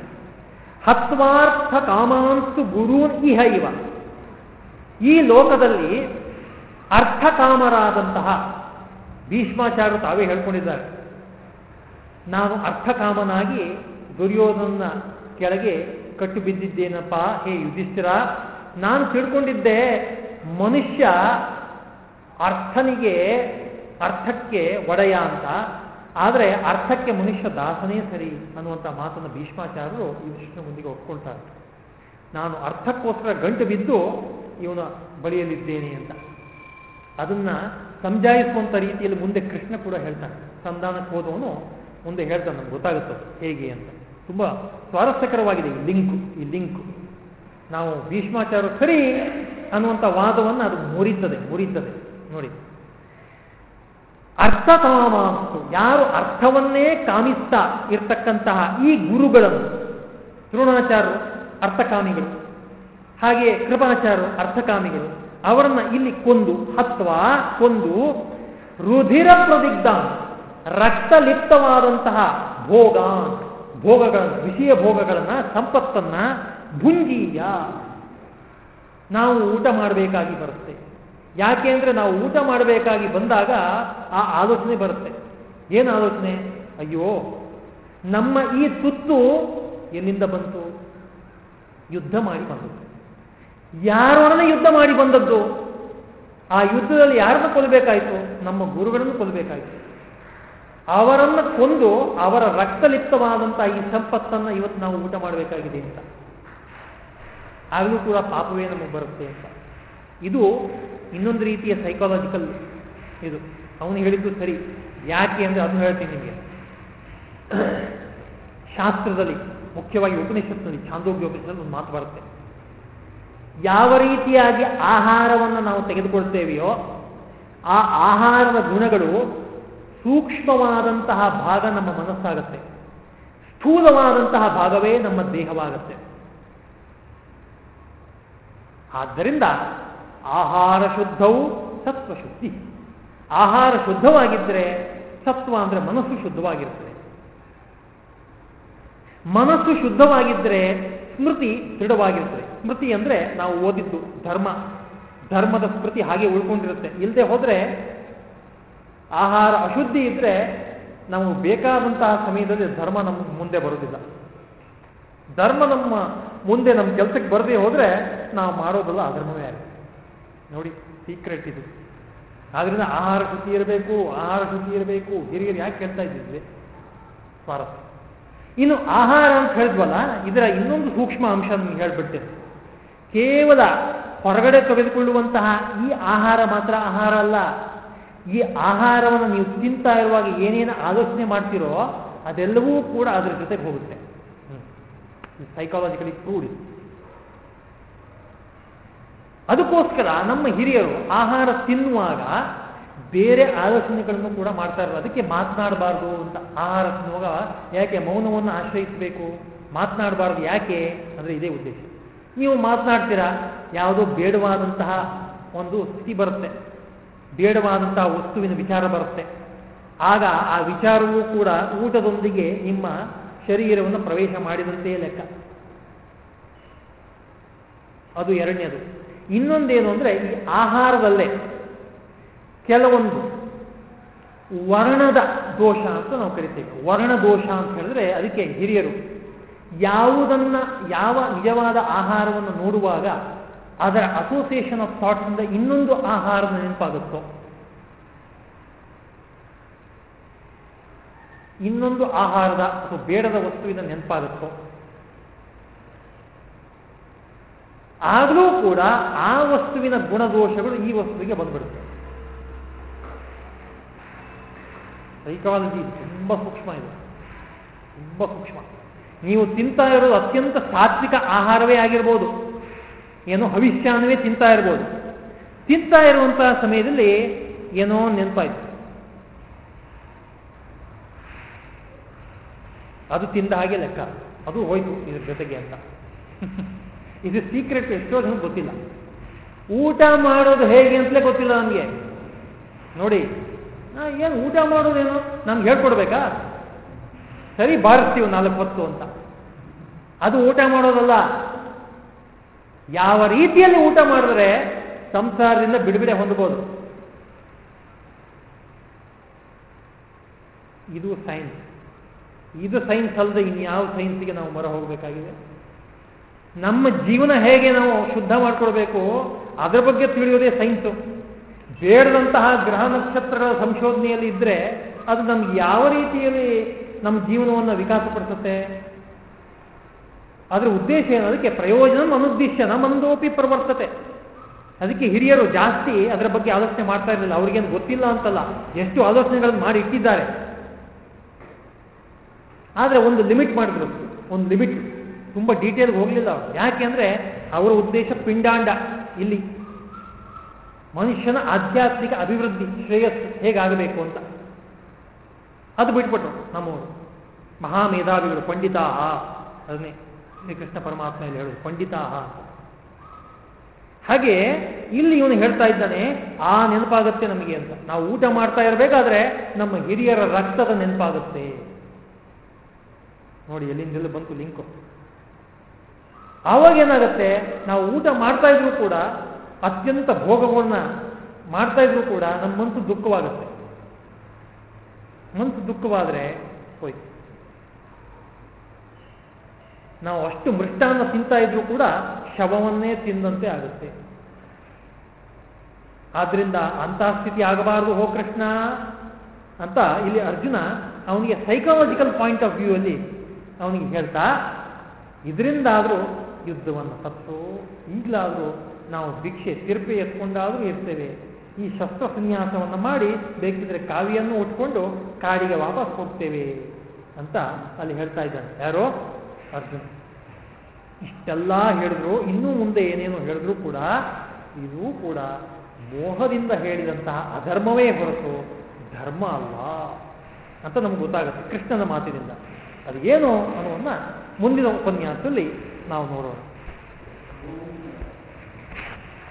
ಹತ್ವಾರ್ಥ ಕಾಮಾಂಸ್ತು ಗುರೂನ್ ಇಹ ಇವ. ಈ ಲೋಕದಲ್ಲಿ ಅರ್ಥಕಾಮರಾದಂತಹ ಭೀಷ್ಮಾಚಾರ್ಯರು ತಾವೇ ಹೇಳ್ಕೊಂಡಿದ್ದಾರೆ. ನಾನು ಅರ್ಥಕಾಮನಾಗಿ ದುರ್ಯೋಧನ ಕೆಳಗೆ ಕಟ್ಟು ಬಿದ್ದಿದ್ದೇನಪ್ಪ ಹೇ ಯುಧಿಷ್ಠಿರ, ನಾನು ತಿಳ್ಕೊಂಡಿದ್ದೆ ಮನುಷ್ಯ ಅರ್ಥನಿಗೆ, ಅರ್ಥಕ್ಕೆ ಒಡೆಯ ಅಂತ. ಆದರೆ ಅರ್ಥಕ್ಕೆ ಮನುಷ್ಯ ದಾಸನೇ ಸರಿ ಅನ್ನುವಂಥ ಮಾತನ್ನು ಭೀಷ್ಮಾಚಾರ್ಯರು ಯುಧಿಷ್ಠಿರ ಮುಂದಿಗೆ ಒಪ್ಕೊಳ್ತಾರೆ. ನಾನು ಅರ್ಥಕ್ಕೋಸ್ಕರ ಗಂಟು ಬಿದ್ದು ಇವನ ಬಳಿಯಲ್ಲಿದ್ದೇನೆ ಅಂತ. ಅದನ್ನ ಸಮಜಾಯಿಸುವಂಥ ರೀತಿಯಲ್ಲಿ ಮುಂದೆ ಕೃಷ್ಣ ಕೂಡ ಹೇಳ್ತಾನೆ. ಸಂಧಾನಕ್ಕೆ ಹೋದವನು ಮುಂದೆ ಹೇಳ್ತಾನೆ ನಮ್ಗೆ ಗೊತ್ತಾಗುತ್ತದೆ ಹೇಗೆ ಅಂತ. ತುಂಬ ಸ್ವಾರಸ್ಯಕರವಾಗಿದೆ ಈ ಲಿಂಕು ಈ ಲಿಂಕು. ನಾವು ಭೀಷ್ಮಾಚಾರ ಸರಿ ಅನ್ನುವಂಥ ವಾದವನ್ನು ಅದು ಮುರಿತದೆ ಮುರಿತದೆ. ನೋಡಿ. ಅರ್ಥಕಾಮಾಸ್ತು ಯಾರು ಅರ್ಥವನ್ನೇ ಕಾಮಿಸ್ತಾ ಇರ್ತಕ್ಕಂತಹ ಈ ಗುರುಗಳನ್ನು, ದ್ರೋಣಾಚಾರ್ಯರು ಅರ್ಥಕಾಮಿಗಳು ಹಾಗೆ ಕೃಪಾಚಾರ್ಯರು ಅರ್ಥಕಾಮಿಗಳು ಅವರನ್ನ ಇಲ್ಲಿ ಕೊಂದು ಹತ್ವ ಕೊಂದು ರುಧಿರ ಪ್ರದಿಗ್ಧ, ರಕ್ತಲಿಪ್ತವಾದಂತಹ ಭೋಗ, ಭೋಗಗಳ, ವಿಷಯ ಭೋಗಗಳನ್ನ, ಸಂಪತ್ತನ್ನ ಭುಂಜೀಯ ನಾವು ಊಟ ಮಾಡಬೇಕಾಗಿ ಬರುತ್ತೆ. ಯಾಕೆ ಅಂದ್ರೆ ನಾವು ಊಟ ಮಾಡಬೇಕಾಗಿ ಬಂದಾಗ ಆ ಆಲೋಚನೆ ಬರುತ್ತೆ. ಏನು ಆಲೋಚನೆ? ಅಯ್ಯೋ, ನಮ್ಮ ಈ ತುತ್ತು ಎಲ್ಲಿಂದ ಬಂತು? ಯುದ್ಧ ಮಾಡಿ ಬಂದದ್ದು ಯಾರೊಡನೆ ಯುದ್ಧ ಮಾಡಿ ಬಂದದ್ದು? ಆ ಯುದ್ಧದಲ್ಲಿ ಯಾರನ್ನು ಕೊಲ್ಲಬೇಕಾಯಿತು? ನಮ್ಮ ಗುರುಗಳನ್ನು ಕೊಲ್ಲಬೇಕಾಯಿತು. ಅವರನ್ನು ಕೊಂದು ಅವರ ರಕ್ತಲಿಪ್ತವಾದಂತಹ ಈ ಸಂಪತ್ತನ್ನು ಇವತ್ತು ನಾವು ಊಟ ಮಾಡಬೇಕಾಗಿದೆ ಅಂತ. ಆಗಲೂ ಕೂಡ ಪಾಪವೇ ನಮಗೆ ಬರುತ್ತೆ ಅಂತ. ಇದು ಇನ್ನೊಂದು ರೀತಿಯ ಸೈಕಾಲಜಿಕಲ್ ಇದು. ಅವನು ಹೇಳಿದ್ದು ಸರಿ. ಯಾಕೆ ಅಂದರೆ ಅದನ್ನು ಹೇಳ್ತೀನಿ ನಿಮಗೆ. ಶಾಸ್ತ್ರದಲ್ಲಿ ಮುಖ್ಯವಾಗಿ ಉಪನಿಷತ್ನಲ್ಲಿ ಛಾಂದೋಗ್ಯ ಉಪನಿಷತ್ನಲ್ಲಿ ಒಂದು ಮಾತು ಬರುತ್ತೆ. ಯಾವ ರೀತಿಯಾಗಿ ಆಹಾರವನ್ನು ನಾವು ತೆಗೆದುಕೊಳ್ತೇವೆಯೋ, ಆ ಆಹಾರದ ಗುಣಗಳು ಸೂಕ್ಷ್ಮವಾದಂತಹ ಭಾಗ ನಮ್ಮ ಮನಸ್ಸಾಗತ್ತೆ. ಸ್ಥೂಲವಾದಂತಹ ಭಾಗವೇ ನಮ್ಮ ದೇಹವಾಗತ್ತೆ. ಆದ್ದರಿಂದ ಆಹಾರ ಶುದ್ಧವು ಸತ್ವ ಶುದ್ಧಿ. ಆಹಾರ ಶುದ್ಧವಾಗಿದ್ದರೆ ಸತ್ವ ಅಂದರೆ ಮನಸ್ಸು ಶುದ್ಧವಾಗಿರುತ್ತದೆ ಮನಸ್ಸು ಶುದ್ಧವಾಗಿದ್ದರೆ ಸ್ಮೃತಿ ದೃಢವಾಗಿರುತ್ತದೆ ಸ್ಮೃತಿ ಅಂದರೆ ನಾವು ಓದಿದ್ದು ಧರ್ಮ. ಧರ್ಮದ ಸ್ಮೃತಿ ಹಾಗೆ ಉಳ್ಕೊಂಡಿರುತ್ತೆ. ಇಲ್ಲದೆ ಹೋದರೆ ಆಹಾರ ಅಶುದ್ಧಿ ಇದ್ದರೆ ನಾವು ಬೇಕಾದಂತಹ ಸಮಯದಲ್ಲಿ ಧರ್ಮ ನಮ್ಮ ಮುಂದೆ ಬರೋದಿಲ್ಲ. ಧರ್ಮ ನಮ್ಮ ಮುಂದೆ ನಮ್ಮ ಕೆಲಸಕ್ಕೆ ಬರದೇ ಹೋದರೆ ನಾವು ಮಾಡೋದಲ್ಲ ಅಧರ್ಮವೇ ಆಗಿದೆ ನೋಡಿ ಸೀಕ್ರೆಟ್ ಇದು. ಆದ್ರಿಂದ ಆಹಾರ ಶುದ್ಧಿ ಇರಬೇಕು, ಆಹಾರ ಶುದ್ಧಿ ಇರಬೇಕು. ಹಿರಿಯರು ಯಾಕೆ ಹೇಳ್ತಾ ಇದ್ದಿದ್ವಿ ಸ್ವಾರಸ್ಯ. ಇನ್ನು ಆಹಾರ ಅಂತ ಹೇಳಿದ್ವಲ್ಲ, ಇದರ ಇನ್ನೊಂದು ಸೂಕ್ಷ್ಮ ಅಂಶ ನಿಮ್ಗೆ ಹೇಳ್ಬಿಡ್ತೇನೆ. ಕೇವಲ ಹೊರಗಡೆ ತೆಗೆದುಕೊಳ್ಳುವಂತಹ ಈ ಆಹಾರ ಮಾತ್ರ ಆಹಾರ ಅಲ್ಲ. ಈ ಆಹಾರವನ್ನು ನೀವು ತಿಂತಾ ಇರುವಾಗ ಏನೇನು ಆಲೋಚನೆ ಮಾಡ್ತೀರೋ ಅದೆಲ್ಲವೂ ಕೂಡ ಅದರ ಜೊತೆಗೆ ಹೋಗುತ್ತೆ. ಸೈಕಾಲಜಿಕಲಿ ಪ್ರೂವ್ಡ್ ಅದಕ್ಕೋಸ್ಕರ ನಮ್ಮ ಹಿರಿಯರು ಆಹಾರ ತಿನ್ನುವಾಗ ಬೇರೆ ಆಲೋಚನೆಗಳನ್ನು ಕೂಡ ಮಾಡ್ತಾ ಇರೋದು. ಅದಕ್ಕೆ ಮಾತನಾಡಬಾರ್ದು ಅಂತ ಆಹಾರ ತಿನ್ನುವಾಗ ಯಾಕೆ ಮೌನವನ್ನು ಆಶ್ರಯಿಸಬೇಕು? ಮಾತನಾಡಬಾರ್ದು ಯಾಕೆ? ಅಂದರೆ ಇದೇ ಉದ್ದೇಶ. ನೀವು ಮಾತನಾಡ್ತೀರಾ? ಯಾವುದೋ ಬೇಡವಾದಂತಹ ಒಂದು ಸ್ಥಿತಿ ಬರುತ್ತೆ. ಬೇಡವಾದಂತಹ ವಸ್ತುವಿನ ವಿಚಾರ ಬರುತ್ತೆ. ಆಗ ಆ ವಿಚಾರವೂ ಕೂಡ ಊಟದೊಂದಿಗೆ ನಿಮ್ಮ ಶರೀರವನ್ನು ಪ್ರವೇಶ ಮಾಡಿದಂತೆಯೇ ಲೆಕ್ಕ. ಅದು ಎರಡನೇದು. ಇನ್ನೊಂದೇನು ಅಂದರೆ ಈ ಆಹಾರದಲ್ಲೇ ಕೆಲವೊಂದು ವರ್ಣದ ದೋಷ ಅಂತ ನಾವು ಕರಿತೇವೆ. ವರ್ಣ ದೋಷ ಅಂತ ಹೇಳಿದ್ರೆ ಅದಕ್ಕೆ ಹಿರಿಯರು ಯಾವುದನ್ನ ಯಾವ ನಿಜವಾದ ಆಹಾರವನ್ನು ನೋಡುವಾಗ ಅದರ ಅಸೋಸಿಯೇಷನ್ ಆಫ್ ಥಾಟ್ಸ್ ಇಂದ ಇನ್ನೊಂದು ಆಹಾರದ ನೆನಪಾಗುತ್ತೋ? ಇನ್ನೊಂದು ಆಹಾರದ ಅಥವಾ ಬೇಡದ ವಸ್ತುವಿನ ನೆನಪಾಗುತ್ತೋ? ಆದರೂ ಕೂಡ ಆ ವಸ್ತುವಿನ ಗುಣದೋಷಗಳು ಈ ವಸ್ತುವಿಗೆ ಬಂದ್ಬಿಡುತ್ತೆ. ಸೈಕಾಲಜಿ ತುಂಬ ಸೂಕ್ಷ್ಮ ಇದೆ. ತುಂಬ ಸೂಕ್ಷ್ಮ. ನೀವು ತಿಂತಾ ಇರೋದು ಅತ್ಯಂತ ಸಾತ್ವಿಕ ಆಹಾರವೇ ಆಗಿರ್ಬೋದು. ಏನೋ ಹವಿಷ್ಯಾನವೇ ತಿಂತಾ ಇರ್ಬೋದು. ತಿಂತಾ ಇರುವಂತಹ ಸಮಯದಲ್ಲಿ ಏನೋ ನೆನಪಾಯಿತು. ಅದು ತಿಂದ ಹಾಗೆ ಲೆಕ್ಕ. ಅದು ಹೋಯ್ತು ಇದ್ರ ಜೊತೆಗೆ ಅಂತ. ಇದು ಸೀಕ್ರೆಟ್ ಎಷ್ಟೋ ಜನ ಗೊತ್ತಿಲ್ಲ. ಊಟ ಮಾಡೋದು ಹೇಗೆ ಅಂತಲೇ ಗೊತ್ತಿಲ್ಲ ನಮಗೆ. ನೋಡಿ ಏನು ಊಟ ಮಾಡೋದೇನು ನಮ್ಗೆ ಹೇಳ್ಕೊಡ್ಬೇಕಾ? ಸರಿ ಬಾರಿಸ್ತೀವಿ ನಾಲ್ಕು ಹೊತ್ತು ಅಂತ. ಅದು ಊಟ ಮಾಡೋದಲ್ಲ. ಯಾವ ರೀತಿಯಲ್ಲಿ ಊಟ ಮಾಡಿದ್ರೆ ಸಂಸಾರದಿಂದ ಬಿಡುಗಡೆ ಹೊಂದ್ಬೋದು? ಇದು ಸೈನ್ಸ್ ಇದು ಸೈನ್ಸ್ ಅಲ್ಲದೆ ಇನ್ಯಾವ ಸೈನ್ಸ್ಗೆ ನಾವು ಮೊರ ಹೋಗಬೇಕಾಗಿದೆ? ನಮ್ಮ ಜೀವನ ಹೇಗೆ ನಾವು ಶುದ್ಧ ಮಾಡ್ಕೊಳ್ಬೇಕು? ಅದರ ಬಗ್ಗೆ ತಿಳಿಯೋದೇ ಸೈನ್ಸು ಬೇಡದಂತಹ ಗ್ರಹ ನಕ್ಷತ್ರಗಳ ಸಂಶೋಧನೆಯಲ್ಲಿ ಇದ್ದರೆ ಅದು ನಮ್ಗೆ ಯಾವ ರೀತಿಯಲ್ಲಿ ನಮ್ಮ ಜೀವನವನ್ನು ವಿಕಾಸಪಡಿಸುತ್ತೆ. ಅದರ ಉದ್ದೇಶ ಏನು? ಅದಕ್ಕೆ ಪ್ರಯೋಜನ ಅನುದ್ದೇಶ ನಮ್ಮಂದೋಪಿ ಪ್ರವರ್ತತೆ. ಅದಕ್ಕೆ ಹಿರಿಯರು ಜಾಸ್ತಿ ಅದರ ಬಗ್ಗೆ ಆಲೋಚನೆ ಮಾಡ್ತಾ ಇರಲಿಲ್ಲ. ಅವ್ರಿಗೇನು ಗೊತ್ತಿಲ್ಲ ಅಂತಲ್ಲ. ಎಷ್ಟು ಆಲೋಚನೆಗಳನ್ನು ಮಾಡಿ ಇಟ್ಟಿದ್ದಾರೆ. ಆದರೆ ಒಂದು ಲಿಮಿಟ್ ಮಾಡಿದ್ರು. ಒಂದು ಲಿಮಿಟ್. ತುಂಬ ಡೀಟೇಲ್ಗೆ ಹೋಗಲಿಲ್ಲ ಅವರು. ಯಾಕೆ ಅಂದರೆ ಅವರ ಉದ್ದೇಶ ಪಿಂಡಾಂಡ. ಇಲ್ಲಿ ಮನುಷ್ಯನ ಆಧ್ಯಾತ್ಮಿಕ ಅಭಿವೃದ್ಧಿ ಶ್ರೇಯಸ್ಸು ಹೇಗಾಗಬೇಕು ಅಂತ. ಅದು ಬಿಟ್ಬಿಟ್ರು ನಮ್ಮವರು ಮಹಾಮೇಧಾವಿಗಳು ಪಂಡಿತಾಹ ಅದನ್ನೇ ಶ್ರೀಕೃಷ್ಣ ಪರಮಾತ್ಮ ಇಲ್ಲಿ ಹೇಳುದು ಪಂಡಿತಾಹ ಹಾಗೆ ಇಲ್ಲಿ ಇವನು ಹೇಳ್ತಾ ಇದ್ದಾನೆ, ಆ ನೆನಪಾಗುತ್ತೆ ನಮಗೆ ಅಂತ. ನಾವು ಊಟ ಮಾಡ್ತಾ ಇರಬೇಕಾದ್ರೆ ನಮ್ಮ ಹಿರಿಯರ ರಕ್ತದ ನೆನಪಾಗುತ್ತೆ. ನೋಡಿ, ಎಲ್ಲಿಂದೆಲ್ಲ ಬಂತು ಲಿಂಕು. ಆವಾಗ ಏನಾಗುತ್ತೆ, ನಾವು ಊಟ ಮಾಡ್ತಾ ಇದ್ರು ಕೂಡ ಅತ್ಯಂತ ಭೋಗವನ್ನ ಮಾಡ್ತಾ ಇದ್ರು ಕೂಡ ನಮ್ಮ ಮನಸ್ಸು ದುಃಖವಾಗುತ್ತೆ. ಮನಸ್ಸು ದುಃಖವಾದರೆ ಹೋಯ್ತು. ನಾವು ಅಷ್ಟು ಮೃಷ್ಟಾನ್ನ ತಿಂತಾ ಇದ್ರೂ ಕೂಡ ಶವವನ್ನೇ ತಿಂದಂತೆ ಆಗುತ್ತೆ. ಆದ್ರಿಂದ ಅಂತಹ ಸ್ಥಿತಿ ಆಗಬಾರದು, ಹೋ ಕೃಷ್ಣ ಅಂತ ಇಲ್ಲಿ ಅರ್ಜುನ ಅವನಿಗೆ ಸೈಕಾಲಜಿಕಲ್ ಪಾಯಿಂಟ್ ಆಫ್ ವ್ಯೂ ಅಲ್ಲಿ ಅವನಿಗೆ ಹೇಳ್ತಾ, ಇದರಿಂದಾದರೂ ಯುದ್ಧವನ್ನು ತಪ್ಪು, ಈಗಲಾದರೂ ನಾವು ಭಿಕ್ಷೆ ತಿರುಪಿ ಎತ್ಕೊಂಡಾದರೂ ಇರ್ತೇವೆ. ಈ ಶಸ್ತ್ರ ಸನ್ಯಾಸವನ್ನು ಮಾಡಿ ಬೇಕಿದ್ರೆ ಕಾವಿಯನ್ನು ಉಟ್ಕೊಂಡು ಕಾಡಿಗೆ ವಾಪಸ್ ಹೋಗ್ತೇವೆ ಅಂತ ಅಲ್ಲಿ ಹೇಳ್ತಾ ಇದ್ದಾನೆ. ಯಾರೋ? ಅರ್ಜುನ್. ಇಷ್ಟೆಲ್ಲ ಹೇಳಿದ್ರು, ಇನ್ನೂ ಮುಂದೆ ಏನೇನು ಹೇಳಿದ್ರು ಕೂಡ, ಇದು ಕೂಡ ಮೋಹದಿಂದ ಹೇಳಿದಂತಹ ಅಧರ್ಮವೇ ಹೊರತು ಧರ್ಮ ಅಲ್ಲ ಅಂತ ನಮ್ಗೆ ಗೊತ್ತಾಗುತ್ತೆ ಕೃಷ್ಣನ ಮಾತಿನಿಂದ. ಅದು ಏನು ಅನ್ನೋದನ್ನ ಮುಂದಿನ ಉಪನ್ಯಾಸದಲ್ಲಿ ನಾವು ನೋಡೋಣ.